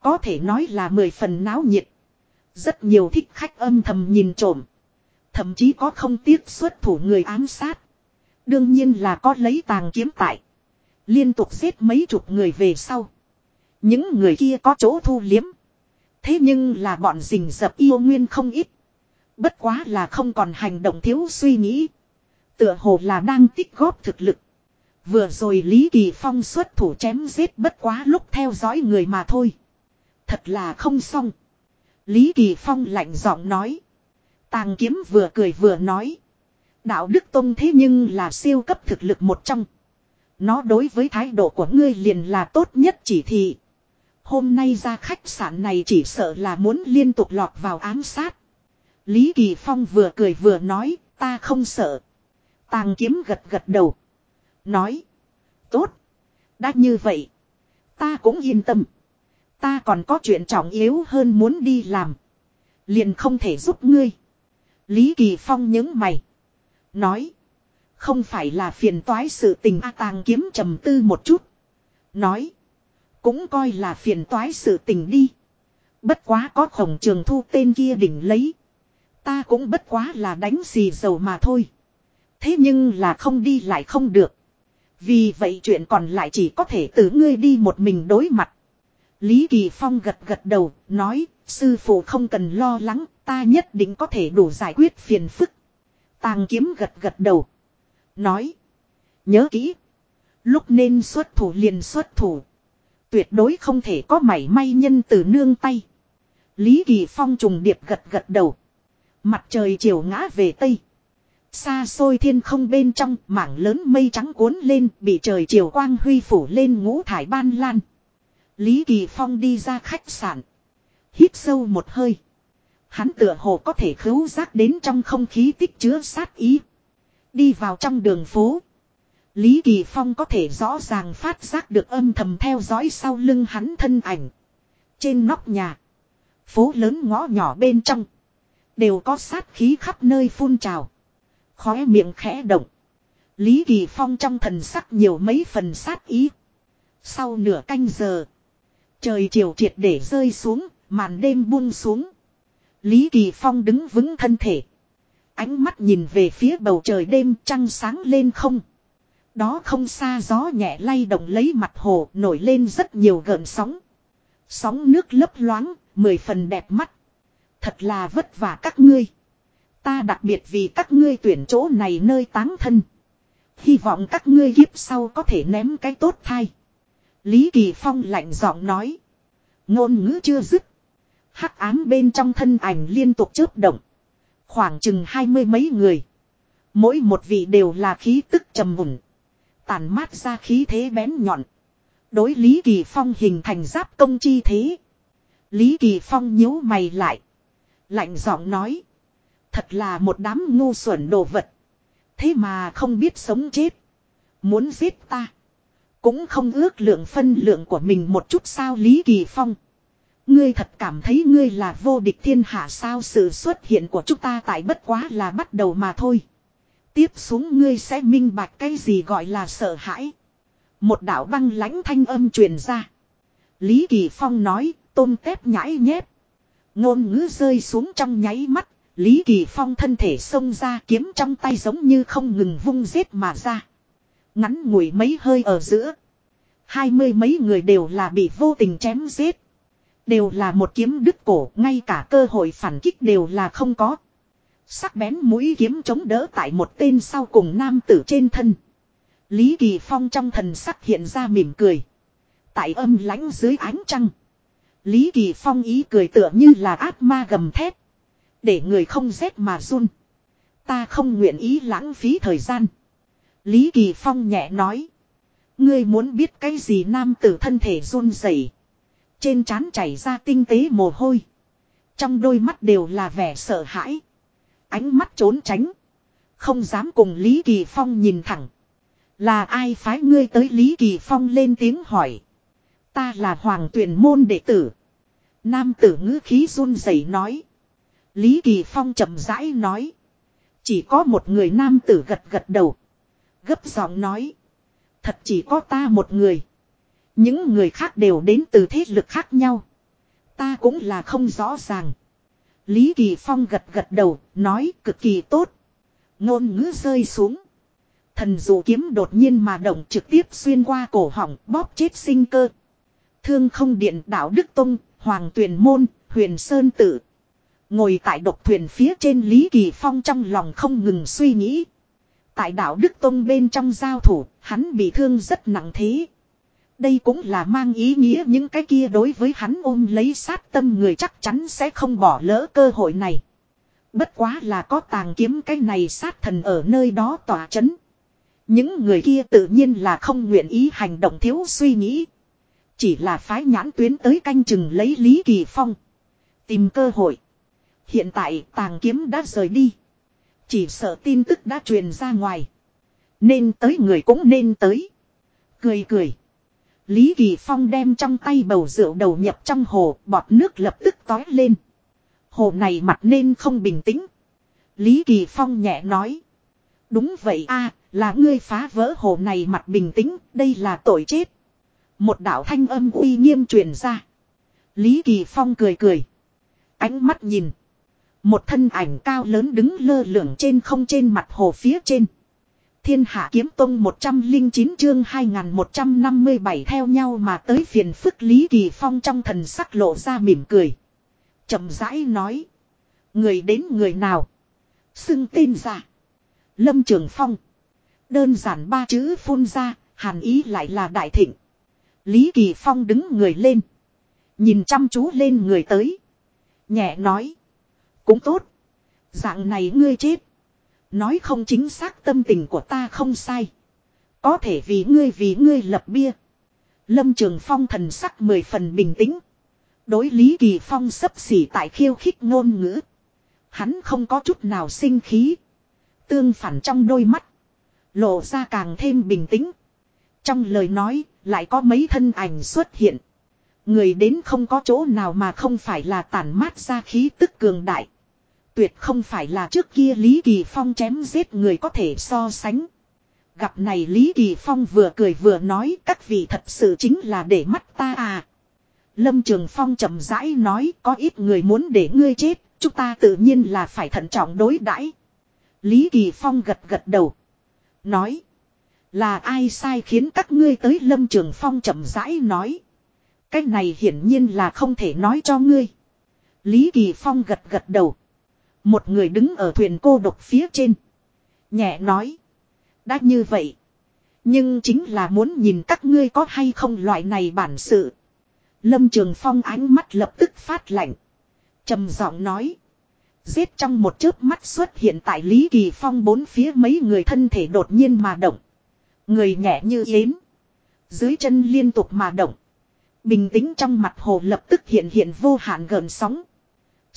Có thể nói là mười phần náo nhiệt. Rất nhiều thích khách âm thầm nhìn trộm. Thậm chí có không tiếc xuất thủ người ám sát. Đương nhiên là có lấy tàng kiếm tại. Liên tục giết mấy chục người về sau. Những người kia có chỗ thu liếm. Thế nhưng là bọn rình dập yêu nguyên không ít. Bất quá là không còn hành động thiếu suy nghĩ. Tựa hồ là đang tích góp thực lực. Vừa rồi Lý Kỳ Phong xuất thủ chém giết bất quá lúc theo dõi người mà thôi. Thật là không xong. Lý Kỳ Phong lạnh giọng nói. Tàng kiếm vừa cười vừa nói. Đạo Đức Tông thế nhưng là siêu cấp thực lực một trong. Nó đối với thái độ của ngươi liền là tốt nhất chỉ thị. Hôm nay ra khách sạn này chỉ sợ là muốn liên tục lọt vào ám sát. Lý Kỳ Phong vừa cười vừa nói, ta không sợ. Tàng kiếm gật gật đầu. Nói. Tốt. Đã như vậy. Ta cũng yên tâm. Ta còn có chuyện trọng yếu hơn muốn đi làm. Liền không thể giúp ngươi. Lý Kỳ Phong những mày. Nói. Không phải là phiền toái sự tình A tàng kiếm trầm tư một chút. Nói. Cũng coi là phiền toái sự tình đi. Bất quá có khổng trường thu tên kia đỉnh lấy. Ta cũng bất quá là đánh xì dầu mà thôi. Thế nhưng là không đi lại không được. Vì vậy chuyện còn lại chỉ có thể từ ngươi đi một mình đối mặt. Lý Kỳ Phong gật gật đầu, nói, sư phụ không cần lo lắng, ta nhất định có thể đủ giải quyết phiền phức. Tàng kiếm gật gật đầu. Nói, nhớ kỹ. Lúc nên xuất thủ liền xuất thủ. Tuyệt đối không thể có mảy may nhân từ nương tay. Lý Kỳ Phong trùng điệp gật gật đầu. Mặt trời chiều ngã về Tây. Xa xôi thiên không bên trong, mảng lớn mây trắng cuốn lên, bị trời chiều quang huy phủ lên ngũ thải ban lan. Lý Kỳ Phong đi ra khách sạn. Hít sâu một hơi. Hắn tựa hồ có thể khứu giác đến trong không khí tích chứa sát ý. Đi vào trong đường phố. Lý Kỳ Phong có thể rõ ràng phát giác được âm thầm theo dõi sau lưng hắn thân ảnh. Trên nóc nhà. Phố lớn ngõ nhỏ bên trong. Đều có sát khí khắp nơi phun trào. Khóe miệng khẽ động. Lý Kỳ Phong trong thần sắc nhiều mấy phần sát ý. Sau nửa canh giờ. Trời chiều triệt để rơi xuống, màn đêm buông xuống. Lý Kỳ Phong đứng vững thân thể. Ánh mắt nhìn về phía bầu trời đêm trăng sáng lên không. Đó không xa gió nhẹ lay động lấy mặt hồ nổi lên rất nhiều gợn sóng. Sóng nước lấp loáng, mười phần đẹp mắt. Thật là vất vả các ngươi. Ta đặc biệt vì các ngươi tuyển chỗ này nơi táng thân. Hy vọng các ngươi kiếp sau có thể ném cái tốt thai. Lý Kỳ Phong lạnh giọng nói. Ngôn ngữ chưa dứt. Hắc ám bên trong thân ảnh liên tục chớp động. Khoảng chừng hai mươi mấy người. Mỗi một vị đều là khí tức trầm mùng. Tàn mát ra khí thế bén nhọn. Đối Lý Kỳ Phong hình thành giáp công chi thế. Lý Kỳ Phong nhíu mày lại. Lạnh giọng nói. Thật là một đám ngu xuẩn đồ vật. Thế mà không biết sống chết. Muốn giết ta. Cũng không ước lượng phân lượng của mình một chút sao Lý Kỳ Phong. Ngươi thật cảm thấy ngươi là vô địch thiên hạ sao sự xuất hiện của chúng ta tại bất quá là bắt đầu mà thôi. Tiếp xuống ngươi sẽ minh bạch cái gì gọi là sợ hãi. Một đạo băng lãnh thanh âm truyền ra. Lý Kỳ Phong nói, tôm tép nhãi nhép. Ngôn ngữ rơi xuống trong nháy mắt, Lý Kỳ Phong thân thể xông ra kiếm trong tay giống như không ngừng vung giết mà ra. Ngắn ngủi mấy hơi ở giữa. Hai mươi mấy người đều là bị vô tình chém giết. Đều là một kiếm đứt cổ, ngay cả cơ hội phản kích đều là không có. Sắc bén mũi kiếm chống đỡ tại một tên sau cùng nam tử trên thân. Lý Kỳ Phong trong thần sắc hiện ra mỉm cười. Tại âm lãnh dưới ánh trăng. Lý Kỳ Phong ý cười tựa như là ác ma gầm thét. Để người không rét mà run. Ta không nguyện ý lãng phí thời gian. Lý Kỳ Phong nhẹ nói. Ngươi muốn biết cái gì nam tử thân thể run rẩy, Trên trán chảy ra tinh tế mồ hôi. Trong đôi mắt đều là vẻ sợ hãi. Ánh mắt trốn tránh. Không dám cùng Lý Kỳ Phong nhìn thẳng. Là ai phái ngươi tới Lý Kỳ Phong lên tiếng hỏi. Ta là hoàng tuyển môn đệ tử. Nam tử ngữ khí run rẩy nói. Lý Kỳ Phong chậm rãi nói. Chỉ có một người nam tử gật gật đầu. Gấp giọng nói. Thật chỉ có ta một người. Những người khác đều đến từ thế lực khác nhau. Ta cũng là không rõ ràng. Lý Kỳ Phong gật gật đầu, nói cực kỳ tốt. Ngôn ngữ rơi xuống. Thần dụ kiếm đột nhiên mà động trực tiếp xuyên qua cổ họng bóp chết sinh cơ. Thương không điện đạo Đức Tông, Hoàng Tuyền Môn, Huyền Sơn Tử Ngồi tại độc thuyền phía trên Lý Kỳ Phong trong lòng không ngừng suy nghĩ. Tại đạo Đức Tông bên trong giao thủ, hắn bị thương rất nặng thế. Đây cũng là mang ý nghĩa những cái kia đối với hắn ôm lấy sát tâm người chắc chắn sẽ không bỏ lỡ cơ hội này. Bất quá là có tàng kiếm cái này sát thần ở nơi đó tỏa chấn. Những người kia tự nhiên là không nguyện ý hành động thiếu suy nghĩ. Chỉ là phái nhãn tuyến tới canh chừng lấy Lý Kỳ Phong. Tìm cơ hội. Hiện tại tàng kiếm đã rời đi. Chỉ sợ tin tức đã truyền ra ngoài. Nên tới người cũng nên tới. Cười cười. Lý Kỳ Phong đem trong tay bầu rượu đầu nhập trong hồ, bọt nước lập tức tói lên. Hồ này mặt nên không bình tĩnh. Lý Kỳ Phong nhẹ nói. Đúng vậy a là ngươi phá vỡ hồ này mặt bình tĩnh, đây là tội chết. Một đạo thanh âm uy nghiêm truyền ra. Lý Kỳ Phong cười cười. Ánh mắt nhìn. Một thân ảnh cao lớn đứng lơ lửng trên không trên mặt hồ phía trên. Thiên hạ kiếm tông 109 chương 2157 theo nhau mà tới phiền phức Lý Kỳ Phong trong thần sắc lộ ra mỉm cười. chậm rãi nói. Người đến người nào. Xưng tên ra. Lâm Trường Phong. Đơn giản ba chữ phun ra, hàn ý lại là đại thịnh. Lý Kỳ Phong đứng người lên. Nhìn chăm chú lên người tới. Nhẹ nói. Cũng tốt. Dạng này ngươi chết. Nói không chính xác tâm tình của ta không sai. Có thể vì ngươi vì ngươi lập bia. Lâm Trường Phong thần sắc mười phần bình tĩnh. Đối Lý Kỳ Phong sấp xỉ tại khiêu khích ngôn ngữ. Hắn không có chút nào sinh khí. Tương phản trong đôi mắt. Lộ ra càng thêm bình tĩnh. Trong lời nói, lại có mấy thân ảnh xuất hiện. Người đến không có chỗ nào mà không phải là tản mát ra khí tức cường đại. Tuyệt không phải là trước kia Lý Kỳ Phong chém giết người có thể so sánh. Gặp này Lý Kỳ Phong vừa cười vừa nói các vị thật sự chính là để mắt ta à. Lâm Trường Phong chậm rãi nói có ít người muốn để ngươi chết, chúng ta tự nhiên là phải thận trọng đối đãi. Lý Kỳ Phong gật gật đầu. Nói. Là ai sai khiến các ngươi tới Lâm Trường Phong chậm rãi nói. Cái này hiển nhiên là không thể nói cho ngươi. Lý Kỳ Phong gật gật đầu. Một người đứng ở thuyền cô độc phía trên. Nhẹ nói. Đã như vậy. Nhưng chính là muốn nhìn các ngươi có hay không loại này bản sự. Lâm Trường Phong ánh mắt lập tức phát lạnh. trầm giọng nói. Giết trong một chớp mắt xuất hiện tại Lý Kỳ Phong bốn phía mấy người thân thể đột nhiên mà động. Người nhẹ như yến. Dưới chân liên tục mà động. Bình tĩnh trong mặt hồ lập tức hiện hiện vô hạn gần sóng.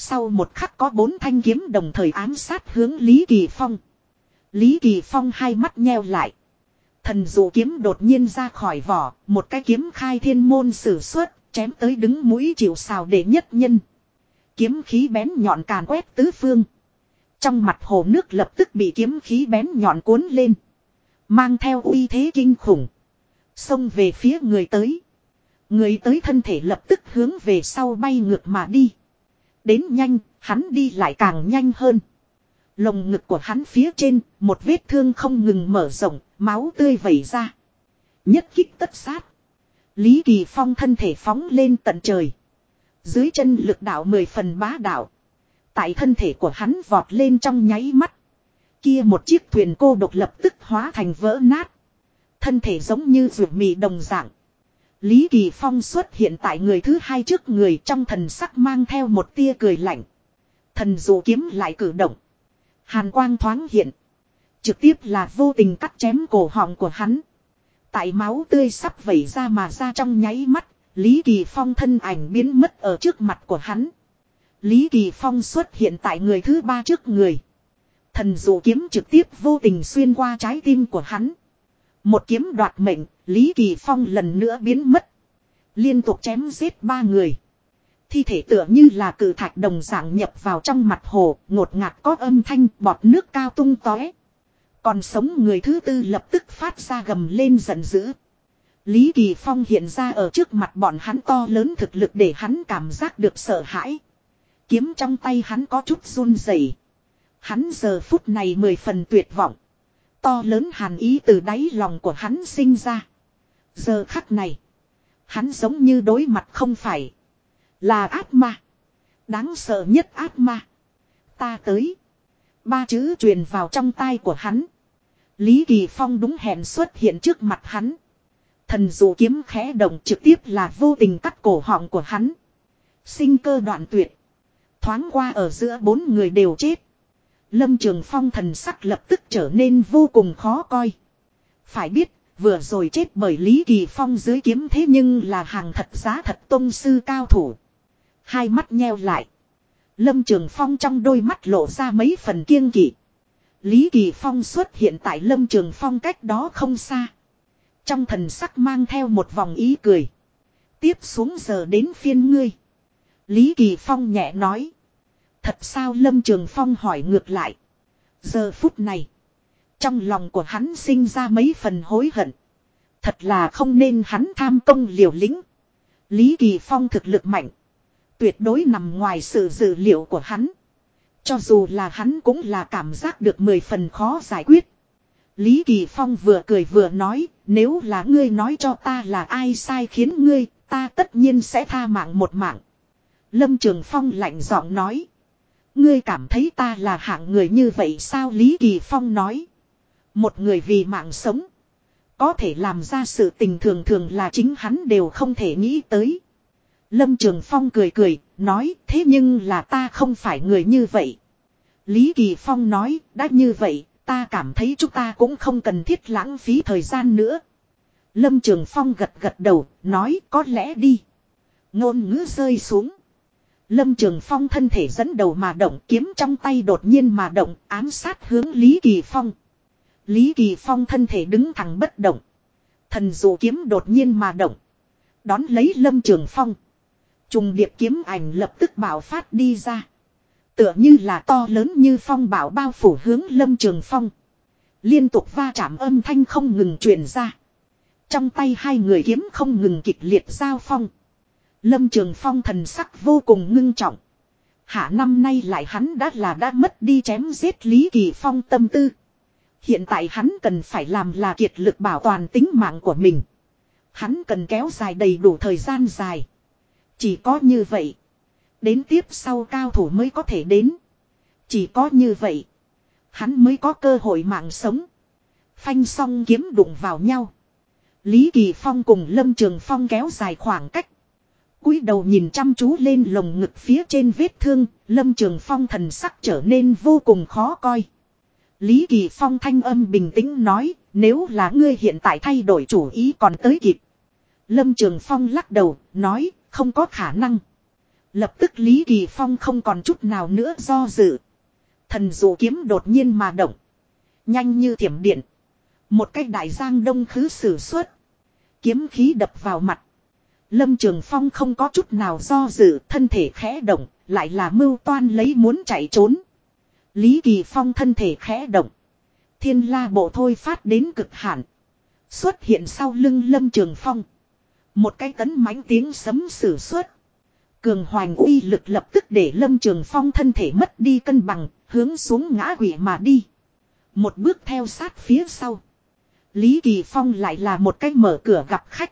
Sau một khắc có bốn thanh kiếm đồng thời ám sát hướng Lý Kỳ Phong. Lý Kỳ Phong hai mắt nheo lại. Thần dụ kiếm đột nhiên ra khỏi vỏ, một cái kiếm khai thiên môn sử xuất, chém tới đứng mũi chịu xào để nhất nhân. Kiếm khí bén nhọn càn quét tứ phương. Trong mặt hồ nước lập tức bị kiếm khí bén nhọn cuốn lên. Mang theo uy thế kinh khủng. Xông về phía người tới. Người tới thân thể lập tức hướng về sau bay ngược mà đi. Đến nhanh, hắn đi lại càng nhanh hơn. Lồng ngực của hắn phía trên, một vết thương không ngừng mở rộng, máu tươi vẩy ra. Nhất kích tất sát. Lý Kỳ Phong thân thể phóng lên tận trời. Dưới chân lực đạo mười phần bá đạo. Tại thân thể của hắn vọt lên trong nháy mắt. Kia một chiếc thuyền cô độc lập tức hóa thành vỡ nát. Thân thể giống như ruột mì đồng dạng. Lý Kỳ Phong xuất hiện tại người thứ hai trước người trong thần sắc mang theo một tia cười lạnh. Thần dụ kiếm lại cử động. Hàn quang thoáng hiện. Trực tiếp là vô tình cắt chém cổ họng của hắn. Tại máu tươi sắp vẩy ra mà ra trong nháy mắt, Lý Kỳ Phong thân ảnh biến mất ở trước mặt của hắn. Lý Kỳ Phong xuất hiện tại người thứ ba trước người. Thần dụ kiếm trực tiếp vô tình xuyên qua trái tim của hắn. Một kiếm đoạt mệnh, Lý Kỳ Phong lần nữa biến mất. Liên tục chém giết ba người. Thi thể tựa như là cử thạch đồng dạng nhập vào trong mặt hồ, ngột ngạt có âm thanh bọt nước cao tung tóe. Còn sống người thứ tư lập tức phát ra gầm lên giận dữ. Lý Kỳ Phong hiện ra ở trước mặt bọn hắn to lớn thực lực để hắn cảm giác được sợ hãi. Kiếm trong tay hắn có chút run rẩy. Hắn giờ phút này mười phần tuyệt vọng. To lớn hàn ý từ đáy lòng của hắn sinh ra. Giờ khắc này. Hắn giống như đối mặt không phải. Là ác ma. Đáng sợ nhất ác ma. Ta tới. Ba chữ truyền vào trong tai của hắn. Lý Kỳ Phong đúng hẹn xuất hiện trước mặt hắn. Thần dụ kiếm khẽ động trực tiếp là vô tình cắt cổ họng của hắn. Sinh cơ đoạn tuyệt. Thoáng qua ở giữa bốn người đều chết. Lâm Trường Phong thần sắc lập tức trở nên vô cùng khó coi. Phải biết, vừa rồi chết bởi Lý Kỳ Phong dưới kiếm thế nhưng là hàng thật giá thật tôn sư cao thủ. Hai mắt nheo lại. Lâm Trường Phong trong đôi mắt lộ ra mấy phần kiêng kỵ. Lý Kỳ Phong xuất hiện tại Lâm Trường Phong cách đó không xa. Trong thần sắc mang theo một vòng ý cười. Tiếp xuống giờ đến phiên ngươi. Lý Kỳ Phong nhẹ nói. Thật sao Lâm Trường Phong hỏi ngược lại. Giờ phút này. Trong lòng của hắn sinh ra mấy phần hối hận. Thật là không nên hắn tham công liều lĩnh. Lý Kỳ Phong thực lực mạnh. Tuyệt đối nằm ngoài sự dự liệu của hắn. Cho dù là hắn cũng là cảm giác được mười phần khó giải quyết. Lý Kỳ Phong vừa cười vừa nói, nếu là ngươi nói cho ta là ai sai khiến ngươi, ta tất nhiên sẽ tha mạng một mạng. Lâm Trường Phong lạnh giọng nói. Ngươi cảm thấy ta là hạng người như vậy sao Lý Kỳ Phong nói. Một người vì mạng sống. Có thể làm ra sự tình thường thường là chính hắn đều không thể nghĩ tới. Lâm Trường Phong cười cười, nói thế nhưng là ta không phải người như vậy. Lý Kỳ Phong nói, đã như vậy, ta cảm thấy chúng ta cũng không cần thiết lãng phí thời gian nữa. Lâm Trường Phong gật gật đầu, nói có lẽ đi. Ngôn ngữ rơi xuống. Lâm Trường Phong thân thể dẫn đầu mà động, kiếm trong tay đột nhiên mà động, ám sát hướng Lý Kỳ Phong. Lý Kỳ Phong thân thể đứng thẳng bất động. Thần dụ kiếm đột nhiên mà động. Đón lấy Lâm Trường Phong. Trùng điệp kiếm ảnh lập tức bảo phát đi ra. Tựa như là to lớn như phong bảo bao phủ hướng Lâm Trường Phong. Liên tục va chạm âm thanh không ngừng truyền ra. Trong tay hai người kiếm không ngừng kịch liệt giao phong. Lâm Trường Phong thần sắc vô cùng ngưng trọng. Hạ năm nay lại hắn đã là đã mất đi chém giết Lý Kỳ Phong tâm tư. Hiện tại hắn cần phải làm là kiệt lực bảo toàn tính mạng của mình. Hắn cần kéo dài đầy đủ thời gian dài. Chỉ có như vậy. Đến tiếp sau cao thủ mới có thể đến. Chỉ có như vậy. Hắn mới có cơ hội mạng sống. Phanh song kiếm đụng vào nhau. Lý Kỳ Phong cùng Lâm Trường Phong kéo dài khoảng cách cúi đầu nhìn chăm chú lên lồng ngực phía trên vết thương, Lâm Trường Phong thần sắc trở nên vô cùng khó coi. Lý Kỳ Phong thanh âm bình tĩnh nói, nếu là ngươi hiện tại thay đổi chủ ý còn tới kịp. Lâm Trường Phong lắc đầu, nói, không có khả năng. Lập tức Lý Kỳ Phong không còn chút nào nữa do dự. Thần dụ kiếm đột nhiên mà động. Nhanh như thiểm điện. Một cách đại giang đông khứ sử xuất. Kiếm khí đập vào mặt. Lâm Trường Phong không có chút nào do dự, thân thể khẽ động, lại là mưu toan lấy muốn chạy trốn. Lý Kỳ Phong thân thể khẽ động. Thiên la bộ thôi phát đến cực hạn. Xuất hiện sau lưng Lâm Trường Phong. Một cái tấn mãnh tiếng sấm sử xuất. Cường hoành uy lực lập tức để Lâm Trường Phong thân thể mất đi cân bằng, hướng xuống ngã quỷ mà đi. Một bước theo sát phía sau. Lý Kỳ Phong lại là một cách mở cửa gặp khách.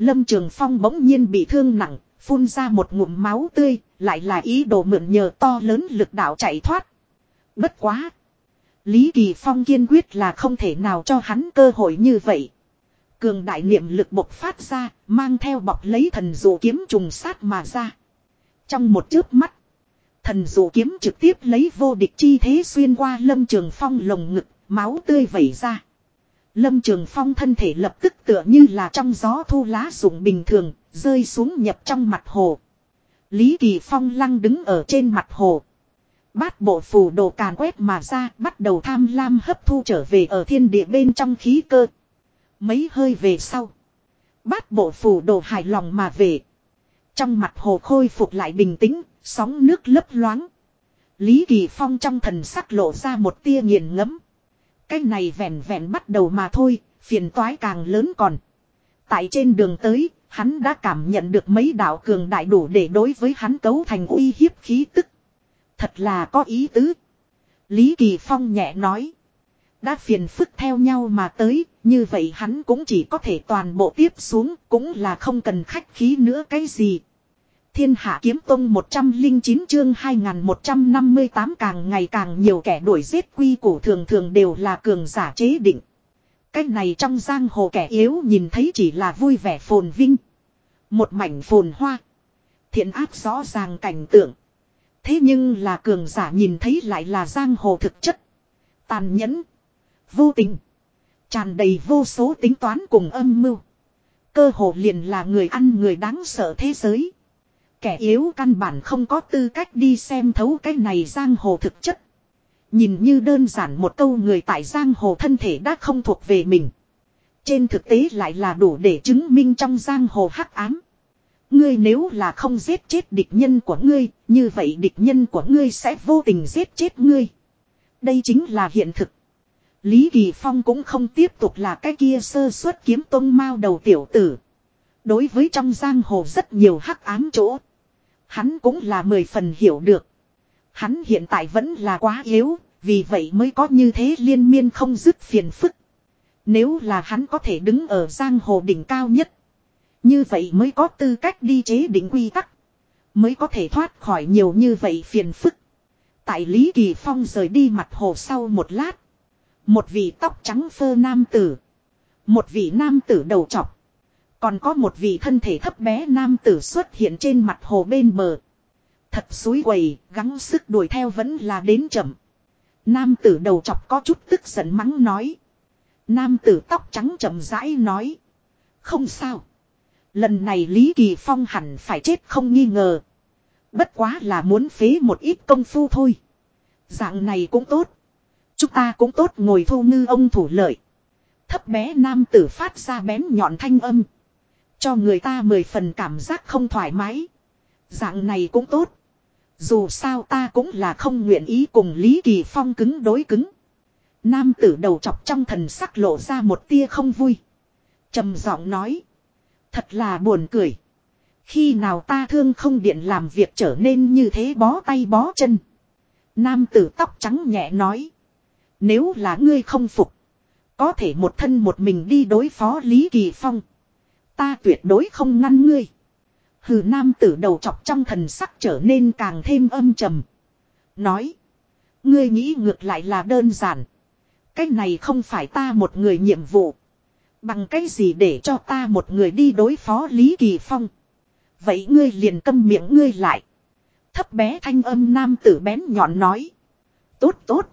Lâm Trường Phong bỗng nhiên bị thương nặng, phun ra một ngụm máu tươi, lại là ý đồ mượn nhờ to lớn lực đạo chạy thoát. Bất quá. Lý Kỳ Phong kiên quyết là không thể nào cho hắn cơ hội như vậy. Cường đại niệm lực bộc phát ra, mang theo bọc lấy thần dụ kiếm trùng sát mà ra. Trong một chớp mắt, thần dụ kiếm trực tiếp lấy vô địch chi thế xuyên qua lâm trường phong lồng ngực, máu tươi vẩy ra. Lâm Trường Phong thân thể lập tức tựa như là trong gió thu lá rụng bình thường, rơi xuống nhập trong mặt hồ. Lý Kỳ Phong lăng đứng ở trên mặt hồ. Bát bộ phù đồ càn quét mà ra, bắt đầu tham lam hấp thu trở về ở thiên địa bên trong khí cơ. Mấy hơi về sau. Bát bộ phù đồ hài lòng mà về. Trong mặt hồ khôi phục lại bình tĩnh, sóng nước lấp loáng. Lý Kỳ Phong trong thần sắc lộ ra một tia nghiền ngẫm. Cái này vẹn vẹn bắt đầu mà thôi, phiền toái càng lớn còn. Tại trên đường tới, hắn đã cảm nhận được mấy đạo cường đại đủ để đối với hắn cấu thành uy hiếp khí tức. Thật là có ý tứ. Lý Kỳ Phong nhẹ nói. Đã phiền phức theo nhau mà tới, như vậy hắn cũng chỉ có thể toàn bộ tiếp xuống, cũng là không cần khách khí nữa cái gì. Thiên Hạ Kiếm Tông 109 chương 2158 càng ngày càng nhiều kẻ đuổi giết quy củ thường thường đều là cường giả chế định. Cách này trong giang hồ kẻ yếu nhìn thấy chỉ là vui vẻ phồn vinh. Một mảnh phồn hoa. Thiện áp rõ ràng cảnh tượng. Thế nhưng là cường giả nhìn thấy lại là giang hồ thực chất. Tàn nhẫn. Vô tình. Tràn đầy vô số tính toán cùng âm mưu. Cơ hồ liền là người ăn người đáng sợ thế giới. Kẻ yếu căn bản không có tư cách đi xem thấu cái này giang hồ thực chất. Nhìn như đơn giản một câu người tại giang hồ thân thể đã không thuộc về mình. Trên thực tế lại là đủ để chứng minh trong giang hồ hắc ám. Ngươi nếu là không giết chết địch nhân của ngươi, như vậy địch nhân của ngươi sẽ vô tình giết chết ngươi. Đây chính là hiện thực. Lý Kỳ Phong cũng không tiếp tục là cái kia sơ suất kiếm tông mao đầu tiểu tử. Đối với trong giang hồ rất nhiều hắc ám chỗ. Hắn cũng là mười phần hiểu được. Hắn hiện tại vẫn là quá yếu, vì vậy mới có như thế liên miên không dứt phiền phức. Nếu là hắn có thể đứng ở giang hồ đỉnh cao nhất. Như vậy mới có tư cách đi chế định quy tắc. Mới có thể thoát khỏi nhiều như vậy phiền phức. Tại Lý Kỳ Phong rời đi mặt hồ sau một lát. Một vị tóc trắng phơ nam tử. Một vị nam tử đầu trọc. Còn có một vị thân thể thấp bé nam tử xuất hiện trên mặt hồ bên bờ. Thật suối quầy, gắng sức đuổi theo vẫn là đến chậm. Nam tử đầu chọc có chút tức giận mắng nói. Nam tử tóc trắng chậm rãi nói. Không sao. Lần này Lý Kỳ Phong hẳn phải chết không nghi ngờ. Bất quá là muốn phế một ít công phu thôi. Dạng này cũng tốt. Chúng ta cũng tốt ngồi thu ngư ông thủ lợi. Thấp bé nam tử phát ra bén nhọn thanh âm. Cho người ta mười phần cảm giác không thoải mái. Dạng này cũng tốt. Dù sao ta cũng là không nguyện ý cùng Lý Kỳ Phong cứng đối cứng. Nam tử đầu chọc trong thần sắc lộ ra một tia không vui. trầm giọng nói. Thật là buồn cười. Khi nào ta thương không điện làm việc trở nên như thế bó tay bó chân. Nam tử tóc trắng nhẹ nói. Nếu là ngươi không phục. Có thể một thân một mình đi đối phó Lý Kỳ Phong. Ta tuyệt đối không ngăn ngươi. Hừ, nam tử đầu chọc trong thần sắc trở nên càng thêm âm trầm. Nói. Ngươi nghĩ ngược lại là đơn giản. Cái này không phải ta một người nhiệm vụ. Bằng cái gì để cho ta một người đi đối phó Lý Kỳ Phong. Vậy ngươi liền câm miệng ngươi lại. Thấp bé thanh âm nam tử bén nhọn nói. Tốt tốt.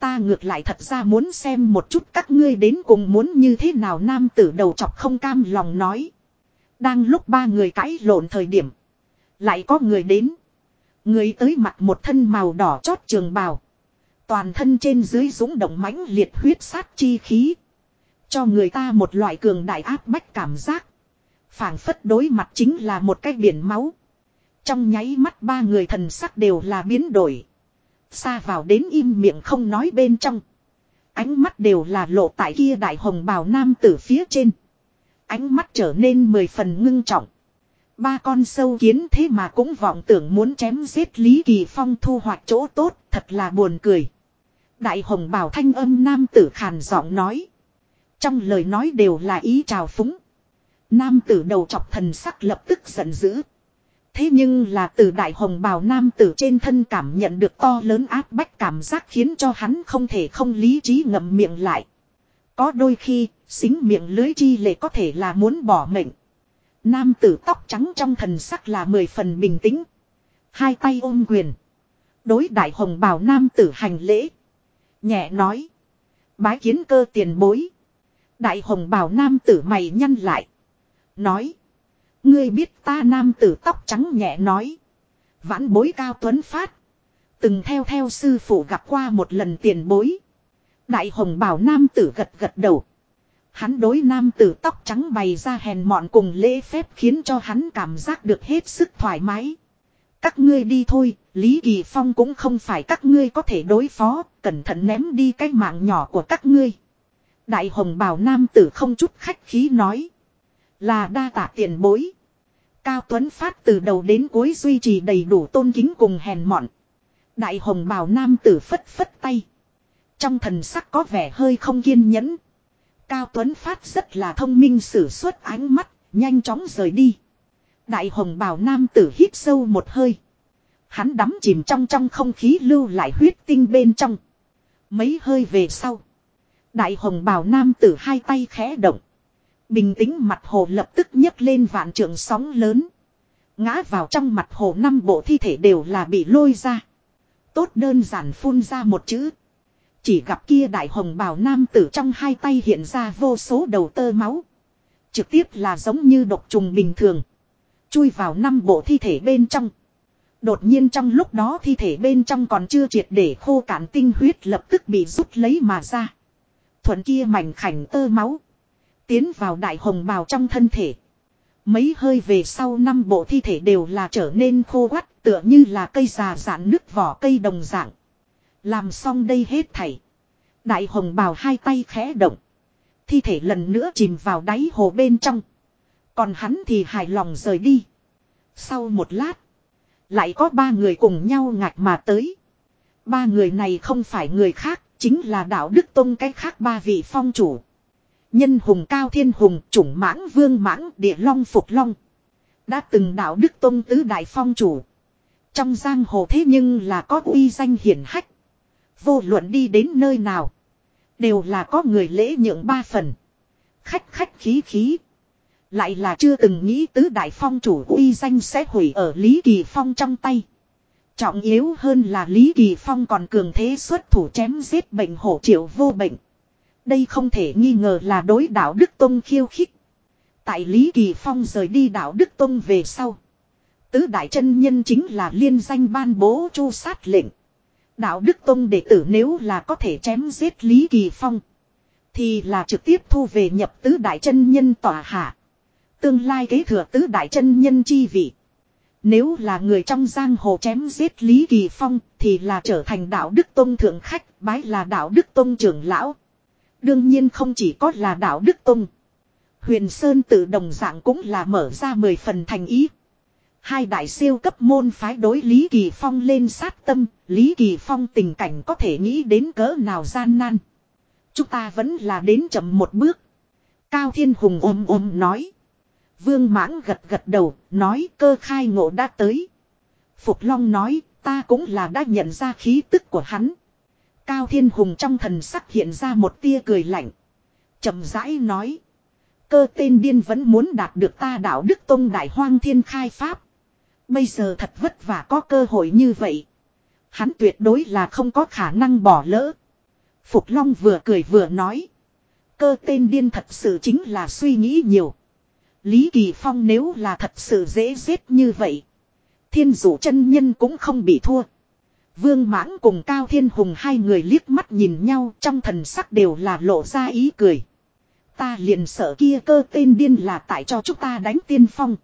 Ta ngược lại thật ra muốn xem một chút các ngươi đến cùng muốn như thế nào nam tử đầu chọc không cam lòng nói. Đang lúc ba người cãi lộn thời điểm. Lại có người đến. Người tới mặt một thân màu đỏ chót trường bào. Toàn thân trên dưới dũng động mãnh liệt huyết sát chi khí. Cho người ta một loại cường đại áp bách cảm giác. phảng phất đối mặt chính là một cái biển máu. Trong nháy mắt ba người thần sắc đều là biến đổi. Xa vào đến im miệng không nói bên trong. Ánh mắt đều là lộ tại kia đại hồng bào nam tử phía trên. Ánh mắt trở nên mười phần ngưng trọng. Ba con sâu kiến thế mà cũng vọng tưởng muốn chém giết Lý Kỳ Phong thu hoạch chỗ tốt, thật là buồn cười. Đại hồng bào thanh âm nam tử khàn giọng nói. Trong lời nói đều là ý trào phúng. Nam tử đầu chọc thần sắc lập tức giận dữ. Thế nhưng là từ đại hồng bào nam tử trên thân cảm nhận được to lớn áp bách cảm giác khiến cho hắn không thể không lý trí ngậm miệng lại. Có đôi khi, xính miệng lưới chi lệ có thể là muốn bỏ mệnh. Nam tử tóc trắng trong thần sắc là mười phần bình tĩnh. Hai tay ôm quyền. Đối đại hồng bào nam tử hành lễ. Nhẹ nói. Bái kiến cơ tiền bối. Đại hồng bào nam tử mày nhăn lại. Nói. Ngươi biết ta nam tử tóc trắng nhẹ nói. Vãn bối cao tuấn phát. Từng theo theo sư phụ gặp qua một lần tiền bối. Đại hồng bảo nam tử gật gật đầu. Hắn đối nam tử tóc trắng bày ra hèn mọn cùng lễ phép khiến cho hắn cảm giác được hết sức thoải mái. Các ngươi đi thôi, Lý Kỳ Phong cũng không phải các ngươi có thể đối phó, cẩn thận ném đi cái mạng nhỏ của các ngươi. Đại hồng bảo nam tử không chút khách khí nói. Là đa tạ tiền bối. Cao Tuấn Phát từ đầu đến cuối duy trì đầy đủ tôn kính cùng hèn mọn. Đại hồng bào nam tử phất phất tay. Trong thần sắc có vẻ hơi không kiên nhẫn. Cao Tuấn Phát rất là thông minh sử xuất ánh mắt, nhanh chóng rời đi. Đại hồng bào nam tử hít sâu một hơi. Hắn đắm chìm trong trong không khí lưu lại huyết tinh bên trong. Mấy hơi về sau. Đại hồng bào nam tử hai tay khẽ động. Bình tĩnh mặt hồ lập tức nhấc lên vạn trường sóng lớn. Ngã vào trong mặt hồ năm bộ thi thể đều là bị lôi ra. Tốt đơn giản phun ra một chữ. Chỉ gặp kia đại hồng bào nam tử trong hai tay hiện ra vô số đầu tơ máu. Trực tiếp là giống như độc trùng bình thường. Chui vào năm bộ thi thể bên trong. Đột nhiên trong lúc đó thi thể bên trong còn chưa triệt để khô cạn tinh huyết lập tức bị rút lấy mà ra. Thuận kia mảnh khảnh tơ máu. Tiến vào đại hồng bào trong thân thể. Mấy hơi về sau năm bộ thi thể đều là trở nên khô quắt, tựa như là cây già dạn nước vỏ cây đồng dạng. Làm xong đây hết thảy. Đại hồng bào hai tay khẽ động. Thi thể lần nữa chìm vào đáy hồ bên trong. Còn hắn thì hài lòng rời đi. Sau một lát. Lại có ba người cùng nhau ngạc mà tới. Ba người này không phải người khác. Chính là đạo Đức Tông cách khác ba vị phong chủ. Nhân hùng cao thiên hùng, chủng mãng vương mãng, địa long phục long. Đã từng đạo đức tôn tứ đại phong chủ. Trong giang hồ thế nhưng là có uy danh hiển hách. Vô luận đi đến nơi nào. Đều là có người lễ nhượng ba phần. Khách khách khí khí. Lại là chưa từng nghĩ tứ đại phong chủ uy danh sẽ hủy ở Lý Kỳ Phong trong tay. Trọng yếu hơn là Lý Kỳ Phong còn cường thế xuất thủ chém giết bệnh hổ triệu vô bệnh. Đây không thể nghi ngờ là đối đạo Đức Tông khiêu khích. Tại Lý Kỳ Phong rời đi đạo Đức Tông về sau. Tứ đại chân nhân chính là liên danh ban bố chu sát lệnh. Đạo Đức Tông đệ tử nếu là có thể chém giết Lý Kỳ Phong. Thì là trực tiếp thu về nhập tứ đại chân nhân tòa hạ. Tương lai kế thừa tứ đại chân nhân chi vị. Nếu là người trong giang hồ chém giết Lý Kỳ Phong, thì là trở thành đạo Đức Tông thượng khách, bái là đạo Đức Tông trưởng lão. Đương nhiên không chỉ có là đạo Đức Tông. Huyền Sơn tự đồng dạng cũng là mở ra mười phần thành ý. Hai đại siêu cấp môn phái đối Lý Kỳ Phong lên sát tâm, Lý Kỳ Phong tình cảnh có thể nghĩ đến cỡ nào gian nan. Chúng ta vẫn là đến chậm một bước. Cao Thiên Hùng ôm ôm nói. Vương Mãng gật gật đầu, nói cơ khai ngộ đã tới. Phục Long nói, ta cũng là đã nhận ra khí tức của hắn. Cao Thiên Hùng trong thần sắc hiện ra một tia cười lạnh. chậm rãi nói. Cơ tên điên vẫn muốn đạt được ta đạo Đức Tông Đại Hoang Thiên Khai Pháp. Bây giờ thật vất vả có cơ hội như vậy. Hắn tuyệt đối là không có khả năng bỏ lỡ. Phục Long vừa cười vừa nói. Cơ tên điên thật sự chính là suy nghĩ nhiều. Lý Kỳ Phong nếu là thật sự dễ giết như vậy. Thiên dụ chân nhân cũng không bị thua. Vương Mãng cùng Cao Thiên Hùng hai người liếc mắt nhìn nhau, trong thần sắc đều là lộ ra ý cười. Ta liền sợ kia cơ tên điên là tại cho chúng ta đánh tiên phong.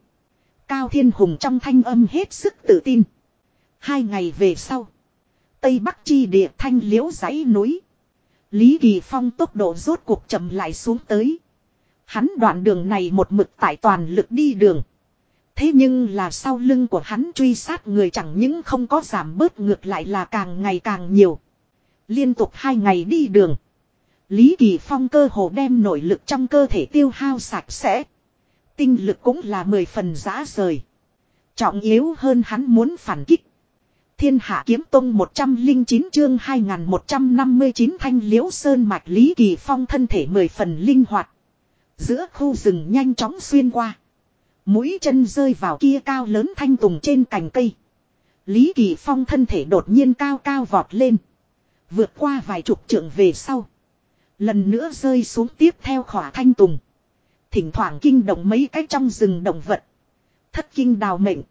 Cao Thiên Hùng trong thanh âm hết sức tự tin. Hai ngày về sau. Tây Bắc chi địa thanh liễu dãy núi. Lý Kỳ Phong tốc độ rốt cuộc chậm lại xuống tới. Hắn đoạn đường này một mực tại toàn lực đi đường. Thế nhưng là sau lưng của hắn truy sát người chẳng những không có giảm bớt ngược lại là càng ngày càng nhiều. Liên tục hai ngày đi đường. Lý Kỳ Phong cơ hồ đem nội lực trong cơ thể tiêu hao sạch sẽ. Tinh lực cũng là mười phần giã rời. Trọng yếu hơn hắn muốn phản kích. Thiên hạ kiếm tông 109 chương 2159 thanh liễu sơn mạch Lý Kỳ Phong thân thể mười phần linh hoạt. Giữa khu rừng nhanh chóng xuyên qua. Mũi chân rơi vào kia cao lớn thanh tùng trên cành cây. Lý Kỳ Phong thân thể đột nhiên cao cao vọt lên. Vượt qua vài chục trượng về sau. Lần nữa rơi xuống tiếp theo khỏa thanh tùng. Thỉnh thoảng kinh động mấy cái trong rừng động vật. Thất kinh đào mệnh.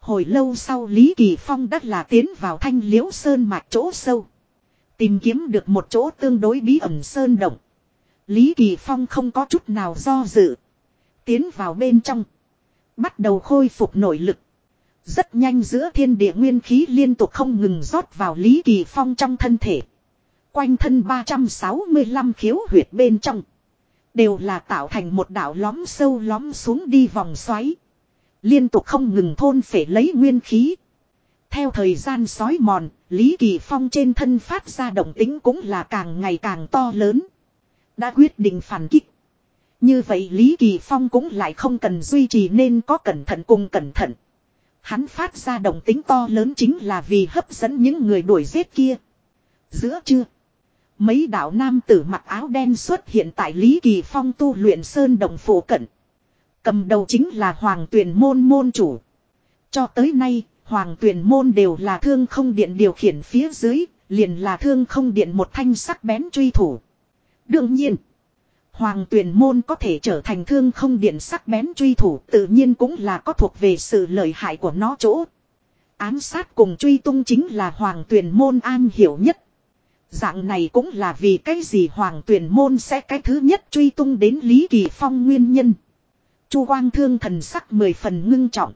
Hồi lâu sau Lý Kỳ Phong đắt là tiến vào thanh liễu sơn mạch chỗ sâu. Tìm kiếm được một chỗ tương đối bí ẩn sơn động. Lý Kỳ Phong không có chút nào do dự. Tiến vào bên trong. Bắt đầu khôi phục nội lực. Rất nhanh giữa thiên địa nguyên khí liên tục không ngừng rót vào Lý Kỳ Phong trong thân thể. Quanh thân 365 khiếu huyệt bên trong. Đều là tạo thành một đảo lóm sâu lóm xuống đi vòng xoáy. Liên tục không ngừng thôn phể lấy nguyên khí. Theo thời gian sói mòn, Lý Kỳ Phong trên thân phát ra động tính cũng là càng ngày càng to lớn. Đã quyết định phản kích. Như vậy Lý Kỳ Phong cũng lại không cần duy trì nên có cẩn thận cùng cẩn thận. Hắn phát ra động tính to lớn chính là vì hấp dẫn những người đuổi giết kia. Giữa trưa. Mấy đạo nam tử mặc áo đen xuất hiện tại Lý Kỳ Phong tu luyện sơn đồng phủ cận. Cầm đầu chính là Hoàng Tuyền Môn môn chủ. Cho tới nay, Hoàng Tuyền Môn đều là thương không điện điều khiển phía dưới, liền là thương không điện một thanh sắc bén truy thủ. Đương nhiên, Hoàng Tuyền Môn có thể trở thành thương không điện sắc bén truy thủ, tự nhiên cũng là có thuộc về sự lợi hại của nó chỗ. Ám sát cùng truy tung chính là Hoàng Tuyền Môn an hiểu nhất. Dạng này cũng là vì cái gì Hoàng Tuyền Môn sẽ cái thứ nhất truy tung đến Lý Kỳ Phong nguyên nhân. Chu Quang Thương thần sắc mười phần ngưng trọng.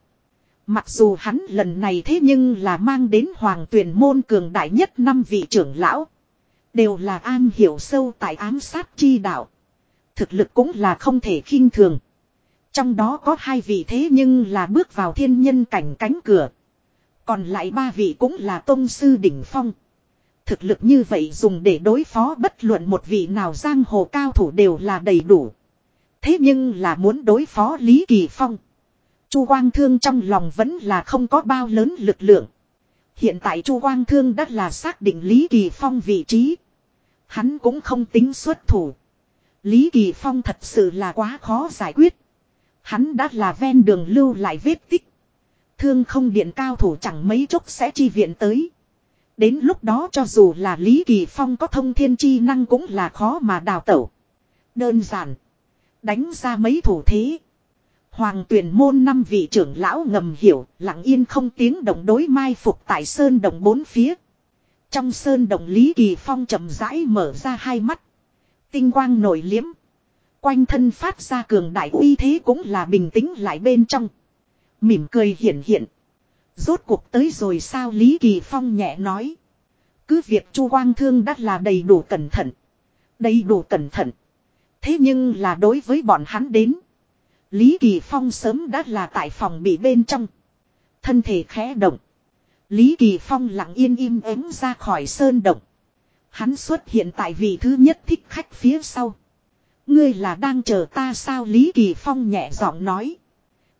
Mặc dù hắn lần này thế nhưng là mang đến Hoàng Tuyền Môn cường đại nhất năm vị trưởng lão. Đều là an hiểu sâu tại ám sát chi đạo. Thực lực cũng là không thể khinh thường. Trong đó có hai vị thế nhưng là bước vào thiên nhân cảnh cánh cửa. Còn lại ba vị cũng là tôn sư đỉnh phong. Thực lực như vậy dùng để đối phó bất luận một vị nào giang hồ cao thủ đều là đầy đủ. Thế nhưng là muốn đối phó Lý Kỳ Phong. Chu Quang Thương trong lòng vẫn là không có bao lớn lực lượng. Hiện tại Chu Quang Thương đã là xác định Lý Kỳ Phong vị trí. Hắn cũng không tính xuất thủ. Lý Kỳ Phong thật sự là quá khó giải quyết. Hắn đã là ven đường lưu lại vết tích. Thương không điện cao thủ chẳng mấy chốc sẽ chi viện tới. Đến lúc đó cho dù là Lý Kỳ Phong có thông thiên chi năng cũng là khó mà đào tẩu. Đơn giản. Đánh ra mấy thủ thế. Hoàng tuyển môn năm vị trưởng lão ngầm hiểu, lặng yên không tiếng động đối mai phục tại sơn đồng bốn phía. Trong sơn động Lý Kỳ Phong chậm rãi mở ra hai mắt. Tinh quang nổi liếm. Quanh thân phát ra cường đại uy thế cũng là bình tĩnh lại bên trong. Mỉm cười hiển hiện. Rốt cuộc tới rồi sao Lý Kỳ Phong nhẹ nói. Cứ việc Chu Quang Thương đã là đầy đủ cẩn thận. Đầy đủ cẩn thận. Thế nhưng là đối với bọn hắn đến. Lý Kỳ Phong sớm đã là tại phòng bị bên trong. Thân thể khẽ động. Lý Kỳ Phong lặng yên im ắng ra khỏi sơn động. Hắn xuất hiện tại vị thứ nhất thích khách phía sau. Ngươi là đang chờ ta sao Lý Kỳ Phong nhẹ giọng nói.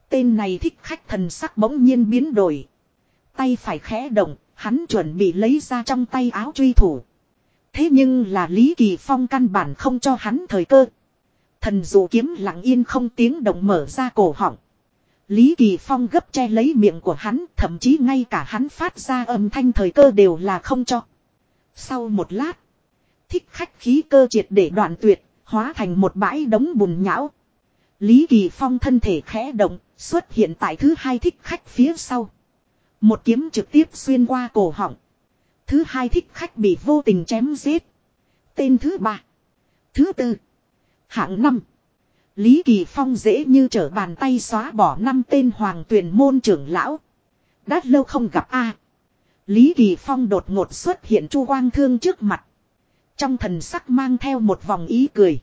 Tên này thích khách thần sắc bỗng nhiên biến đổi. Tay phải khẽ động, hắn chuẩn bị lấy ra trong tay áo truy thủ. Thế nhưng là Lý Kỳ Phong căn bản không cho hắn thời cơ. Thần dụ kiếm lặng yên không tiếng động mở ra cổ họng. Lý Kỳ Phong gấp che lấy miệng của hắn, thậm chí ngay cả hắn phát ra âm thanh thời cơ đều là không cho. Sau một lát, thích khách khí cơ triệt để đoạn tuyệt, hóa thành một bãi đống bùn nhão. Lý Kỳ Phong thân thể khẽ động, xuất hiện tại thứ hai thích khách phía sau. Một kiếm trực tiếp xuyên qua cổ họng. Thứ hai thích khách bị vô tình chém giết. Tên thứ ba. Thứ tư. Hạng năm. Lý Kỳ Phong dễ như trở bàn tay xóa bỏ năm tên hoàng tuyển môn trưởng lão. Đã lâu không gặp a. Lý Kỳ Phong đột ngột xuất hiện chu quang thương trước mặt. Trong thần sắc mang theo một vòng ý cười.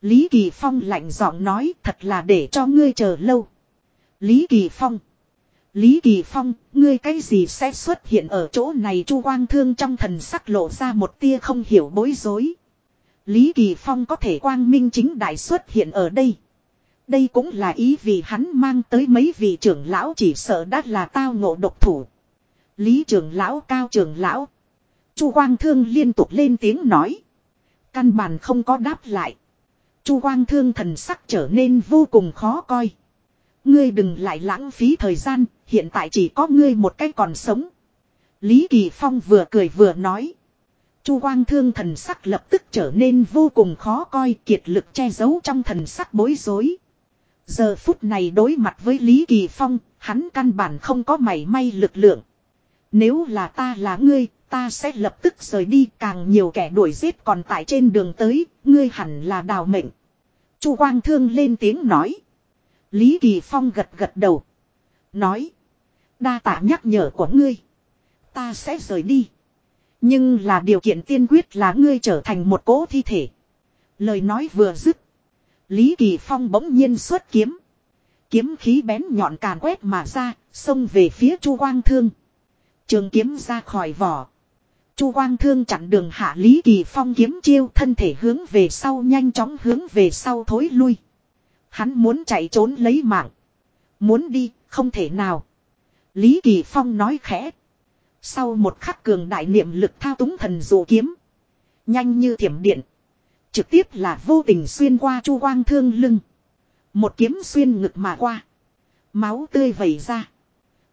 Lý Kỳ Phong lạnh giọng nói thật là để cho ngươi chờ lâu. Lý Kỳ Phong. Lý Kỳ Phong, ngươi cái gì sẽ xuất hiện ở chỗ này chu quang thương trong thần sắc lộ ra một tia không hiểu bối rối. Lý Kỳ Phong có thể quang minh chính đại xuất hiện ở đây. Đây cũng là ý vì hắn mang tới mấy vị trưởng lão chỉ sợ đã là tao ngộ độc thủ. Lý trưởng lão cao trưởng lão. Chu Quang Thương liên tục lên tiếng nói. Căn bản không có đáp lại. Chu Quang Thương thần sắc trở nên vô cùng khó coi. Ngươi đừng lại lãng phí thời gian, hiện tại chỉ có ngươi một cách còn sống. Lý Kỳ Phong vừa cười vừa nói. Chu Quang Thương thần sắc lập tức trở nên vô cùng khó coi kiệt lực che giấu trong thần sắc bối rối. Giờ phút này đối mặt với Lý Kỳ Phong, hắn căn bản không có mảy may lực lượng. Nếu là ta là ngươi, ta sẽ lập tức rời đi càng nhiều kẻ đuổi giết còn tại trên đường tới, ngươi hẳn là đào mệnh. Chu Quang Thương lên tiếng nói. Lý Kỳ Phong gật gật đầu. Nói. Đa tạ nhắc nhở của ngươi. Ta sẽ rời đi. Nhưng là điều kiện tiên quyết là ngươi trở thành một cỗ thi thể. Lời nói vừa dứt. Lý Kỳ Phong bỗng nhiên xuất kiếm. Kiếm khí bén nhọn càn quét mà ra, xông về phía Chu Quang Thương. Trường kiếm ra khỏi vỏ. Chu Quang Thương chặn đường hạ Lý Kỳ Phong kiếm chiêu thân thể hướng về sau nhanh chóng hướng về sau thối lui. Hắn muốn chạy trốn lấy mạng. Muốn đi, không thể nào. Lý Kỳ Phong nói khẽ. Sau một khắc cường đại niệm lực thao túng thần dụ kiếm. Nhanh như thiểm điện. Trực tiếp là vô tình xuyên qua chu quang thương lưng. Một kiếm xuyên ngực mà qua. Máu tươi vẩy ra.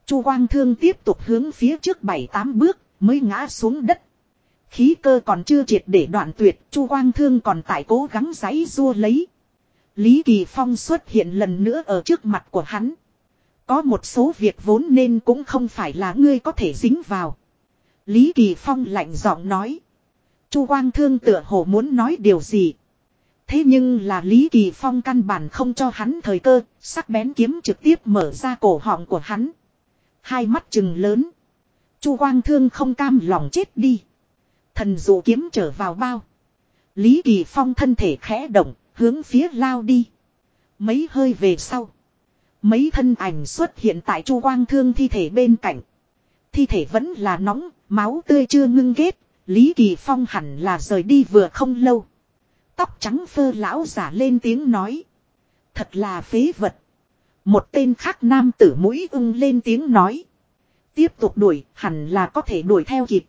Chu quang thương tiếp tục hướng phía trước bảy tám bước mới ngã xuống đất. Khí cơ còn chưa triệt để đoạn tuyệt, Chu Quang Thương còn tại cố gắng giãy rua lấy. Lý Kỳ Phong xuất hiện lần nữa ở trước mặt của hắn. Có một số việc vốn nên cũng không phải là ngươi có thể dính vào. Lý Kỳ Phong lạnh giọng nói. Chu Quang Thương tựa hồ muốn nói điều gì. Thế nhưng là Lý Kỳ Phong căn bản không cho hắn thời cơ, sắc bén kiếm trực tiếp mở ra cổ họng của hắn. Hai mắt trừng lớn. Chu Quang Thương không cam lòng chết đi. Thần dụ kiếm trở vào bao. Lý Kỳ Phong thân thể khẽ động, hướng phía lao đi. Mấy hơi về sau. Mấy thân ảnh xuất hiện tại Chu Quang Thương thi thể bên cạnh. Thi thể vẫn là nóng, máu tươi chưa ngưng ghét, Lý Kỳ Phong hẳn là rời đi vừa không lâu. Tóc trắng phơ lão giả lên tiếng nói. Thật là phế vật. Một tên khác nam tử mũi ưng lên tiếng nói. Tiếp tục đuổi, hẳn là có thể đuổi theo kịp.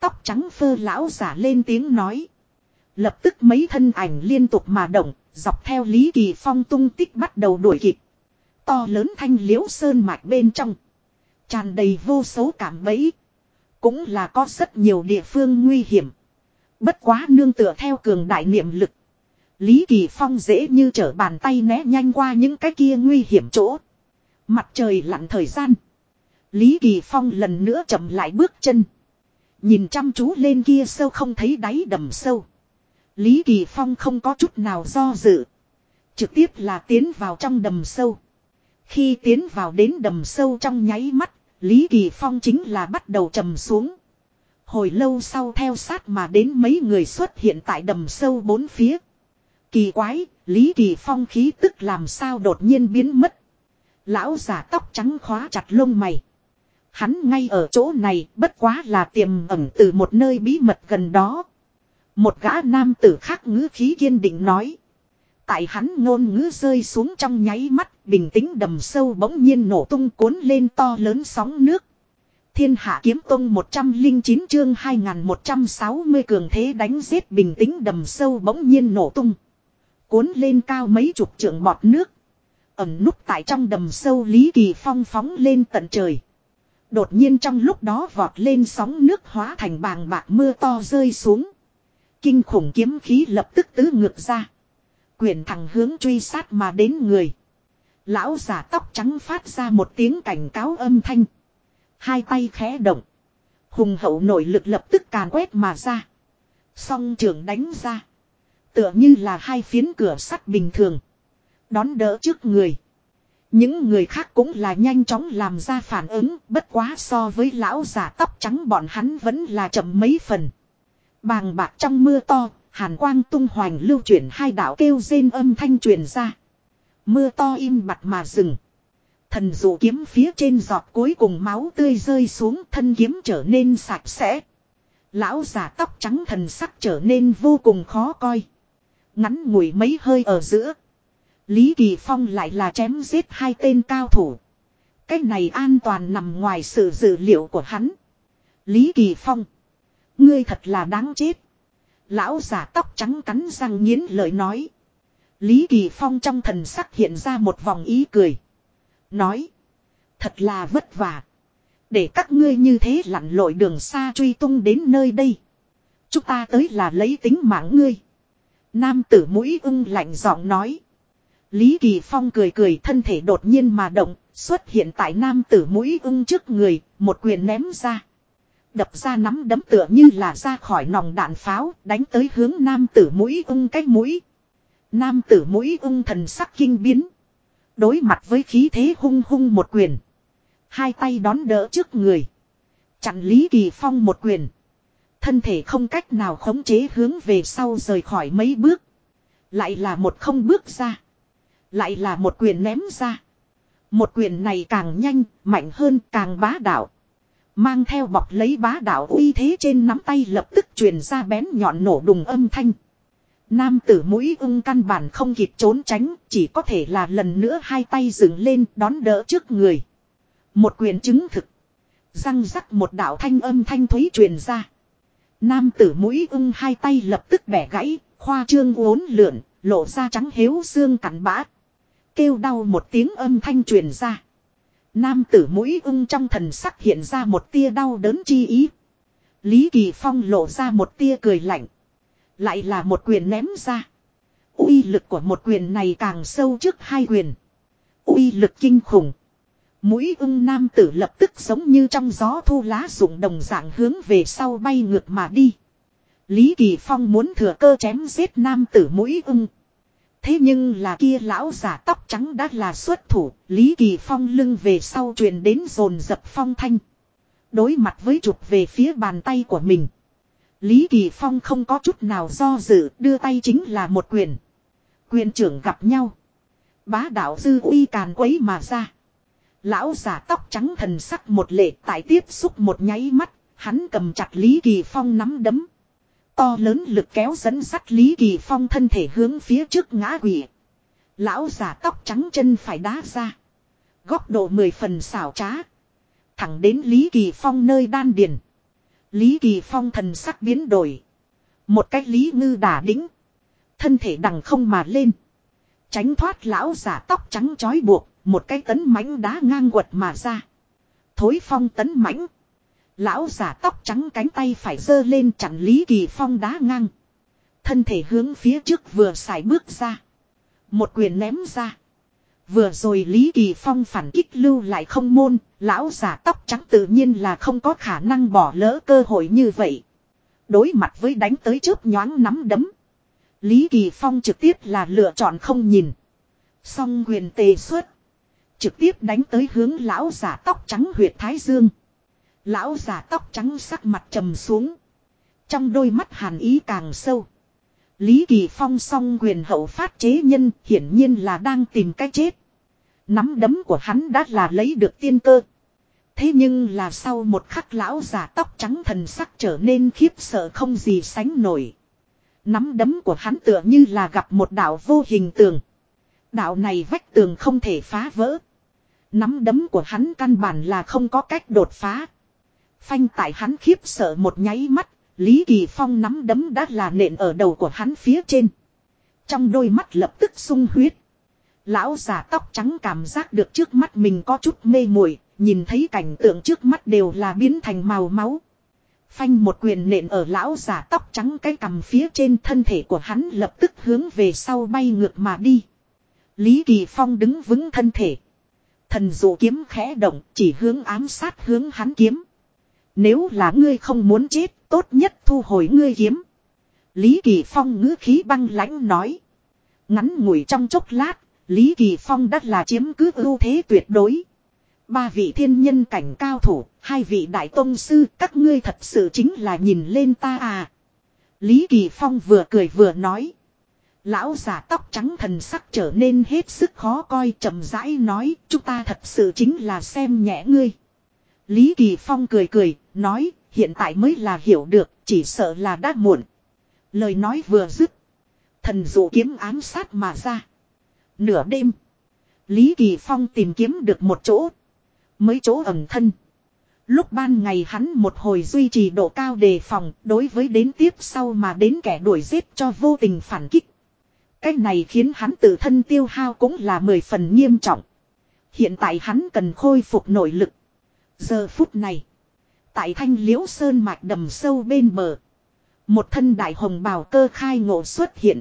Tóc trắng phơ lão giả lên tiếng nói. Lập tức mấy thân ảnh liên tục mà động, dọc theo Lý Kỳ Phong tung tích bắt đầu đuổi kịp. To lớn thanh liễu sơn mạch bên trong. Tràn đầy vô số cảm bẫy. Cũng là có rất nhiều địa phương nguy hiểm. Bất quá nương tựa theo cường đại niệm lực. Lý Kỳ Phong dễ như trở bàn tay né nhanh qua những cái kia nguy hiểm chỗ. Mặt trời lặn thời gian. Lý Kỳ Phong lần nữa chậm lại bước chân. Nhìn chăm chú lên kia sâu không thấy đáy đầm sâu. Lý Kỳ Phong không có chút nào do dự. Trực tiếp là tiến vào trong đầm sâu. Khi tiến vào đến đầm sâu trong nháy mắt, Lý Kỳ Phong chính là bắt đầu trầm xuống. Hồi lâu sau theo sát mà đến mấy người xuất hiện tại đầm sâu bốn phía. Kỳ quái, Lý Kỳ Phong khí tức làm sao đột nhiên biến mất. Lão giả tóc trắng khóa chặt lông mày. Hắn ngay ở chỗ này bất quá là tiềm ẩn từ một nơi bí mật gần đó. Một gã nam tử khác ngữ khí kiên định nói. Tại hắn ngôn ngữ rơi xuống trong nháy mắt, bình tĩnh đầm sâu bỗng nhiên nổ tung cuốn lên to lớn sóng nước. Thiên hạ kiếm tông 109 chương 2160 cường thế đánh giết bình tĩnh đầm sâu bỗng nhiên nổ tung. Cuốn lên cao mấy chục trượng bọt nước. Ẩm núp tại trong đầm sâu Lý Kỳ Phong phóng lên tận trời. Đột nhiên trong lúc đó vọt lên sóng nước hóa thành bàng bạc mưa to rơi xuống. Kinh khủng kiếm khí lập tức tứ ngược ra. Quyển thẳng hướng truy sát mà đến người. Lão giả tóc trắng phát ra một tiếng cảnh cáo âm thanh. Hai tay khẽ động. Hùng hậu nội lực lập tức càn quét mà ra. Song trường đánh ra. Tựa như là hai phiến cửa sắt bình thường. Đón đỡ trước người. Những người khác cũng là nhanh chóng làm ra phản ứng, bất quá so với lão giả tóc trắng bọn hắn vẫn là chậm mấy phần. Bàng bạc trong mưa to, hàn quang tung hoành lưu chuyển hai đạo kêu rên âm thanh truyền ra. Mưa to im bặt mà dừng. Thần dụ kiếm phía trên giọt cuối cùng máu tươi rơi xuống thân kiếm trở nên sạch sẽ. Lão giả tóc trắng thần sắc trở nên vô cùng khó coi. Ngắn ngủi mấy hơi ở giữa. Lý Kỳ Phong lại là chém giết hai tên cao thủ. Cái này an toàn nằm ngoài sự dự liệu của hắn. Lý Kỳ Phong. Ngươi thật là đáng chết. Lão giả tóc trắng cắn răng nghiến lời nói. Lý Kỳ Phong trong thần sắc hiện ra một vòng ý cười. Nói. Thật là vất vả. Để các ngươi như thế lặn lội đường xa truy tung đến nơi đây. Chúng ta tới là lấy tính mạng ngươi. Nam tử mũi ưng lạnh giọng nói. Lý Kỳ Phong cười cười thân thể đột nhiên mà động, xuất hiện tại nam tử mũi ưng trước người, một quyền ném ra. Đập ra nắm đấm tựa như là ra khỏi nòng đạn pháo, đánh tới hướng nam tử mũi ưng cách mũi. Nam tử mũi ưng thần sắc kinh biến. Đối mặt với khí thế hung hung một quyền. Hai tay đón đỡ trước người. Chặn Lý Kỳ Phong một quyền. Thân thể không cách nào khống chế hướng về sau rời khỏi mấy bước. Lại là một không bước ra. Lại là một quyền ném ra. Một quyền này càng nhanh, mạnh hơn, càng bá đạo. Mang theo bọc lấy bá đạo uy thế trên nắm tay lập tức truyền ra bén nhọn nổ đùng âm thanh. Nam tử mũi ưng căn bản không kịp trốn tránh, chỉ có thể là lần nữa hai tay dựng lên đón đỡ trước người. Một quyền chứng thực. Răng rắc một đạo thanh âm thanh thúy truyền ra. Nam tử mũi ưng hai tay lập tức bẻ gãy, khoa trương uốn lượn, lộ ra trắng hếu xương cắn bã. Kêu đau một tiếng âm thanh truyền ra. Nam tử mũi ưng trong thần sắc hiện ra một tia đau đớn chi ý. Lý Kỳ Phong lộ ra một tia cười lạnh. Lại là một quyền ném ra. uy lực của một quyền này càng sâu trước hai quyền. uy lực kinh khủng. Mũi ưng nam tử lập tức giống như trong gió thu lá rụng đồng dạng hướng về sau bay ngược mà đi. Lý Kỳ Phong muốn thừa cơ chém giết nam tử mũi ưng. Thế nhưng là kia lão giả tóc trắng đã là xuất thủ, Lý Kỳ Phong lưng về sau truyền đến rồn dập phong thanh. Đối mặt với chụp về phía bàn tay của mình. Lý Kỳ Phong không có chút nào do dự, đưa tay chính là một quyền. Quyền trưởng gặp nhau. Bá đạo dư uy càn quấy mà ra. Lão giả tóc trắng thần sắc một lệ tại tiếp xúc một nháy mắt, hắn cầm chặt Lý Kỳ Phong nắm đấm. To lớn lực kéo dẫn sắt Lý Kỳ Phong thân thể hướng phía trước ngã quỷ. Lão giả tóc trắng chân phải đá ra. Góc độ mười phần xảo trá. Thẳng đến Lý Kỳ Phong nơi đan điền. Lý Kỳ Phong thần sắc biến đổi. Một cách Lý Ngư đả đĩnh. Thân thể đằng không mà lên. Tránh thoát lão giả tóc trắng trói buộc. Một cái tấn mãnh đá ngang quật mà ra. Thối phong tấn mãnh. Lão giả tóc trắng cánh tay phải giơ lên chặn Lý Kỳ Phong đá ngang. Thân thể hướng phía trước vừa xài bước ra. Một quyền ném ra. Vừa rồi Lý Kỳ Phong phản kích lưu lại không môn, lão giả tóc trắng tự nhiên là không có khả năng bỏ lỡ cơ hội như vậy. Đối mặt với đánh tới chớp nhoáng nắm đấm. Lý Kỳ Phong trực tiếp là lựa chọn không nhìn. Song quyền tề xuất. Trực tiếp đánh tới hướng lão giả tóc trắng huyệt Thái Dương. Lão giả tóc trắng sắc mặt trầm xuống. Trong đôi mắt hàn ý càng sâu. Lý Kỳ Phong song quyền hậu phát chế nhân hiển nhiên là đang tìm cách chết. Nắm đấm của hắn đã là lấy được tiên cơ. Thế nhưng là sau một khắc lão giả tóc trắng thần sắc trở nên khiếp sợ không gì sánh nổi. Nắm đấm của hắn tựa như là gặp một đạo vô hình tường. Đạo này vách tường không thể phá vỡ. Nắm đấm của hắn căn bản là không có cách đột phá. Phanh tại hắn khiếp sợ một nháy mắt, Lý Kỳ Phong nắm đấm đã là nện ở đầu của hắn phía trên. Trong đôi mắt lập tức sung huyết. Lão già tóc trắng cảm giác được trước mắt mình có chút mê muội, nhìn thấy cảnh tượng trước mắt đều là biến thành màu máu. Phanh một quyền nện ở lão già tóc trắng cái cằm phía trên thân thể của hắn lập tức hướng về sau bay ngược mà đi. Lý Kỳ Phong đứng vững thân thể. Thần dụ kiếm khẽ động chỉ hướng ám sát hướng hắn kiếm. Nếu là ngươi không muốn chết, tốt nhất thu hồi ngươi kiếm. Lý Kỳ Phong ngữ khí băng lãnh nói. Ngắn ngủi trong chốc lát, Lý Kỳ Phong đã là chiếm cứ ưu thế tuyệt đối. Ba vị thiên nhân cảnh cao thủ, hai vị đại tôn sư, các ngươi thật sự chính là nhìn lên ta à. Lý Kỳ Phong vừa cười vừa nói. Lão giả tóc trắng thần sắc trở nên hết sức khó coi chậm rãi nói chúng ta thật sự chính là xem nhẹ ngươi. Lý Kỳ Phong cười cười, nói hiện tại mới là hiểu được, chỉ sợ là đã muộn. Lời nói vừa dứt. Thần dụ kiếm ám sát mà ra. Nửa đêm. Lý Kỳ Phong tìm kiếm được một chỗ. Mấy chỗ ẩn thân. Lúc ban ngày hắn một hồi duy trì độ cao đề phòng đối với đến tiếp sau mà đến kẻ đuổi giết cho vô tình phản kích. Cái này khiến hắn tự thân tiêu hao cũng là mười phần nghiêm trọng. Hiện tại hắn cần khôi phục nội lực. Giờ phút này. Tại thanh liễu sơn mạch đầm sâu bên bờ. Một thân đại hồng bào cơ khai ngộ xuất hiện.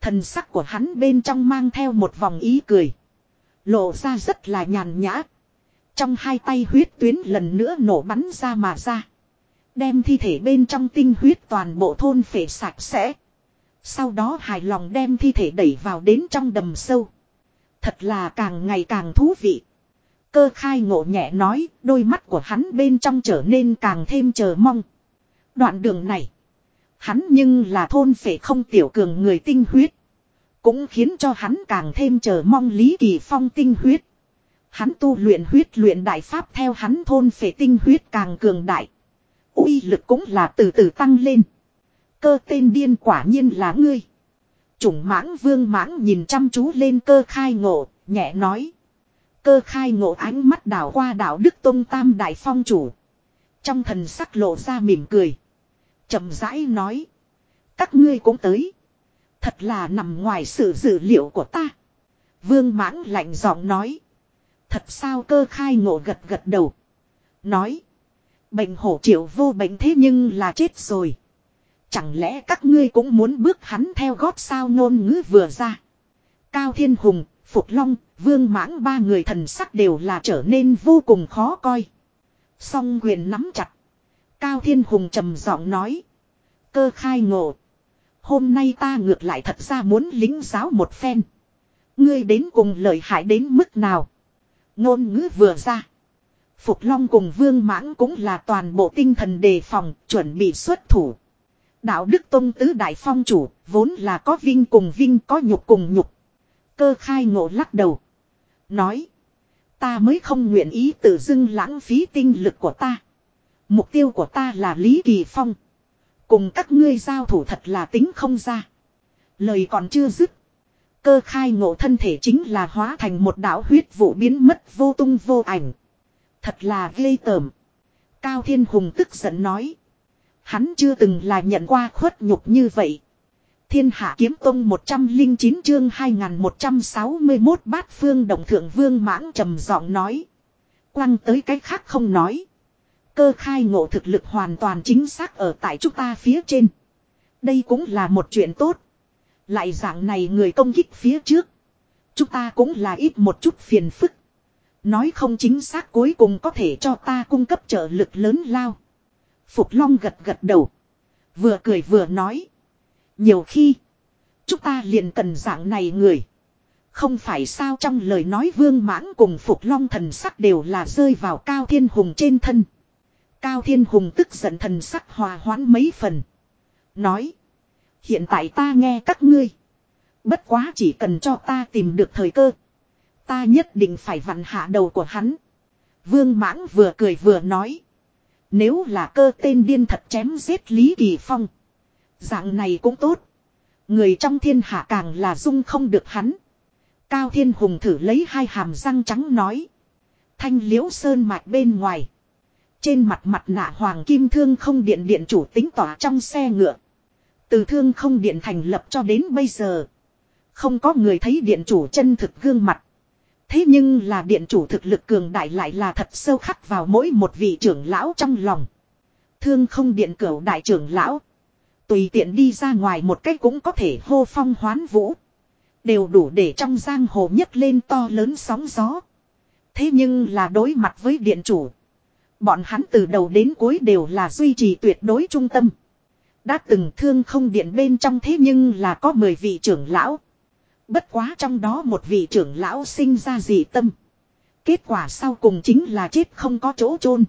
Thần sắc của hắn bên trong mang theo một vòng ý cười. Lộ ra rất là nhàn nhã. Trong hai tay huyết tuyến lần nữa nổ bắn ra mà ra. Đem thi thể bên trong tinh huyết toàn bộ thôn phệ sạch sẽ. Sau đó hài lòng đem thi thể đẩy vào đến trong đầm sâu. Thật là càng ngày càng thú vị. Cơ khai ngộ nhẹ nói, đôi mắt của hắn bên trong trở nên càng thêm chờ mong. Đoạn đường này, hắn nhưng là thôn phệ không tiểu cường người tinh huyết. Cũng khiến cho hắn càng thêm chờ mong Lý Kỳ Phong tinh huyết. Hắn tu luyện huyết luyện đại pháp theo hắn thôn phệ tinh huyết càng cường đại. uy lực cũng là từ từ tăng lên. Cơ tên điên quả nhiên là ngươi. Chủng mãng vương mãng nhìn chăm chú lên cơ khai ngộ, nhẹ nói. Cơ khai ngộ ánh mắt đảo qua đảo Đức Tông Tam Đại Phong chủ. Trong thần sắc lộ ra mỉm cười. chậm rãi nói. Các ngươi cũng tới. Thật là nằm ngoài sự dự liệu của ta. Vương mãng lạnh giọng nói. Thật sao cơ khai ngộ gật gật đầu. Nói. Bệnh hổ triệu vô bệnh thế nhưng là chết rồi. Chẳng lẽ các ngươi cũng muốn bước hắn theo gót sao ngôn ngữ vừa ra. Cao Thiên Hùng, Phục Long, Vương Mãng ba người thần sắc đều là trở nên vô cùng khó coi. Song quyền nắm chặt. Cao Thiên Hùng trầm giọng nói. Cơ khai ngộ. Hôm nay ta ngược lại thật ra muốn lính giáo một phen. Ngươi đến cùng lợi hại đến mức nào. Ngôn ngữ vừa ra. Phục Long cùng Vương Mãng cũng là toàn bộ tinh thần đề phòng, chuẩn bị xuất thủ. Đạo Đức Tông Tứ Đại Phong chủ, vốn là có vinh cùng vinh có nhục cùng nhục. Cơ khai ngộ lắc đầu. Nói. Ta mới không nguyện ý tự dưng lãng phí tinh lực của ta. Mục tiêu của ta là Lý Kỳ Phong. Cùng các ngươi giao thủ thật là tính không ra. Lời còn chưa dứt. Cơ khai ngộ thân thể chính là hóa thành một đạo huyết vụ biến mất vô tung vô ảnh. Thật là ghê tởm. Cao Thiên Hùng tức giận nói. Hắn chưa từng là nhận qua khuất nhục như vậy. Thiên hạ kiếm tông 109 chương 2161 bát phương đồng thượng vương mãng trầm giọng nói. Quăng tới cái khác không nói. Cơ khai ngộ thực lực hoàn toàn chính xác ở tại chúng ta phía trên. Đây cũng là một chuyện tốt. Lại dạng này người công kích phía trước. Chúng ta cũng là ít một chút phiền phức. Nói không chính xác cuối cùng có thể cho ta cung cấp trợ lực lớn lao. Phục Long gật gật đầu. Vừa cười vừa nói. Nhiều khi. Chúng ta liền cần dạng này người. Không phải sao trong lời nói vương mãng cùng Phục Long thần sắc đều là rơi vào Cao Thiên Hùng trên thân. Cao Thiên Hùng tức giận thần sắc hòa hoãn mấy phần. Nói. Hiện tại ta nghe các ngươi. Bất quá chỉ cần cho ta tìm được thời cơ. Ta nhất định phải vặn hạ đầu của hắn. Vương mãng vừa cười vừa nói. Nếu là cơ tên điên thật chém giết Lý Kỳ Phong. Dạng này cũng tốt. Người trong thiên hạ càng là dung không được hắn. Cao Thiên Hùng thử lấy hai hàm răng trắng nói. Thanh liễu sơn mạch bên ngoài. Trên mặt mặt nạ hoàng kim thương không điện điện chủ tính tỏa trong xe ngựa. Từ thương không điện thành lập cho đến bây giờ. Không có người thấy điện chủ chân thực gương mặt. Thế nhưng là điện chủ thực lực cường đại lại là thật sâu khắc vào mỗi một vị trưởng lão trong lòng. Thương không điện cửu đại trưởng lão. Tùy tiện đi ra ngoài một cách cũng có thể hô phong hoán vũ. Đều đủ để trong giang hồ nhấc lên to lớn sóng gió. Thế nhưng là đối mặt với điện chủ. Bọn hắn từ đầu đến cuối đều là duy trì tuyệt đối trung tâm. Đã từng thương không điện bên trong thế nhưng là có 10 vị trưởng lão. Bất quá trong đó một vị trưởng lão sinh ra dị tâm. Kết quả sau cùng chính là chết không có chỗ chôn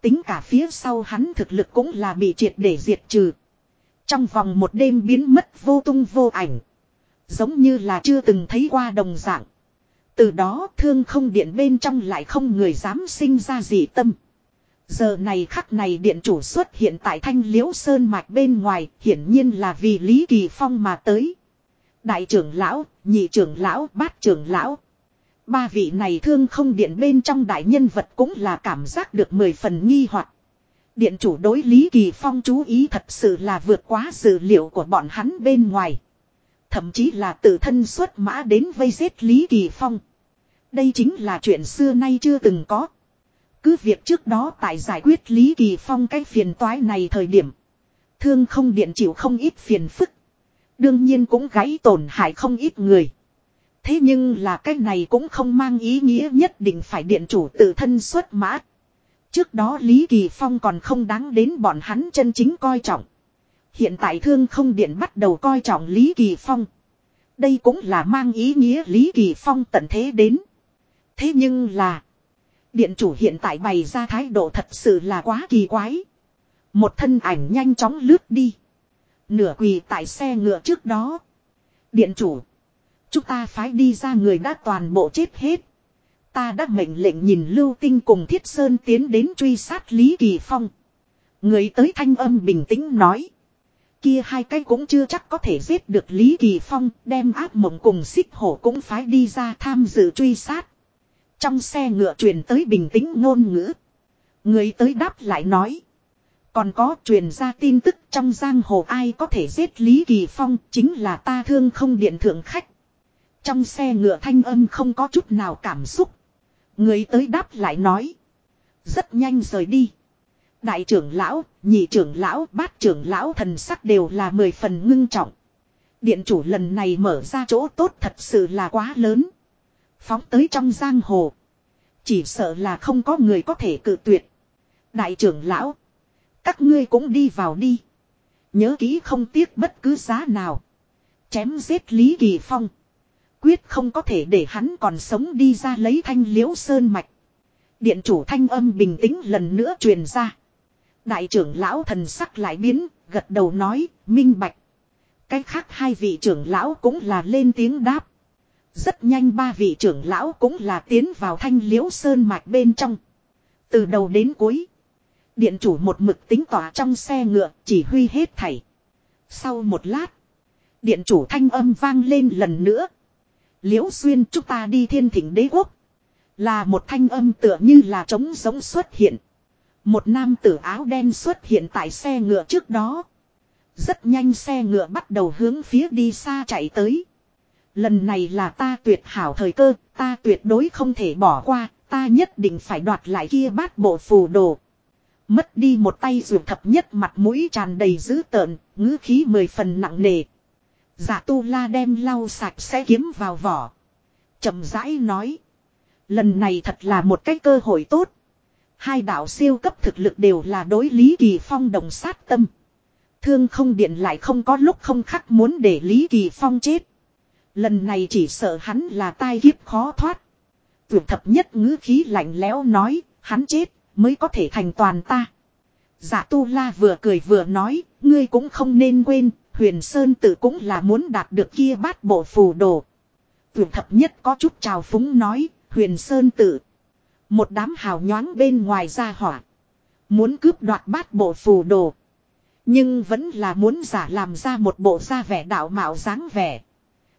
Tính cả phía sau hắn thực lực cũng là bị triệt để diệt trừ. Trong vòng một đêm biến mất vô tung vô ảnh. Giống như là chưa từng thấy qua đồng dạng. Từ đó thương không điện bên trong lại không người dám sinh ra dị tâm. Giờ này khắc này điện chủ xuất hiện tại thanh liễu sơn mạch bên ngoài, hiển nhiên là vì Lý Kỳ Phong mà tới. Đại trưởng lão, nhị trưởng lão, bát trưởng lão. Ba vị này thương không điện bên trong đại nhân vật cũng là cảm giác được mười phần nghi hoặc. Điện chủ đối Lý Kỳ Phong chú ý thật sự là vượt quá dự liệu của bọn hắn bên ngoài. Thậm chí là tự thân xuất mã đến vây giết Lý Kỳ Phong. Đây chính là chuyện xưa nay chưa từng có. Cứ việc trước đó tại giải quyết Lý Kỳ Phong cái phiền toái này thời điểm. Thương không điện chịu không ít phiền phức. Đương nhiên cũng gãy tổn hại không ít người. Thế nhưng là cái này cũng không mang ý nghĩa nhất định phải điện chủ tự thân xuất mã. Trước đó Lý Kỳ Phong còn không đáng đến bọn hắn chân chính coi trọng. Hiện tại thương không điện bắt đầu coi trọng Lý Kỳ Phong. Đây cũng là mang ý nghĩa Lý Kỳ Phong tận thế đến. Thế nhưng là. Điện chủ hiện tại bày ra thái độ thật sự là quá kỳ quái. Một thân ảnh nhanh chóng lướt đi. Nửa quỳ tại xe ngựa trước đó. Điện chủ. Chúng ta phái đi ra người đã toàn bộ chết hết. Ta đã mệnh lệnh nhìn Lưu Tinh cùng Thiết Sơn tiến đến truy sát Lý Kỳ Phong. Người tới thanh âm bình tĩnh nói. Kia hai cái cũng chưa chắc có thể giết được Lý Kỳ Phong, đem áp mộng cùng xích hổ cũng phái đi ra tham dự truy sát. Trong xe ngựa truyền tới bình tĩnh ngôn ngữ. Người tới đáp lại nói. Còn có truyền ra tin tức trong giang hồ ai có thể giết Lý Kỳ Phong chính là ta thương không điện thượng khách. Trong xe ngựa thanh âm không có chút nào cảm xúc. Người tới đáp lại nói. Rất nhanh rời đi. Đại trưởng lão, nhị trưởng lão, bát trưởng lão thần sắc đều là mười phần ngưng trọng. Điện chủ lần này mở ra chỗ tốt thật sự là quá lớn. Phóng tới trong giang hồ. Chỉ sợ là không có người có thể cự tuyệt. Đại trưởng lão. Các ngươi cũng đi vào đi. Nhớ kỹ không tiếc bất cứ giá nào. Chém giết Lý Kỳ Phong. Quyết không có thể để hắn còn sống đi ra lấy thanh liễu sơn mạch. Điện chủ thanh âm bình tĩnh lần nữa truyền ra. Đại trưởng lão thần sắc lại biến, gật đầu nói, minh bạch. Cái khác hai vị trưởng lão cũng là lên tiếng đáp. Rất nhanh ba vị trưởng lão cũng là tiến vào thanh liễu sơn mạch bên trong. Từ đầu đến cuối. Điện chủ một mực tính tỏa trong xe ngựa chỉ huy hết thảy. Sau một lát. Điện chủ thanh âm vang lên lần nữa. Liễu xuyên chúng ta đi thiên thỉnh đế quốc. Là một thanh âm tựa như là trống giống xuất hiện. Một nam tử áo đen xuất hiện tại xe ngựa trước đó. Rất nhanh xe ngựa bắt đầu hướng phía đi xa chạy tới. Lần này là ta tuyệt hảo thời cơ, ta tuyệt đối không thể bỏ qua, ta nhất định phải đoạt lại kia bát bộ phù đồ. Mất đi một tay dù thập nhất mặt mũi tràn đầy dữ tợn, ngữ khí mười phần nặng nề. Giả tu la đem lau sạch sẽ kiếm vào vỏ. chậm rãi nói. Lần này thật là một cái cơ hội tốt. Hai đạo siêu cấp thực lực đều là đối Lý Kỳ Phong đồng sát tâm. Thương không điện lại không có lúc không khắc muốn để Lý Kỳ Phong chết. Lần này chỉ sợ hắn là tai kiếp khó thoát. Vượt thập nhất ngữ khí lạnh lẽo nói, hắn chết, mới có thể thành toàn ta. Giả tu la vừa cười vừa nói, ngươi cũng không nên quên, huyền sơn tự cũng là muốn đạt được kia bát bộ phù đồ. Vượt thập nhất có chút trào phúng nói, huyền sơn tự. Một đám hào nhoáng bên ngoài ra hỏa. Muốn cướp đoạt bát bộ phù đồ. Nhưng vẫn là muốn giả làm ra một bộ da vẻ đạo mạo dáng vẻ.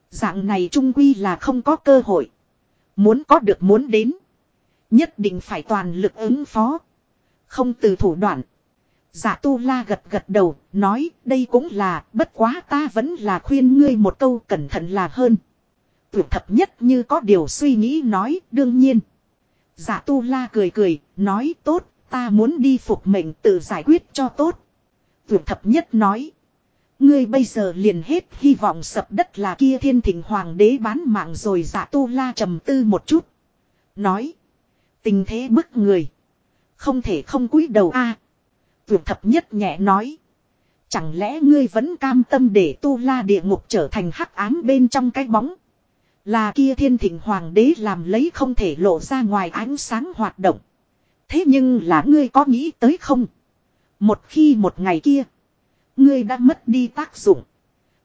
Dạng này trung quy là không có cơ hội. Muốn có được muốn đến. Nhất định phải toàn lực ứng phó. Không từ thủ đoạn. Giả tu la gật gật đầu, nói đây cũng là, bất quá ta vẫn là khuyên ngươi một câu cẩn thận là hơn. Tuyệt thập nhất như có điều suy nghĩ nói, đương nhiên. Giả tu la cười cười, nói tốt, ta muốn đi phục mệnh tự giải quyết cho tốt. Tuyệt thập nhất nói. Ngươi bây giờ liền hết hy vọng sập đất là kia thiên thỉnh hoàng đế bán mạng rồi giả tu la trầm tư một chút. Nói. Tình thế bức người. Không thể không cúi đầu a. À, Tuyệt thập nhất nhẹ nói. Chẳng lẽ ngươi vẫn cam tâm để tu la địa ngục trở thành hắc ám bên trong cái bóng. Là kia thiên thịnh hoàng đế làm lấy không thể lộ ra ngoài ánh sáng hoạt động. Thế nhưng là ngươi có nghĩ tới không? Một khi một ngày kia. Ngươi đã mất đi tác dụng.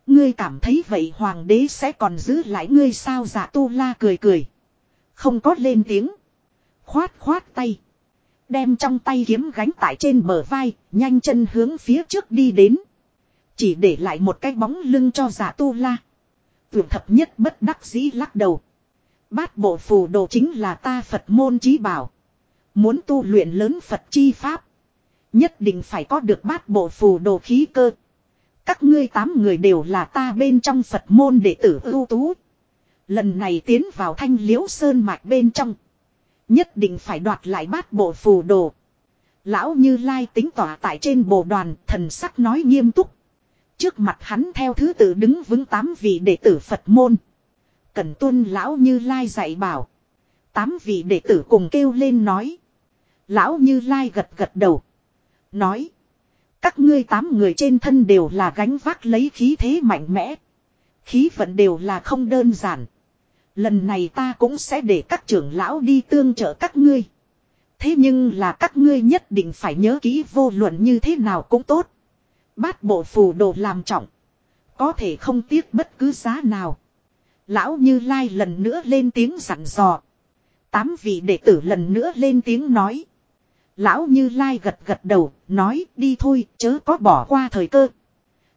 Ngươi cảm thấy vậy hoàng đế sẽ còn giữ lại ngươi sao giả tu la cười cười. Không có lên tiếng. Khoát khoát tay. Đem trong tay kiếm gánh tại trên bờ vai, nhanh chân hướng phía trước đi đến. Chỉ để lại một cái bóng lưng cho giả tu la. Tưởng thập nhất bất đắc dĩ lắc đầu. Bát bộ phù đồ chính là ta Phật môn trí bảo. Muốn tu luyện lớn Phật chi pháp. Nhất định phải có được bát bộ phù đồ khí cơ. Các ngươi tám người đều là ta bên trong Phật môn đệ tử ưu tú. Lần này tiến vào thanh liễu sơn mạch bên trong. Nhất định phải đoạt lại bát bộ phù đồ. Lão Như Lai tính tỏa tại trên bộ đoàn, thần sắc nói nghiêm túc. Trước mặt hắn theo thứ tự đứng vững tám vị đệ tử Phật môn. Cần tuân Lão Như Lai dạy bảo. Tám vị đệ tử cùng kêu lên nói. Lão Như Lai gật gật đầu. Nói. Các ngươi tám người trên thân đều là gánh vác lấy khí thế mạnh mẽ. Khí vận đều là không đơn giản. Lần này ta cũng sẽ để các trưởng lão đi tương trợ các ngươi. Thế nhưng là các ngươi nhất định phải nhớ kỹ vô luận như thế nào cũng tốt. Bát bộ phù đồ làm trọng. Có thể không tiếc bất cứ giá nào. Lão Như Lai lần nữa lên tiếng sẵn dò. Tám vị đệ tử lần nữa lên tiếng nói. Lão Như Lai gật gật đầu, nói đi thôi, chớ có bỏ qua thời cơ.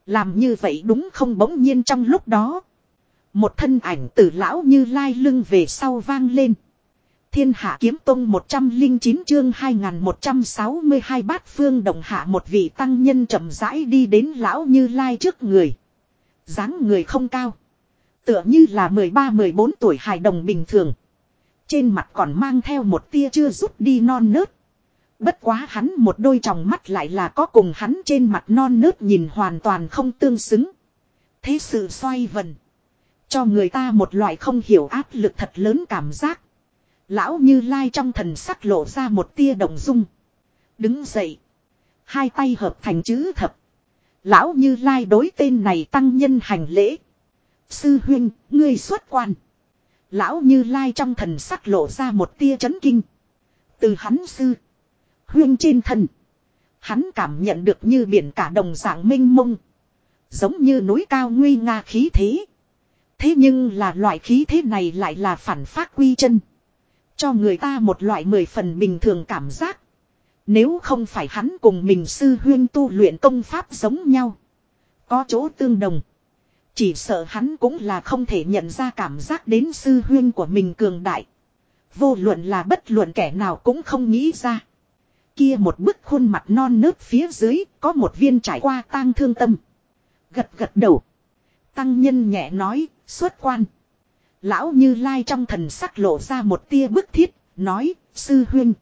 Làm như vậy đúng không bỗng nhiên trong lúc đó. Một thân ảnh từ lão như lai lưng về sau vang lên. Thiên hạ kiếm tông 109 chương 2162 bát phương đồng hạ một vị tăng nhân chậm rãi đi đến lão như lai trước người. dáng người không cao. Tựa như là 13-14 tuổi hài đồng bình thường. Trên mặt còn mang theo một tia chưa rút đi non nớt. Bất quá hắn một đôi tròng mắt lại là có cùng hắn trên mặt non nớt nhìn hoàn toàn không tương xứng. Thế sự xoay vần. Cho người ta một loại không hiểu áp lực thật lớn cảm giác. Lão như lai trong thần sắc lộ ra một tia đồng dung. Đứng dậy. Hai tay hợp thành chữ thập. Lão như lai đối tên này tăng nhân hành lễ. Sư huynh, ngươi xuất quan. Lão như lai trong thần sắc lộ ra một tia chấn kinh. Từ hắn sư. Huyên trên thần. Hắn cảm nhận được như biển cả đồng dạng minh mông. Giống như núi cao nguy nga khí thế. Thế nhưng là loại khí thế này lại là phản phát quy chân. Cho người ta một loại mười phần bình thường cảm giác. Nếu không phải hắn cùng mình sư huyên tu luyện công pháp giống nhau. Có chỗ tương đồng. Chỉ sợ hắn cũng là không thể nhận ra cảm giác đến sư huyên của mình cường đại. Vô luận là bất luận kẻ nào cũng không nghĩ ra. Kia một bức khuôn mặt non nớt phía dưới có một viên trải qua tang thương tâm. Gật gật đầu. Tăng nhân nhẹ nói, xuất quan. Lão Như Lai trong thần sắc lộ ra một tia bức thiết, nói, sư huynh.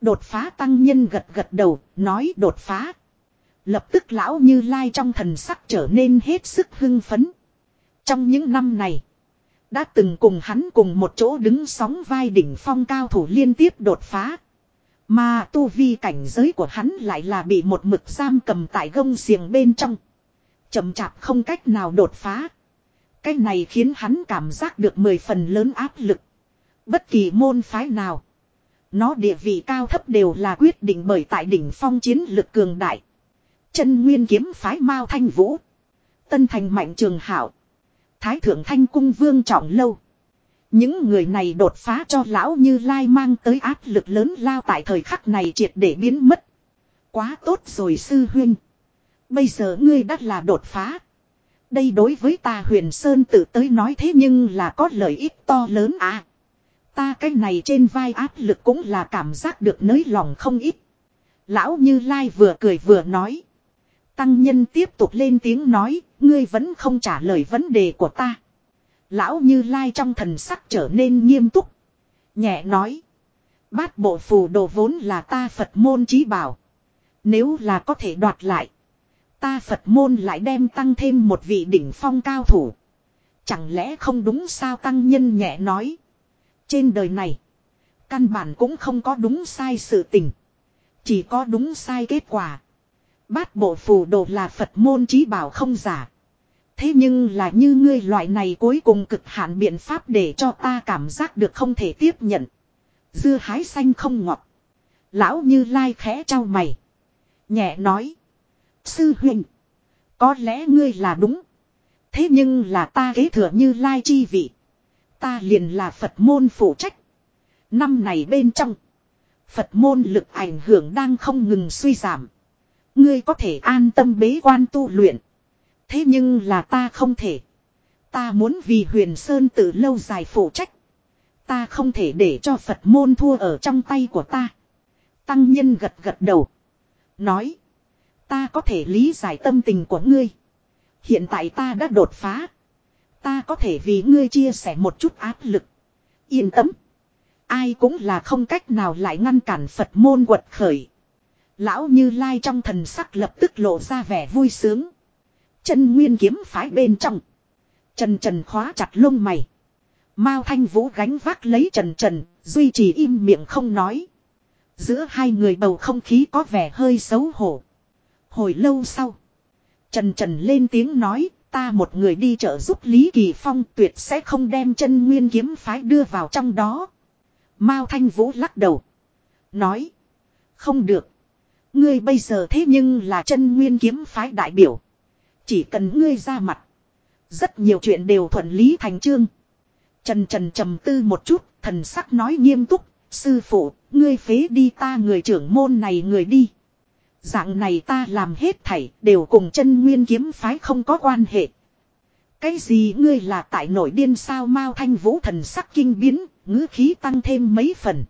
Đột phá tăng nhân gật gật đầu, nói đột phá. Lập tức lão Như Lai trong thần sắc trở nên hết sức hưng phấn. Trong những năm này, Đã từng cùng hắn cùng một chỗ đứng sóng vai đỉnh phong cao thủ liên tiếp đột phá. Mà tu vi cảnh giới của hắn lại là bị một mực giam cầm tại gông xiềng bên trong. chậm chạp không cách nào đột phá. Cái này khiến hắn cảm giác được mười phần lớn áp lực. Bất kỳ môn phái nào. Nó địa vị cao thấp đều là quyết định bởi tại đỉnh phong chiến lực cường đại. Chân nguyên kiếm phái Mao Thanh Vũ. Tân thành mạnh trường hảo. Thái thượng thanh cung vương trọng lâu. Những người này đột phá cho lão như lai mang tới áp lực lớn lao tại thời khắc này triệt để biến mất. Quá tốt rồi sư huynh. Bây giờ ngươi đã là đột phá. Đây đối với ta huyền Sơn tự tới nói thế nhưng là có lợi ích to lớn à. Ta cái này trên vai áp lực cũng là cảm giác được nới lòng không ít. Lão Như Lai vừa cười vừa nói. Tăng nhân tiếp tục lên tiếng nói, ngươi vẫn không trả lời vấn đề của ta. Lão Như Lai trong thần sắc trở nên nghiêm túc. Nhẹ nói. Bát bộ phù đồ vốn là ta Phật môn trí bảo. Nếu là có thể đoạt lại. Ta Phật môn lại đem tăng thêm một vị đỉnh phong cao thủ. Chẳng lẽ không đúng sao tăng nhân nhẹ nói. Trên đời này. Căn bản cũng không có đúng sai sự tình. Chỉ có đúng sai kết quả. Bát bộ phù đồ là Phật môn trí bảo không giả. Thế nhưng là như ngươi loại này cuối cùng cực hạn biện pháp để cho ta cảm giác được không thể tiếp nhận. Dưa hái xanh không ngọt. Lão như lai khẽ trao mày. Nhẹ nói. Sư huynh. Có lẽ ngươi là đúng. Thế nhưng là ta kế thừa như lai chi vị. Ta liền là Phật môn phụ trách. Năm này bên trong. Phật môn lực ảnh hưởng đang không ngừng suy giảm. Ngươi có thể an tâm bế quan tu luyện. Thế nhưng là ta không thể. Ta muốn vì huyền sơn tự lâu dài phụ trách. Ta không thể để cho Phật môn thua ở trong tay của ta. Tăng nhân gật gật đầu. Nói. Ta có thể lý giải tâm tình của ngươi. Hiện tại ta đã đột phá. Ta có thể vì ngươi chia sẻ một chút áp lực. Yên tâm. Ai cũng là không cách nào lại ngăn cản Phật môn quật khởi. Lão Như Lai trong thần sắc lập tức lộ ra vẻ vui sướng. Chân nguyên kiếm phái bên trong. Trần trần khóa chặt lông mày. Mao Thanh Vũ gánh vác lấy trần trần, duy trì im miệng không nói. Giữa hai người bầu không khí có vẻ hơi xấu hổ. Hồi lâu sau. Trần trần lên tiếng nói, ta một người đi trợ giúp Lý Kỳ Phong tuyệt sẽ không đem chân nguyên kiếm phái đưa vào trong đó. Mao Thanh Vũ lắc đầu. Nói. Không được. Ngươi bây giờ thế nhưng là chân nguyên kiếm phái đại biểu. Chỉ cần ngươi ra mặt. Rất nhiều chuyện đều thuận lý thành chương. Trần trần trầm tư một chút, thần sắc nói nghiêm túc. Sư phụ, ngươi phế đi ta người trưởng môn này người đi. Dạng này ta làm hết thảy, đều cùng chân nguyên kiếm phái không có quan hệ. Cái gì ngươi là tại nổi điên sao Mao Thanh Vũ thần sắc kinh biến, ngữ khí tăng thêm mấy phần.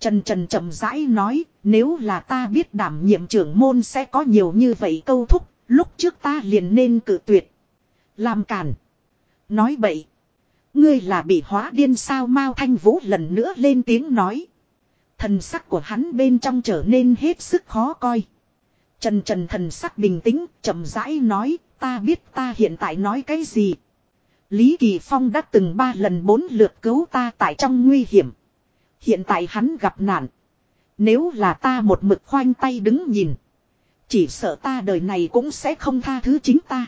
Trần Trần chậm rãi nói, nếu là ta biết đảm nhiệm trưởng môn sẽ có nhiều như vậy câu thúc, lúc trước ta liền nên cự tuyệt. Làm cản. Nói bậy. Ngươi là bị hóa điên sao Mao Thanh Vũ lần nữa lên tiếng nói. Thần sắc của hắn bên trong trở nên hết sức khó coi. Trần trần thần sắc bình tĩnh, chậm rãi nói, ta biết ta hiện tại nói cái gì. Lý Kỳ Phong đã từng ba lần bốn lượt cứu ta tại trong nguy hiểm. Hiện tại hắn gặp nạn. Nếu là ta một mực khoanh tay đứng nhìn. Chỉ sợ ta đời này cũng sẽ không tha thứ chính ta.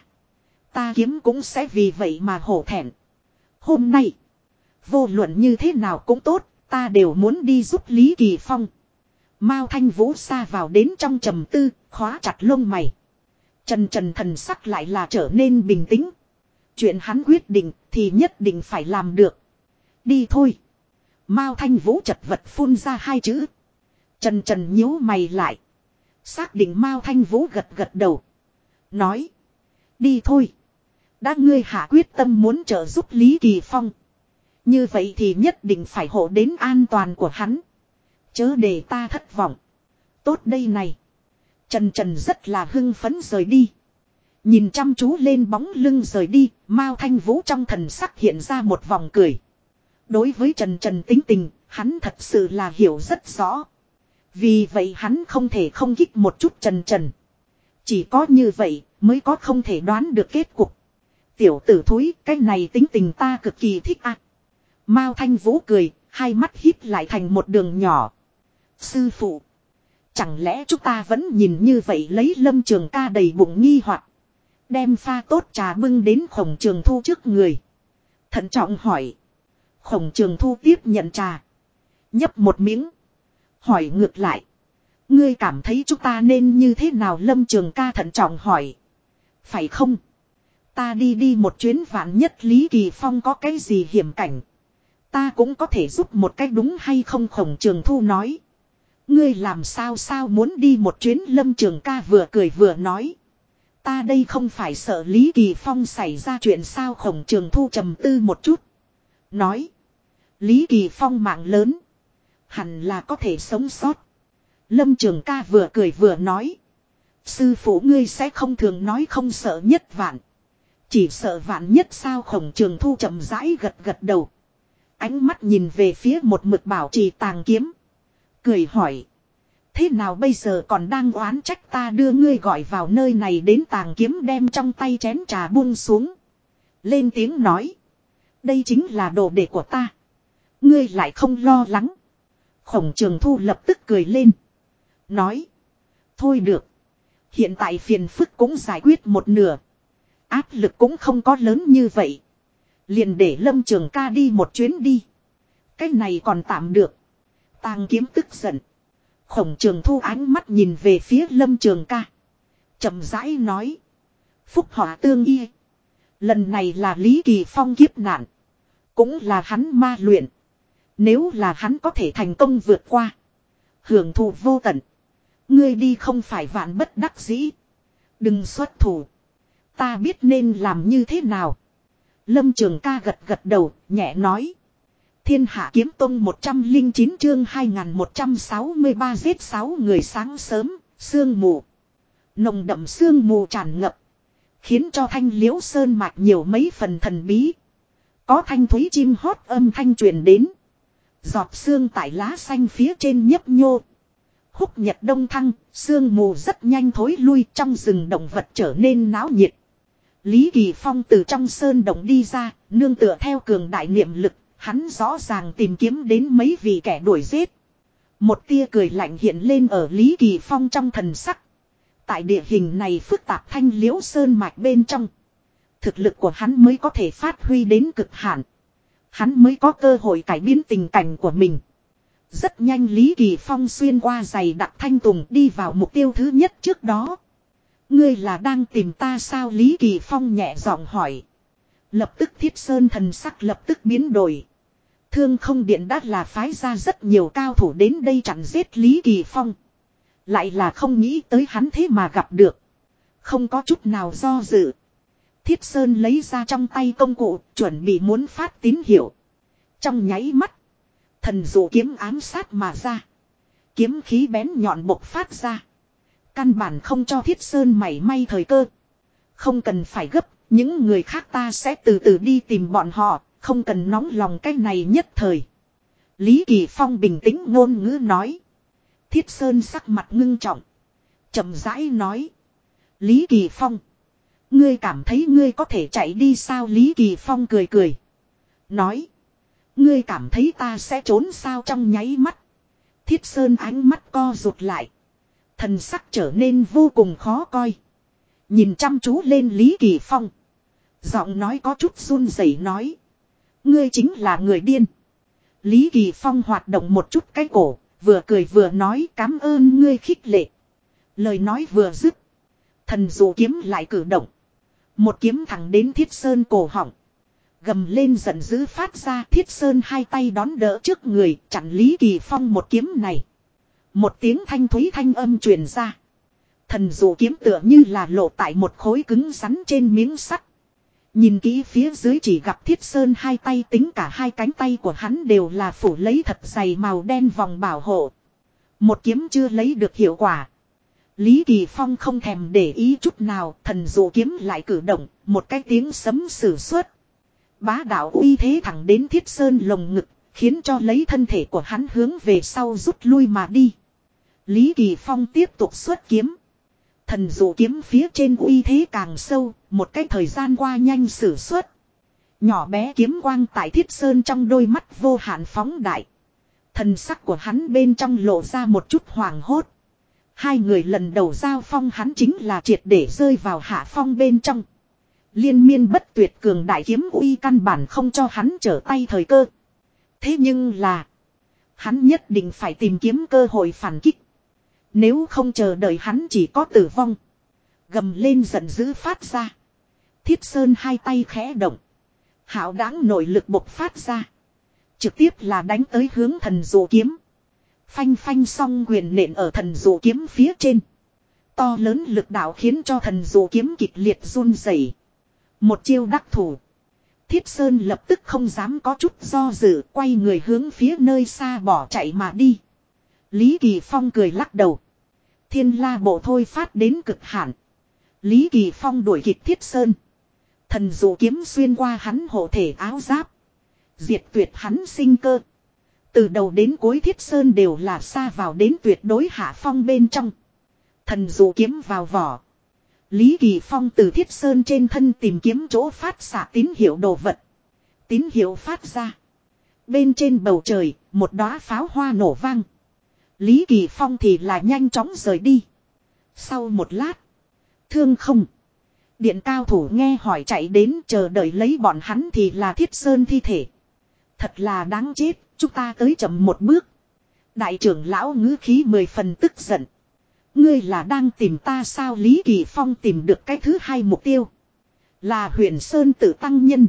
Ta kiếm cũng sẽ vì vậy mà hổ thẹn. Hôm nay. Vô luận như thế nào cũng tốt. Ta đều muốn đi giúp Lý Kỳ Phong. Mao Thanh Vũ xa vào đến trong trầm tư. Khóa chặt lông mày. Trần trần thần sắc lại là trở nên bình tĩnh. Chuyện hắn quyết định thì nhất định phải làm được. Đi thôi. Mao Thanh Vũ chật vật phun ra hai chữ. Trần trần nhíu mày lại. Xác định Mao Thanh Vũ gật gật đầu. Nói. Đi thôi. Đã ngươi hạ quyết tâm muốn trợ giúp Lý Kỳ Phong. Như vậy thì nhất định phải hộ đến an toàn của hắn. Chớ để ta thất vọng. Tốt đây này. Trần Trần rất là hưng phấn rời đi. Nhìn chăm chú lên bóng lưng rời đi, Mao Thanh Vũ trong thần sắc hiện ra một vòng cười. Đối với Trần Trần tính tình, hắn thật sự là hiểu rất rõ. Vì vậy hắn không thể không kích một chút Trần Trần. Chỉ có như vậy mới có không thể đoán được kết cục. Tiểu tử thúi, cái này tính tình ta cực kỳ thích ạ. Mao Thanh Vũ cười, hai mắt híp lại thành một đường nhỏ. Sư phụ. Chẳng lẽ chúng ta vẫn nhìn như vậy lấy lâm trường ca đầy bụng nghi hoặc Đem pha tốt trà bưng đến khổng trường thu trước người. Thận trọng hỏi. Khổng trường thu tiếp nhận trà. Nhấp một miếng. Hỏi ngược lại. Ngươi cảm thấy chúng ta nên như thế nào lâm trường ca thận trọng hỏi. Phải không? Ta đi đi một chuyến vạn nhất Lý Kỳ Phong có cái gì hiểm cảnh. Ta cũng có thể giúp một cách đúng hay không khổng trường thu nói. Ngươi làm sao sao muốn đi một chuyến lâm trường ca vừa cười vừa nói. Ta đây không phải sợ Lý Kỳ Phong xảy ra chuyện sao khổng trường thu trầm tư một chút. Nói. Lý Kỳ Phong mạng lớn. Hẳn là có thể sống sót. Lâm trường ca vừa cười vừa nói. Sư phụ ngươi sẽ không thường nói không sợ nhất vạn. Chỉ sợ vạn nhất sao khổng trường thu chậm rãi gật gật đầu. Ánh mắt nhìn về phía một mực bảo trì tàng kiếm. Cười hỏi. Thế nào bây giờ còn đang oán trách ta đưa ngươi gọi vào nơi này đến tàng kiếm đem trong tay chén trà buông xuống. Lên tiếng nói. Đây chính là đồ đệ của ta. Ngươi lại không lo lắng. Khổng trường thu lập tức cười lên. Nói. Thôi được. Hiện tại phiền phức cũng giải quyết một nửa. Áp lực cũng không có lớn như vậy. Liền để lâm trường ca đi một chuyến đi. Cái này còn tạm được. Tàng kiếm tức giận. Khổng trường thu ánh mắt nhìn về phía lâm trường ca. chậm rãi nói. Phúc họa tương y. Lần này là Lý Kỳ Phong kiếp nạn. Cũng là hắn ma luyện. Nếu là hắn có thể thành công vượt qua. Hưởng thụ vô tận. Ngươi đi không phải vạn bất đắc dĩ. Đừng xuất thủ. Ta biết nên làm như thế nào. Lâm Trường ca gật gật đầu, nhẹ nói. Thiên hạ kiếm tông 109 chương 2163 giết 6 người sáng sớm, sương mù. Nồng đậm sương mù tràn ngập. Khiến cho thanh liễu sơn mạch nhiều mấy phần thần bí. Có thanh thúy chim hót âm thanh truyền đến. Giọt sương tại lá xanh phía trên nhấp nhô. Húc nhật đông thăng, sương mù rất nhanh thối lui trong rừng động vật trở nên náo nhiệt. Lý Kỳ Phong từ trong sơn động đi ra, nương tựa theo cường đại niệm lực, hắn rõ ràng tìm kiếm đến mấy vị kẻ đuổi giết. Một tia cười lạnh hiện lên ở Lý Kỳ Phong trong thần sắc. Tại địa hình này phức tạp thanh liễu sơn mạch bên trong. Thực lực của hắn mới có thể phát huy đến cực hạn. Hắn mới có cơ hội cải biến tình cảnh của mình. Rất nhanh Lý Kỳ Phong xuyên qua giày đặc thanh tùng đi vào mục tiêu thứ nhất trước đó. Ngươi là đang tìm ta sao Lý Kỳ Phong nhẹ giọng hỏi. Lập tức thiết sơn thần sắc lập tức biến đổi. Thương không điện đã là phái ra rất nhiều cao thủ đến đây chặn giết Lý Kỳ Phong. Lại là không nghĩ tới hắn thế mà gặp được. Không có chút nào do dự. Thiết Sơn lấy ra trong tay công cụ, chuẩn bị muốn phát tín hiệu. Trong nháy mắt, thần dụ kiếm ám sát mà ra. Kiếm khí bén nhọn bộc phát ra. Căn bản không cho Thiết Sơn mảy may thời cơ. Không cần phải gấp, những người khác ta sẽ từ từ đi tìm bọn họ, không cần nóng lòng cái này nhất thời. Lý Kỳ Phong bình tĩnh ngôn ngữ nói. Thiết Sơn sắc mặt ngưng trọng. chậm rãi nói. Lý Kỳ Phong. Ngươi cảm thấy ngươi có thể chạy đi sao Lý Kỳ Phong cười cười. Nói. Ngươi cảm thấy ta sẽ trốn sao trong nháy mắt. Thiết Sơn ánh mắt co rụt lại. Thần sắc trở nên vô cùng khó coi. Nhìn chăm chú lên Lý Kỳ Phong. Giọng nói có chút run rẩy nói. Ngươi chính là người điên. Lý Kỳ Phong hoạt động một chút cái cổ, vừa cười vừa nói cảm ơn ngươi khích lệ. Lời nói vừa dứt. Thần dụ kiếm lại cử động. Một kiếm thẳng đến thiết sơn cổ họng. Gầm lên giận dữ phát ra thiết sơn hai tay đón đỡ trước người chặn Lý Kỳ Phong một kiếm này. Một tiếng thanh thúy thanh âm truyền ra. Thần dụ kiếm tựa như là lộ tại một khối cứng rắn trên miếng sắt. Nhìn kỹ phía dưới chỉ gặp thiết sơn hai tay tính cả hai cánh tay của hắn đều là phủ lấy thật dày màu đen vòng bảo hộ. Một kiếm chưa lấy được hiệu quả. Lý Kỳ Phong không thèm để ý chút nào, thần dụ kiếm lại cử động, một cái tiếng sấm sử xuất. Bá đạo uy thế thẳng đến thiết sơn lồng ngực, khiến cho lấy thân thể của hắn hướng về sau rút lui mà đi. Lý Kỳ Phong tiếp tục xuất kiếm. Thần dụ kiếm phía trên uy thế càng sâu, một cái thời gian qua nhanh sử xuất. Nhỏ bé kiếm quang tại thiết sơn trong đôi mắt vô hạn phóng đại. Thần sắc của hắn bên trong lộ ra một chút hoàng hốt. Hai người lần đầu giao phong hắn chính là triệt để rơi vào hạ phong bên trong. Liên miên bất tuyệt cường đại kiếm uy căn bản không cho hắn trở tay thời cơ. Thế nhưng là. Hắn nhất định phải tìm kiếm cơ hội phản kích. Nếu không chờ đợi hắn chỉ có tử vong. Gầm lên giận dữ phát ra. Thiết sơn hai tay khẽ động. Hảo đáng nội lực bộc phát ra. Trực tiếp là đánh tới hướng thần dụ kiếm. Phanh phanh song quyền nện ở thần dụ kiếm phía trên. To lớn lực đạo khiến cho thần dụ kiếm kịch liệt run rẩy. Một chiêu đắc thủ. Thiết Sơn lập tức không dám có chút do dự, quay người hướng phía nơi xa bỏ chạy mà đi. Lý Kỳ Phong cười lắc đầu. Thiên la bộ thôi phát đến cực hạn. Lý Kỳ Phong đuổi kịp Thiết Sơn. Thần dụ kiếm xuyên qua hắn hộ thể áo giáp. Diệt tuyệt hắn sinh cơ. Từ đầu đến cuối Thiết Sơn đều là xa vào đến tuyệt đối hạ phong bên trong. Thần dụ kiếm vào vỏ. Lý Kỳ Phong từ Thiết Sơn trên thân tìm kiếm chỗ phát xạ tín hiệu đồ vật. Tín hiệu phát ra. Bên trên bầu trời, một đóa pháo hoa nổ vang. Lý Kỳ Phong thì là nhanh chóng rời đi. Sau một lát. Thương không. Điện cao thủ nghe hỏi chạy đến chờ đợi lấy bọn hắn thì là Thiết Sơn thi thể. Thật là đáng chết, chúng ta tới chậm một bước. Đại trưởng lão ngữ khí mười phần tức giận. Ngươi là đang tìm ta sao Lý Kỳ Phong tìm được cái thứ hai mục tiêu. Là huyện Sơn tự tăng nhân.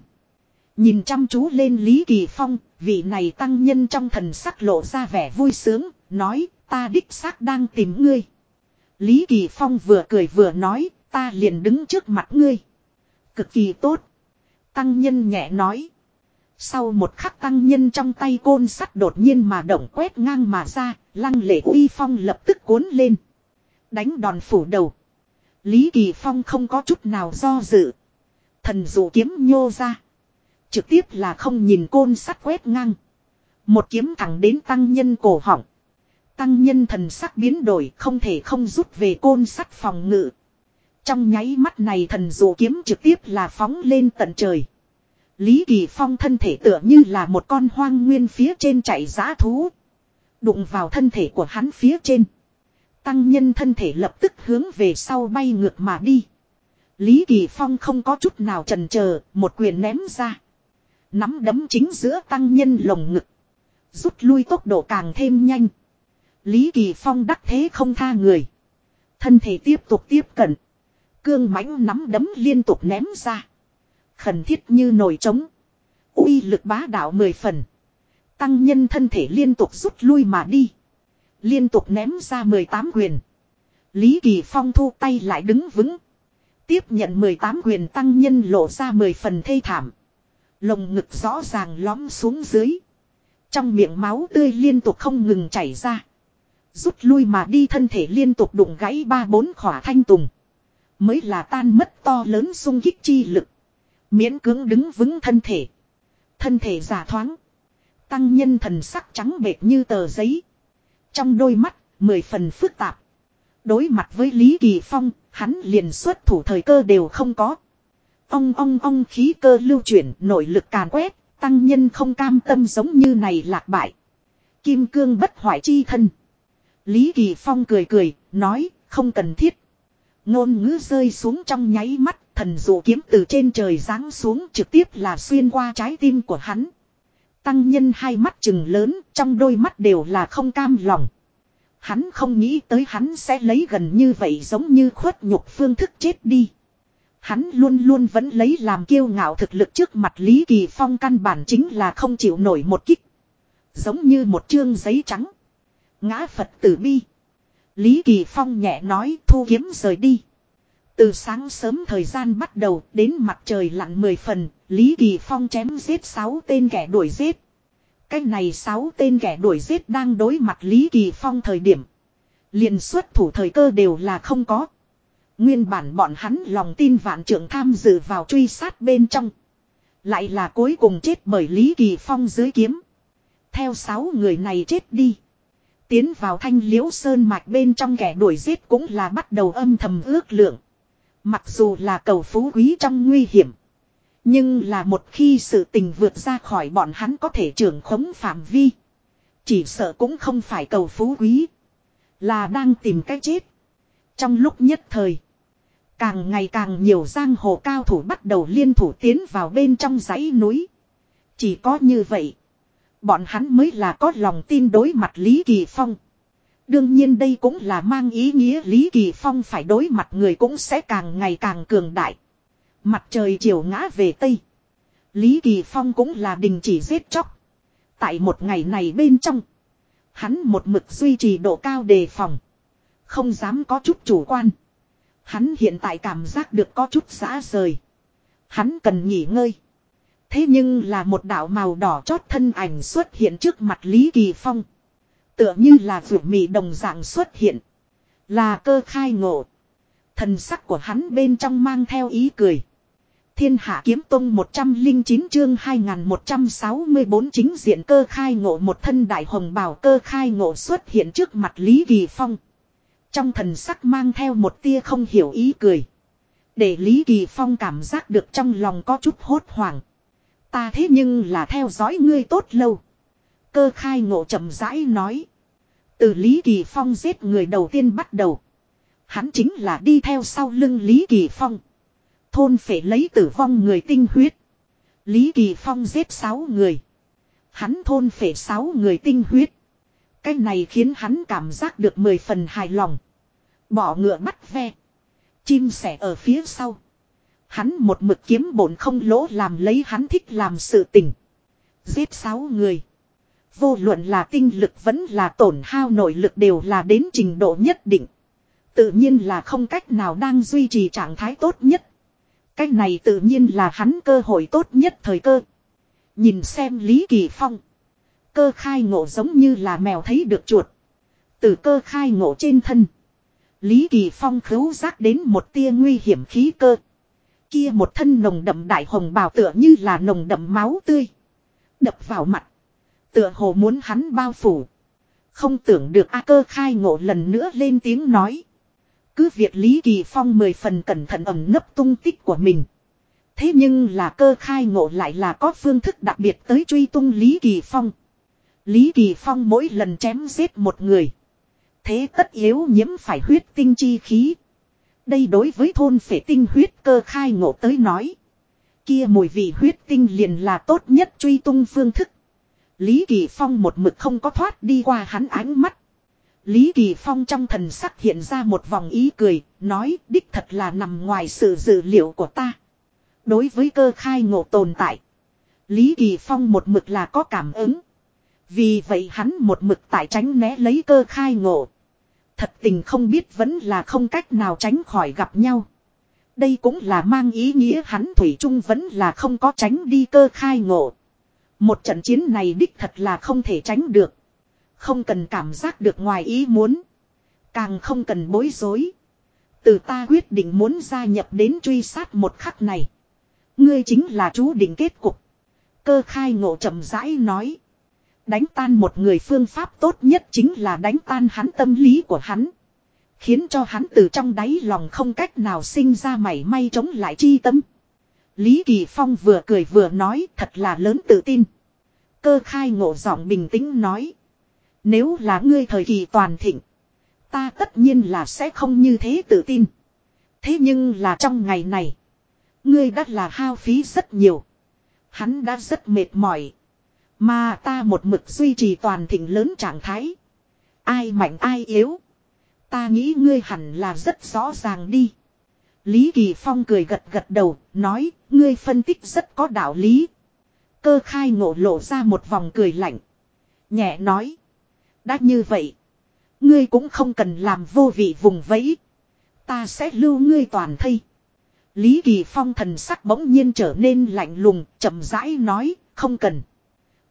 Nhìn chăm chú lên Lý Kỳ Phong, vị này tăng nhân trong thần sắc lộ ra vẻ vui sướng, nói, ta đích xác đang tìm ngươi. Lý Kỳ Phong vừa cười vừa nói, ta liền đứng trước mặt ngươi. Cực kỳ tốt. Tăng nhân nhẹ nói. Sau một khắc tăng nhân trong tay côn sắt đột nhiên mà động quét ngang mà ra, lăng lệ uy phong lập tức cuốn lên. Đánh đòn phủ đầu. Lý Kỳ Phong không có chút nào do dự. Thần dụ kiếm nhô ra. Trực tiếp là không nhìn côn sắt quét ngang. Một kiếm thẳng đến tăng nhân cổ họng. Tăng nhân thần sắc biến đổi không thể không rút về côn sắt phòng ngự. Trong nháy mắt này thần dụ kiếm trực tiếp là phóng lên tận trời. Lý Kỳ Phong thân thể tựa như là một con hoang nguyên phía trên chạy giá thú. Đụng vào thân thể của hắn phía trên. Tăng nhân thân thể lập tức hướng về sau bay ngược mà đi. Lý Kỳ Phong không có chút nào trần chờ, một quyền ném ra. Nắm đấm chính giữa tăng nhân lồng ngực. Rút lui tốc độ càng thêm nhanh. Lý Kỳ Phong đắc thế không tha người. Thân thể tiếp tục tiếp cận. Cương mãnh nắm đấm liên tục ném ra. Khẩn thiết như nồi trống. uy lực bá đạo mười phần. Tăng nhân thân thể liên tục rút lui mà đi. Liên tục ném ra 18 quyền. Lý Kỳ Phong thu tay lại đứng vững. Tiếp nhận 18 quyền tăng nhân lộ ra 10 phần thê thảm. Lồng ngực rõ ràng lõm xuống dưới. Trong miệng máu tươi liên tục không ngừng chảy ra. Rút lui mà đi thân thể liên tục đụng gãy ba bốn khỏa thanh tùng. Mới là tan mất to lớn sung kích chi lực. Miễn cưỡng đứng vững thân thể. Thân thể giả thoáng. Tăng nhân thần sắc trắng bệt như tờ giấy. Trong đôi mắt, mười phần phức tạp. Đối mặt với Lý Kỳ Phong, hắn liền xuất thủ thời cơ đều không có. ông ong ong khí cơ lưu chuyển, nội lực càn quét, tăng nhân không cam tâm giống như này lạc bại. Kim cương bất hoại chi thân. Lý Kỳ Phong cười cười, nói, không cần thiết. Ngôn ngữ rơi xuống trong nháy mắt, thần dụ kiếm từ trên trời giáng xuống trực tiếp là xuyên qua trái tim của hắn. Tăng nhân hai mắt chừng lớn, trong đôi mắt đều là không cam lòng. Hắn không nghĩ tới hắn sẽ lấy gần như vậy giống như khuất nhục phương thức chết đi. Hắn luôn luôn vẫn lấy làm kiêu ngạo thực lực trước mặt Lý Kỳ Phong căn bản chính là không chịu nổi một kích. Giống như một chương giấy trắng. Ngã Phật tử bi. Lý Kỳ Phong nhẹ nói thu kiếm rời đi. Từ sáng sớm thời gian bắt đầu đến mặt trời lặn mười phần, Lý Kỳ Phong chém giết sáu tên kẻ đuổi giết. cách này sáu tên kẻ đuổi giết đang đối mặt Lý Kỳ Phong thời điểm. liền xuất thủ thời cơ đều là không có. Nguyên bản bọn hắn lòng tin vạn trưởng tham dự vào truy sát bên trong. Lại là cuối cùng chết bởi Lý Kỳ Phong dưới kiếm. Theo sáu người này chết đi. Tiến vào thanh liễu sơn mạch bên trong kẻ đuổi giết cũng là bắt đầu âm thầm ước lượng. Mặc dù là cầu phú quý trong nguy hiểm. Nhưng là một khi sự tình vượt ra khỏi bọn hắn có thể trưởng khống phạm vi. Chỉ sợ cũng không phải cầu phú quý. Là đang tìm cách chết. Trong lúc nhất thời. Càng ngày càng nhiều giang hồ cao thủ bắt đầu liên thủ tiến vào bên trong dãy núi. Chỉ có như vậy. Bọn hắn mới là có lòng tin đối mặt Lý Kỳ Phong. Đương nhiên đây cũng là mang ý nghĩa Lý Kỳ Phong phải đối mặt người cũng sẽ càng ngày càng cường đại. Mặt trời chiều ngã về Tây. Lý Kỳ Phong cũng là đình chỉ giết chóc. Tại một ngày này bên trong. Hắn một mực duy trì độ cao đề phòng. Không dám có chút chủ quan. Hắn hiện tại cảm giác được có chút xã rời. Hắn cần nghỉ ngơi. Thế nhưng là một đạo màu đỏ chót thân ảnh xuất hiện trước mặt Lý Kỳ Phong. Tựa như là vượt mị đồng dạng xuất hiện. Là cơ khai ngộ. Thần sắc của hắn bên trong mang theo ý cười. Thiên hạ kiếm tông 109 chương 2164 chính diện cơ khai ngộ một thân đại hồng bào cơ khai ngộ xuất hiện trước mặt Lý Kỳ Phong. Trong thần sắc mang theo một tia không hiểu ý cười. Để Lý Kỳ Phong cảm giác được trong lòng có chút hốt hoảng. Ta thế nhưng là theo dõi ngươi tốt lâu. Cơ khai ngộ chậm rãi nói. Từ Lý Kỳ Phong giết người đầu tiên bắt đầu. Hắn chính là đi theo sau lưng Lý Kỳ Phong. Thôn phải lấy tử vong người tinh huyết. Lý Kỳ Phong giết 6 người. Hắn thôn phải 6 người tinh huyết. Cái này khiến hắn cảm giác được 10 phần hài lòng. Bỏ ngựa bắt ve. Chim sẻ ở phía sau. Hắn một mực kiếm bổn không lỗ làm lấy hắn thích làm sự tình. Giết sáu người. Vô luận là tinh lực vẫn là tổn hao nội lực đều là đến trình độ nhất định. Tự nhiên là không cách nào đang duy trì trạng thái tốt nhất. Cách này tự nhiên là hắn cơ hội tốt nhất thời cơ. Nhìn xem Lý Kỳ Phong. Cơ khai ngộ giống như là mèo thấy được chuột. Từ cơ khai ngộ trên thân. Lý Kỳ Phong khấu giác đến một tia nguy hiểm khí cơ. Kia một thân nồng đậm đại hồng bào tựa như là nồng đậm máu tươi. Đập vào mặt. Tựa hồ muốn hắn bao phủ. Không tưởng được A cơ khai ngộ lần nữa lên tiếng nói. Cứ việc Lý Kỳ Phong mười phần cẩn thận ẩm nấp tung tích của mình. Thế nhưng là cơ khai ngộ lại là có phương thức đặc biệt tới truy tung Lý Kỳ Phong. Lý Kỳ Phong mỗi lần chém giết một người. Thế tất yếu nhiễm phải huyết tinh chi khí. Đây đối với thôn phệ tinh huyết cơ khai ngộ tới nói. Kia mùi vị huyết tinh liền là tốt nhất truy tung phương thức. Lý Kỳ Phong một mực không có thoát đi qua hắn ánh mắt. Lý Kỳ Phong trong thần sắc hiện ra một vòng ý cười, nói đích thật là nằm ngoài sự dự liệu của ta. Đối với cơ khai ngộ tồn tại, Lý Kỳ Phong một mực là có cảm ứng. Vì vậy hắn một mực tại tránh né lấy cơ khai ngộ. Thật tình không biết vẫn là không cách nào tránh khỏi gặp nhau. Đây cũng là mang ý nghĩa hắn Thủy Trung vẫn là không có tránh đi cơ khai ngộ. Một trận chiến này đích thật là không thể tránh được. Không cần cảm giác được ngoài ý muốn. Càng không cần bối rối. Từ ta quyết định muốn gia nhập đến truy sát một khắc này. Ngươi chính là chú định kết cục. Cơ khai ngộ chậm rãi nói. Đánh tan một người phương pháp tốt nhất chính là đánh tan hắn tâm lý của hắn. Khiến cho hắn từ trong đáy lòng không cách nào sinh ra mảy may chống lại chi tâm. Lý Kỳ Phong vừa cười vừa nói, thật là lớn tự tin. Cơ khai ngộ giọng bình tĩnh nói. Nếu là ngươi thời kỳ toàn thịnh. Ta tất nhiên là sẽ không như thế tự tin. Thế nhưng là trong ngày này. Ngươi đã là hao phí rất nhiều. Hắn đã rất mệt mỏi. Mà ta một mực duy trì toàn thịnh lớn trạng thái. Ai mạnh ai yếu. Ta nghĩ ngươi hẳn là rất rõ ràng đi. Lý Kỳ Phong cười gật gật đầu, nói, ngươi phân tích rất có đạo lý. Cơ khai ngộ lộ ra một vòng cười lạnh. Nhẹ nói. Đã như vậy. Ngươi cũng không cần làm vô vị vùng vẫy. Ta sẽ lưu ngươi toàn thây. Lý Kỳ Phong thần sắc bỗng nhiên trở nên lạnh lùng, chậm rãi nói, không cần.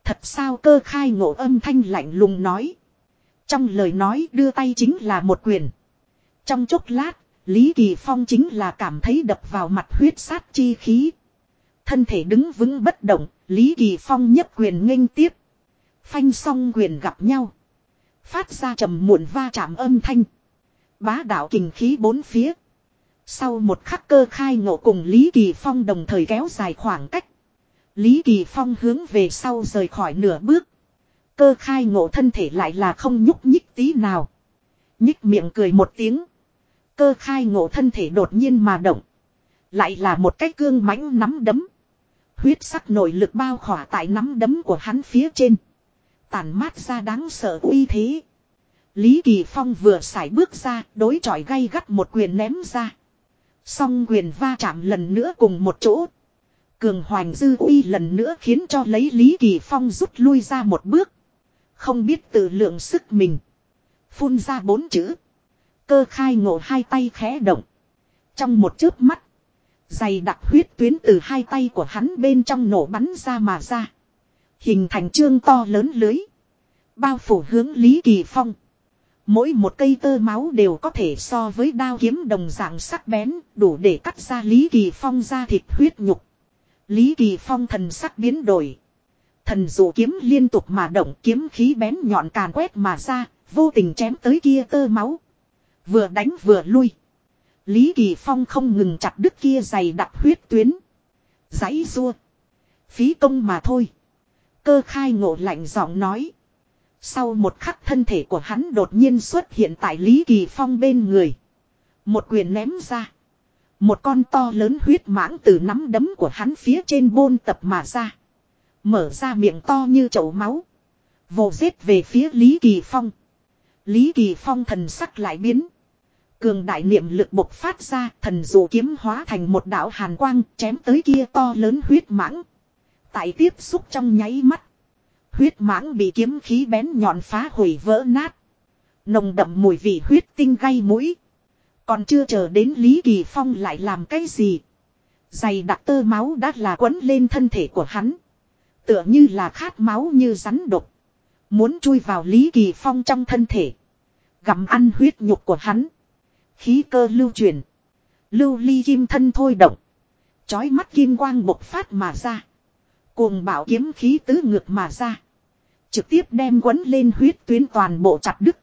Thật sao cơ khai ngộ âm thanh lạnh lùng nói. Trong lời nói đưa tay chính là một quyền. Trong chốc lát, Lý Kỳ Phong chính là cảm thấy đập vào mặt huyết sát chi khí. Thân thể đứng vững bất động, Lý Kỳ Phong nhấp quyền nghênh tiếp. Phanh song quyền gặp nhau. Phát ra trầm muộn va chạm âm thanh. Bá đạo kình khí bốn phía. Sau một khắc cơ khai ngộ cùng Lý Kỳ Phong đồng thời kéo dài khoảng cách. Lý Kỳ Phong hướng về sau rời khỏi nửa bước. Cơ khai ngộ thân thể lại là không nhúc nhích tí nào. Nhích miệng cười một tiếng. Cơ khai ngộ thân thể đột nhiên mà động. Lại là một cái cương mãnh nắm đấm. Huyết sắc nội lực bao khỏa tại nắm đấm của hắn phía trên. Tàn mát ra đáng sợ uy thế. Lý Kỳ Phong vừa xài bước ra, đối chọi gay gắt một quyền ném ra. Song quyền va chạm lần nữa cùng một chỗ. Cường hoành dư uy lần nữa khiến cho lấy Lý Kỳ Phong rút lui ra một bước. Không biết tự lượng sức mình. Phun ra bốn chữ. Cơ khai ngộ hai tay khẽ động. Trong một chớp mắt. Dày đặc huyết tuyến từ hai tay của hắn bên trong nổ bắn ra mà ra. Hình thành trương to lớn lưới. Bao phủ hướng Lý Kỳ Phong. Mỗi một cây tơ máu đều có thể so với đao kiếm đồng dạng sắc bén, đủ để cắt ra Lý Kỳ Phong ra thịt huyết nhục. Lý Kỳ Phong thần sắc biến đổi. Thần dụ kiếm liên tục mà động kiếm khí bén nhọn càn quét mà ra, vô tình chém tới kia tơ máu. Vừa đánh vừa lui. Lý Kỳ Phong không ngừng chặt đứt kia dày đặc huyết tuyến. Giấy rua. Phí công mà thôi. Cơ khai ngộ lạnh giọng nói. Sau một khắc thân thể của hắn đột nhiên xuất hiện tại Lý Kỳ Phong bên người. Một quyền ném ra. Một con to lớn huyết mãng từ nắm đấm của hắn phía trên bôn tập mà ra. Mở ra miệng to như chậu máu. Vồ giết về phía Lý Kỳ Phong. Lý Kỳ Phong thần sắc lại biến. Cường đại niệm lực bộc phát ra, thần dụ kiếm hóa thành một đạo hàn quang, chém tới kia to lớn huyết mãng. Tại tiếp xúc trong nháy mắt. Huyết mãng bị kiếm khí bén nhọn phá hủy vỡ nát. Nồng đậm mùi vị huyết tinh gây mũi. Còn chưa chờ đến Lý Kỳ Phong lại làm cái gì. Dày đặc tơ máu đã là quấn lên thân thể của hắn. Tựa như là khát máu như rắn độc. Muốn chui vào Lý Kỳ Phong trong thân thể. Gặm ăn huyết nhục của hắn. Khí cơ lưu truyền. Lưu ly kim thân thôi động. Chói mắt kim quang bộc phát mà ra. Cuồng bảo kiếm khí tứ ngược mà ra. Trực tiếp đem quấn lên huyết tuyến toàn bộ chặt đứt.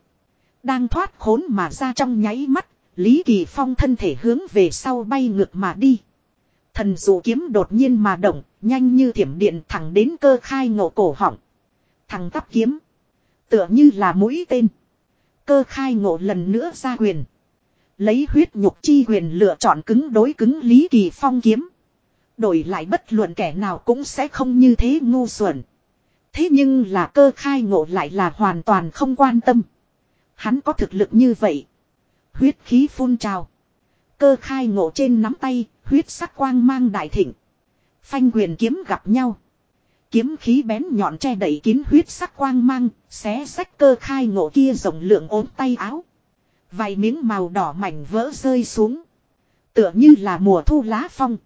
Đang thoát khốn mà ra trong nháy mắt. Lý Kỳ Phong thân thể hướng về sau bay ngược mà đi. Thần dụ kiếm đột nhiên mà động, nhanh như thiểm điện thẳng đến cơ khai ngộ cổ họng. Thằng tắp kiếm. Tựa như là mũi tên. Cơ khai ngộ lần nữa ra quyền. Lấy huyết nhục chi quyền lựa chọn cứng đối cứng Lý Kỳ Phong kiếm. Đổi lại bất luận kẻ nào cũng sẽ không như thế ngu xuẩn. Thế nhưng là cơ khai ngộ lại là hoàn toàn không quan tâm. Hắn có thực lực như vậy. Huyết khí phun trào. Cơ khai ngộ trên nắm tay, huyết sắc quang mang đại thịnh. Phanh quyền kiếm gặp nhau. Kiếm khí bén nhọn che đẩy kín huyết sắc quang mang, xé sách cơ khai ngộ kia rộng lượng ốm tay áo. Vài miếng màu đỏ mảnh vỡ rơi xuống. Tựa như là mùa thu lá phong.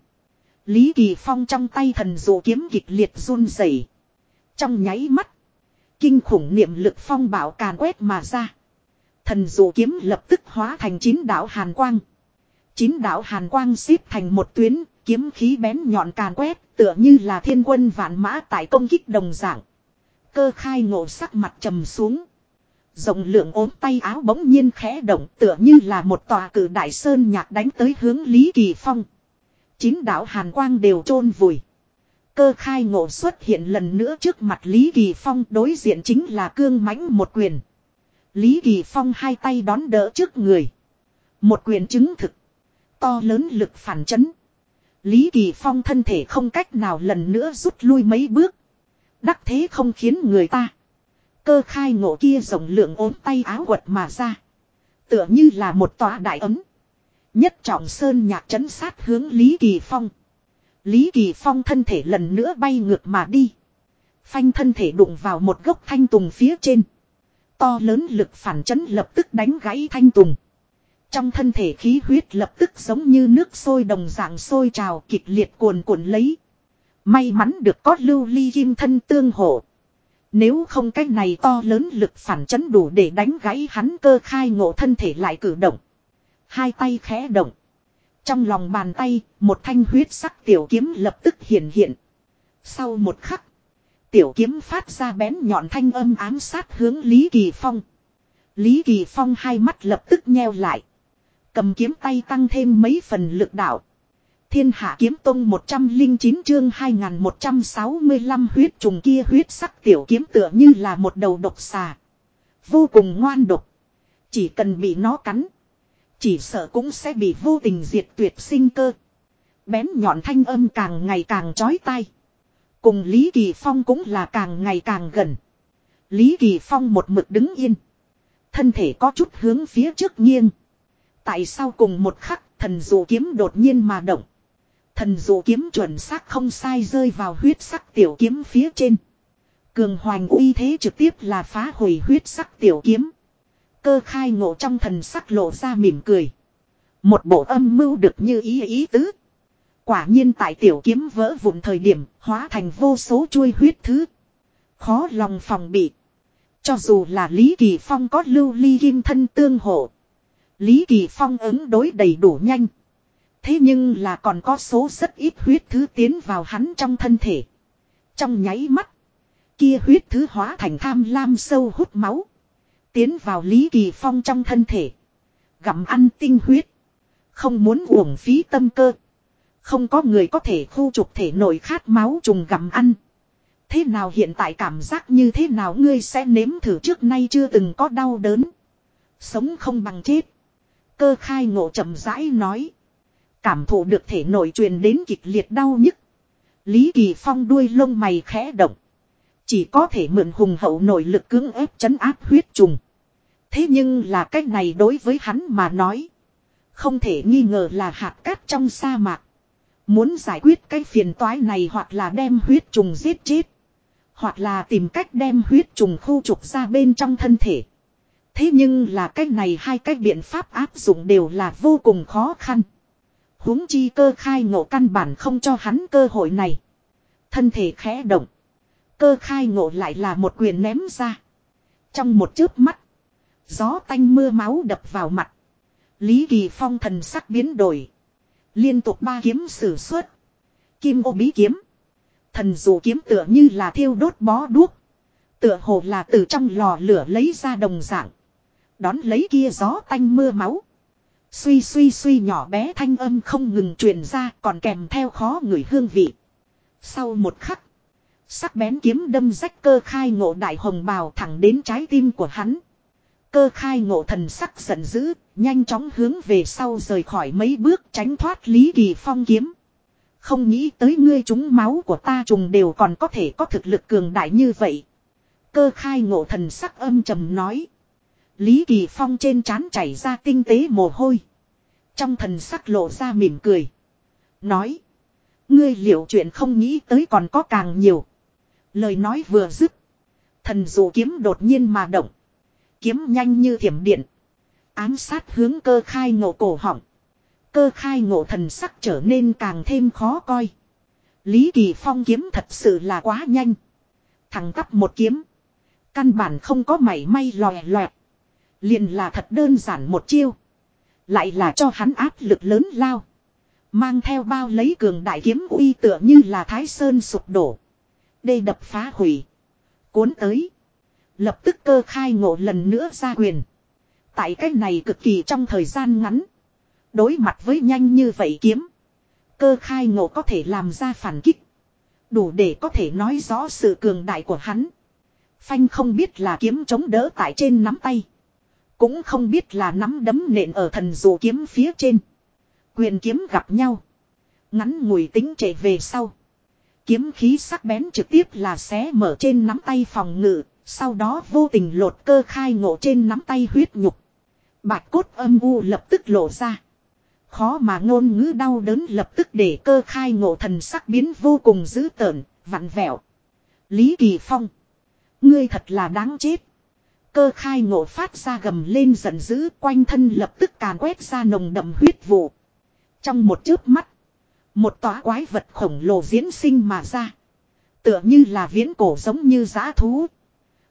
Lý Kỳ Phong trong tay thần dụ kiếm kịch liệt run rẩy. Trong nháy mắt. Kinh khủng niệm lực phong bảo càn quét mà ra. Thần dụ kiếm lập tức hóa thành chín đạo hàn quang. Chín đạo hàn quang xếp thành một tuyến, kiếm khí bén nhọn càn quét, tựa như là thiên quân vạn mã tại công kích đồng dạng. Cơ khai ngộ sắc mặt trầm xuống. Rộng lượng ốm tay áo bỗng nhiên khẽ động tựa như là một tòa cử đại sơn nhạc đánh tới hướng Lý Kỳ Phong. Chín đạo hàn quang đều chôn vùi. Cơ khai ngộ xuất hiện lần nữa trước mặt Lý Kỳ Phong đối diện chính là cương mãnh một quyền. Lý Kỳ Phong hai tay đón đỡ trước người. Một quyền chứng thực. To lớn lực phản chấn. Lý Kỳ Phong thân thể không cách nào lần nữa rút lui mấy bước. Đắc thế không khiến người ta. Cơ khai ngộ kia rộng lượng ốm tay áo quật mà ra. Tựa như là một tòa đại ấm. Nhất trọng sơn nhạc chấn sát hướng Lý Kỳ Phong. Lý Kỳ Phong thân thể lần nữa bay ngược mà đi. Phanh thân thể đụng vào một gốc thanh tùng phía trên. To lớn lực phản chấn lập tức đánh gãy thanh tùng. Trong thân thể khí huyết lập tức giống như nước sôi đồng dạng sôi trào kịch liệt cuồn cuộn lấy. May mắn được có lưu ly kim thân tương hộ. Nếu không cái này to lớn lực phản chấn đủ để đánh gãy hắn cơ khai ngộ thân thể lại cử động. Hai tay khẽ động. Trong lòng bàn tay, một thanh huyết sắc tiểu kiếm lập tức hiện hiện. Sau một khắc, tiểu kiếm phát ra bén nhọn thanh âm ám sát hướng Lý Kỳ Phong. Lý Kỳ Phong hai mắt lập tức nheo lại. Cầm kiếm tay tăng thêm mấy phần lực đạo. Thiên hạ kiếm tông 109 chương 2165 huyết trùng kia huyết sắc tiểu kiếm tựa như là một đầu độc xà. Vô cùng ngoan độc. Chỉ cần bị nó cắn. Chỉ sợ cũng sẽ bị vô tình diệt tuyệt sinh cơ. Bén nhọn thanh âm càng ngày càng chói tai. Cùng Lý Kỳ Phong cũng là càng ngày càng gần. Lý Kỳ Phong một mực đứng yên. Thân thể có chút hướng phía trước nghiêng. Tại sao cùng một khắc, thần dụ kiếm đột nhiên mà động. Thần dụ kiếm chuẩn xác không sai rơi vào huyết sắc tiểu kiếm phía trên. Cường hoành uy thế trực tiếp là phá hủy huyết sắc tiểu kiếm. Cơ khai ngộ trong thần sắc lộ ra mỉm cười. Một bộ âm mưu được như ý ý tứ. Quả nhiên tại tiểu kiếm vỡ vụn thời điểm, hóa thành vô số chuôi huyết thứ. Khó lòng phòng bị. Cho dù là Lý Kỳ Phong có lưu ly kim thân tương hộ. Lý Kỳ Phong ứng đối đầy đủ nhanh. Thế nhưng là còn có số rất ít huyết thứ tiến vào hắn trong thân thể. Trong nháy mắt. Kia huyết thứ hóa thành tham lam sâu hút máu. Tiến vào Lý Kỳ Phong trong thân thể. Gặm ăn tinh huyết. Không muốn uổng phí tâm cơ. Không có người có thể khu trục thể nổi khát máu trùng gặm ăn. Thế nào hiện tại cảm giác như thế nào ngươi sẽ nếm thử trước nay chưa từng có đau đớn. Sống không bằng chết. Cơ khai ngộ chậm rãi nói. Cảm thụ được thể nội truyền đến kịch liệt đau nhức. Lý Kỳ Phong đuôi lông mày khẽ động. Chỉ có thể mượn hùng hậu nội lực cưỡng ép chấn áp huyết trùng. Thế nhưng là cách này đối với hắn mà nói. Không thể nghi ngờ là hạt cát trong sa mạc. Muốn giải quyết cái phiền toái này hoặc là đem huyết trùng giết chết. Hoặc là tìm cách đem huyết trùng khu trục ra bên trong thân thể. Thế nhưng là cách này hai cách biện pháp áp dụng đều là vô cùng khó khăn huống chi cơ khai ngộ căn bản không cho hắn cơ hội này. Thân thể khẽ động. Cơ khai ngộ lại là một quyền ném ra. Trong một chớp mắt. Gió tanh mưa máu đập vào mặt. Lý Kỳ Phong thần sắc biến đổi. Liên tục ba kiếm sử xuất. Kim ô bí kiếm. Thần dụ kiếm tựa như là thiêu đốt bó đuốc. Tựa hồ là từ trong lò lửa lấy ra đồng dạng. Đón lấy kia gió tanh mưa máu. Suy suy suy nhỏ bé thanh âm không ngừng truyền ra còn kèm theo khó người hương vị. Sau một khắc. Sắc bén kiếm đâm rách cơ khai ngộ đại hồng bào thẳng đến trái tim của hắn. Cơ khai ngộ thần sắc giận dữ, nhanh chóng hướng về sau rời khỏi mấy bước tránh thoát Lý Kỳ Phong kiếm. Không nghĩ tới ngươi chúng máu của ta trùng đều còn có thể có thực lực cường đại như vậy. Cơ khai ngộ thần sắc âm trầm nói. Lý Kỳ Phong trên trán chảy ra tinh tế mồ hôi. Trong thần sắc lộ ra mỉm cười. Nói. Ngươi liệu chuyện không nghĩ tới còn có càng nhiều. Lời nói vừa dứt. Thần dụ kiếm đột nhiên mà động. Kiếm nhanh như thiểm điện. Ám sát hướng cơ khai ngộ cổ họng. Cơ khai ngộ thần sắc trở nên càng thêm khó coi. Lý Kỳ Phong kiếm thật sự là quá nhanh. Thằng tắp một kiếm. Căn bản không có mảy may lòe loẹt. Liền là thật đơn giản một chiêu. Lại là cho hắn áp lực lớn lao. Mang theo bao lấy cường đại kiếm uy tựa như là thái sơn sụp đổ. đây đập phá hủy. Cuốn tới. Lập tức cơ khai ngộ lần nữa ra quyền. Tại cách này cực kỳ trong thời gian ngắn. Đối mặt với nhanh như vậy kiếm. Cơ khai ngộ có thể làm ra phản kích. Đủ để có thể nói rõ sự cường đại của hắn. Phanh không biết là kiếm chống đỡ tại trên nắm tay. Cũng không biết là nắm đấm nện ở thần dụ kiếm phía trên. Quyền kiếm gặp nhau. Ngắn ngủi tính chạy về sau. Kiếm khí sắc bén trực tiếp là xé mở trên nắm tay phòng ngự. Sau đó vô tình lột cơ khai ngộ trên nắm tay huyết nhục. Bạch cốt âm u lập tức lộ ra. Khó mà ngôn ngữ đau đớn lập tức để cơ khai ngộ thần sắc biến vô cùng dữ tợn, vặn vẹo. Lý Kỳ Phong. Ngươi thật là đáng chết. Cơ khai ngộ phát ra gầm lên giận dữ quanh thân lập tức càn quét ra nồng đậm huyết vụ. Trong một chớp mắt. Một tòa quái vật khổng lồ diễn sinh mà ra. Tựa như là viễn cổ giống như giá thú.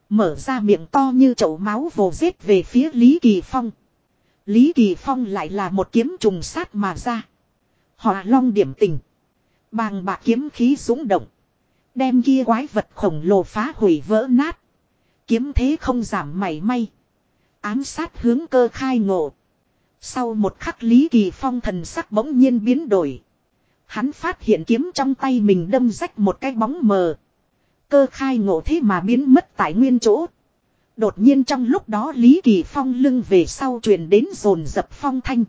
Mở ra miệng to như chậu máu vồ giết về phía Lý Kỳ Phong. Lý Kỳ Phong lại là một kiếm trùng sát mà ra. Hỏa long điểm tình. Bàng bạc kiếm khí súng động. Đem kia quái vật khổng lồ phá hủy vỡ nát. Kiếm thế không giảm mảy may. Ám sát hướng cơ khai ngộ. Sau một khắc Lý Kỳ Phong thần sắc bỗng nhiên biến đổi. Hắn phát hiện kiếm trong tay mình đâm rách một cái bóng mờ. Cơ khai ngộ thế mà biến mất tại nguyên chỗ. Đột nhiên trong lúc đó Lý Kỳ Phong lưng về sau truyền đến rồn dập phong thanh.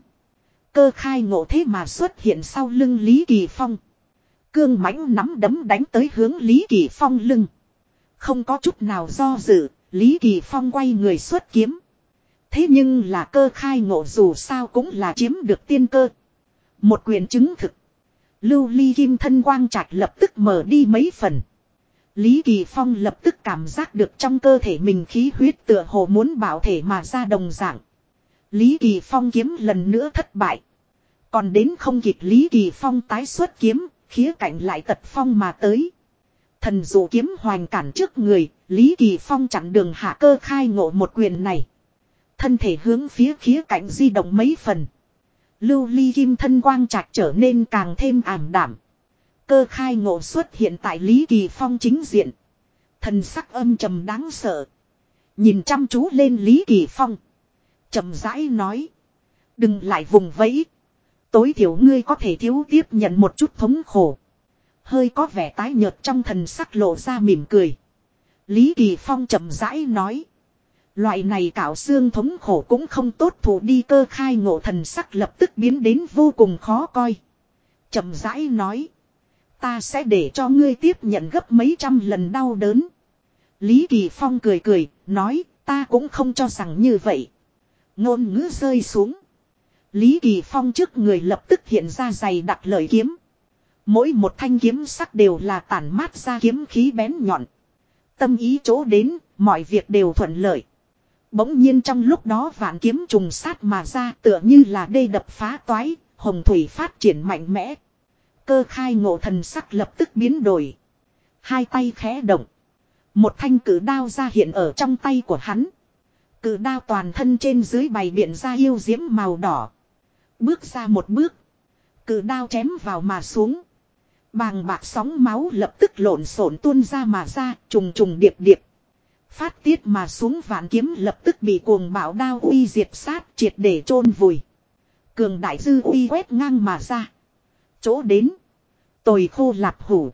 Cơ khai ngộ thế mà xuất hiện sau lưng Lý Kỳ Phong. Cương mãnh nắm đấm đánh tới hướng Lý Kỳ Phong lưng. Không có chút nào do dự, Lý Kỳ Phong quay người xuất kiếm. Thế nhưng là cơ khai ngộ dù sao cũng là chiếm được tiên cơ. Một quyền chứng thực. Lưu ly kim thân quang trạch lập tức mở đi mấy phần. Lý Kỳ Phong lập tức cảm giác được trong cơ thể mình khí huyết tựa hồ muốn bảo thể mà ra đồng dạng. Lý Kỳ Phong kiếm lần nữa thất bại. Còn đến không kịp Lý Kỳ Phong tái xuất kiếm, khía cạnh lại tật phong mà tới. Thần dụ kiếm hoành cản trước người, Lý Kỳ Phong chặn đường hạ cơ khai ngộ một quyền này. Thân thể hướng phía khía cạnh di động mấy phần. Lưu ly kim thân quang trạch trở nên càng thêm ảm đảm. Cơ khai ngộ xuất hiện tại Lý Kỳ Phong chính diện. Thần sắc âm trầm đáng sợ. Nhìn chăm chú lên Lý Kỳ Phong. trầm rãi nói. Đừng lại vùng vẫy. Tối thiểu ngươi có thể thiếu tiếp nhận một chút thống khổ. Hơi có vẻ tái nhợt trong thần sắc lộ ra mỉm cười. Lý Kỳ Phong chậm rãi nói. Loại này cạo xương thống khổ cũng không tốt thủ đi cơ khai ngộ thần sắc lập tức biến đến vô cùng khó coi. chậm rãi nói. Ta sẽ để cho ngươi tiếp nhận gấp mấy trăm lần đau đớn. Lý Kỳ Phong cười cười, nói, ta cũng không cho rằng như vậy. Ngôn ngữ rơi xuống. Lý Kỳ Phong trước người lập tức hiện ra dày đặc lợi kiếm. Mỗi một thanh kiếm sắc đều là tản mát ra kiếm khí bén nhọn. Tâm ý chỗ đến, mọi việc đều thuận lợi. Bỗng nhiên trong lúc đó vạn kiếm trùng sát mà ra tựa như là đê đập phá toái, hồng thủy phát triển mạnh mẽ. Cơ khai ngộ thần sắc lập tức biến đổi. Hai tay khẽ động. Một thanh cử đao ra hiện ở trong tay của hắn. Cử đao toàn thân trên dưới bày biện ra yêu diễm màu đỏ. Bước ra một bước. Cử đao chém vào mà xuống. Bàng bạc sóng máu lập tức lộn xộn tuôn ra mà ra, trùng trùng điệp điệp. Phát tiết mà xuống vạn kiếm lập tức bị cuồng bạo đao uy diệt sát triệt để chôn vùi. Cường đại dư uy quét ngang mà ra. Chỗ đến. Tồi khô lạp hủ.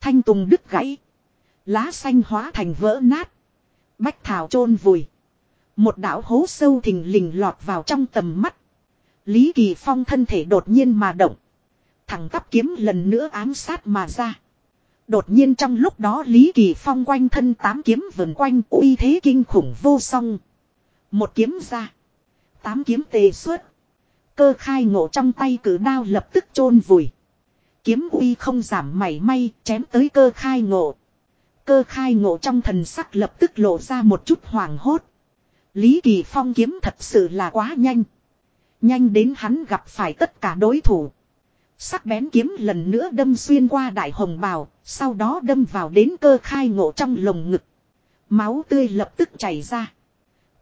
Thanh tùng đứt gãy. Lá xanh hóa thành vỡ nát. Bách thảo chôn vùi. Một đảo hố sâu thình lình lọt vào trong tầm mắt. Lý Kỳ Phong thân thể đột nhiên mà động. Thẳng tắp kiếm lần nữa ám sát mà ra. Đột nhiên trong lúc đó Lý Kỳ Phong quanh thân tám kiếm vần quanh uy thế kinh khủng vô song. Một kiếm ra. Tám kiếm tề xuất. Cơ khai ngộ trong tay cử đao lập tức chôn vùi. Kiếm uy không giảm mảy may chém tới cơ khai ngộ. Cơ khai ngộ trong thần sắc lập tức lộ ra một chút hoàng hốt. Lý Kỳ Phong kiếm thật sự là quá nhanh. Nhanh đến hắn gặp phải tất cả đối thủ. Sắc bén kiếm lần nữa đâm xuyên qua đại hồng bào, sau đó đâm vào đến cơ khai ngộ trong lồng ngực. Máu tươi lập tức chảy ra.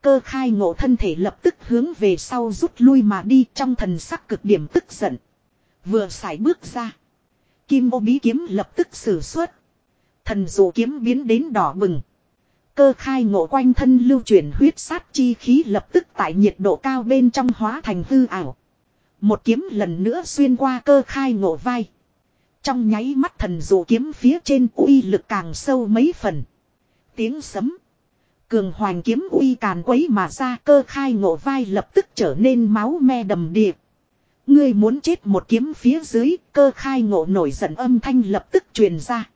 Cơ khai ngộ thân thể lập tức hướng về sau rút lui mà đi trong thần sắc cực điểm tức giận. Vừa xài bước ra. Kim ô bí kiếm lập tức sử xuất. Thần dụ kiếm biến đến đỏ bừng. Cơ khai ngộ quanh thân lưu chuyển huyết sát chi khí lập tức tại nhiệt độ cao bên trong hóa thành hư ảo. Một kiếm lần nữa xuyên qua cơ khai ngộ vai. Trong nháy mắt thần dụ kiếm phía trên uy lực càng sâu mấy phần. Tiếng sấm. Cường hoành kiếm uy càn quấy mà ra cơ khai ngộ vai lập tức trở nên máu me đầm điệp. Ngươi muốn chết một kiếm phía dưới, cơ khai ngộ nổi giận âm thanh lập tức truyền ra.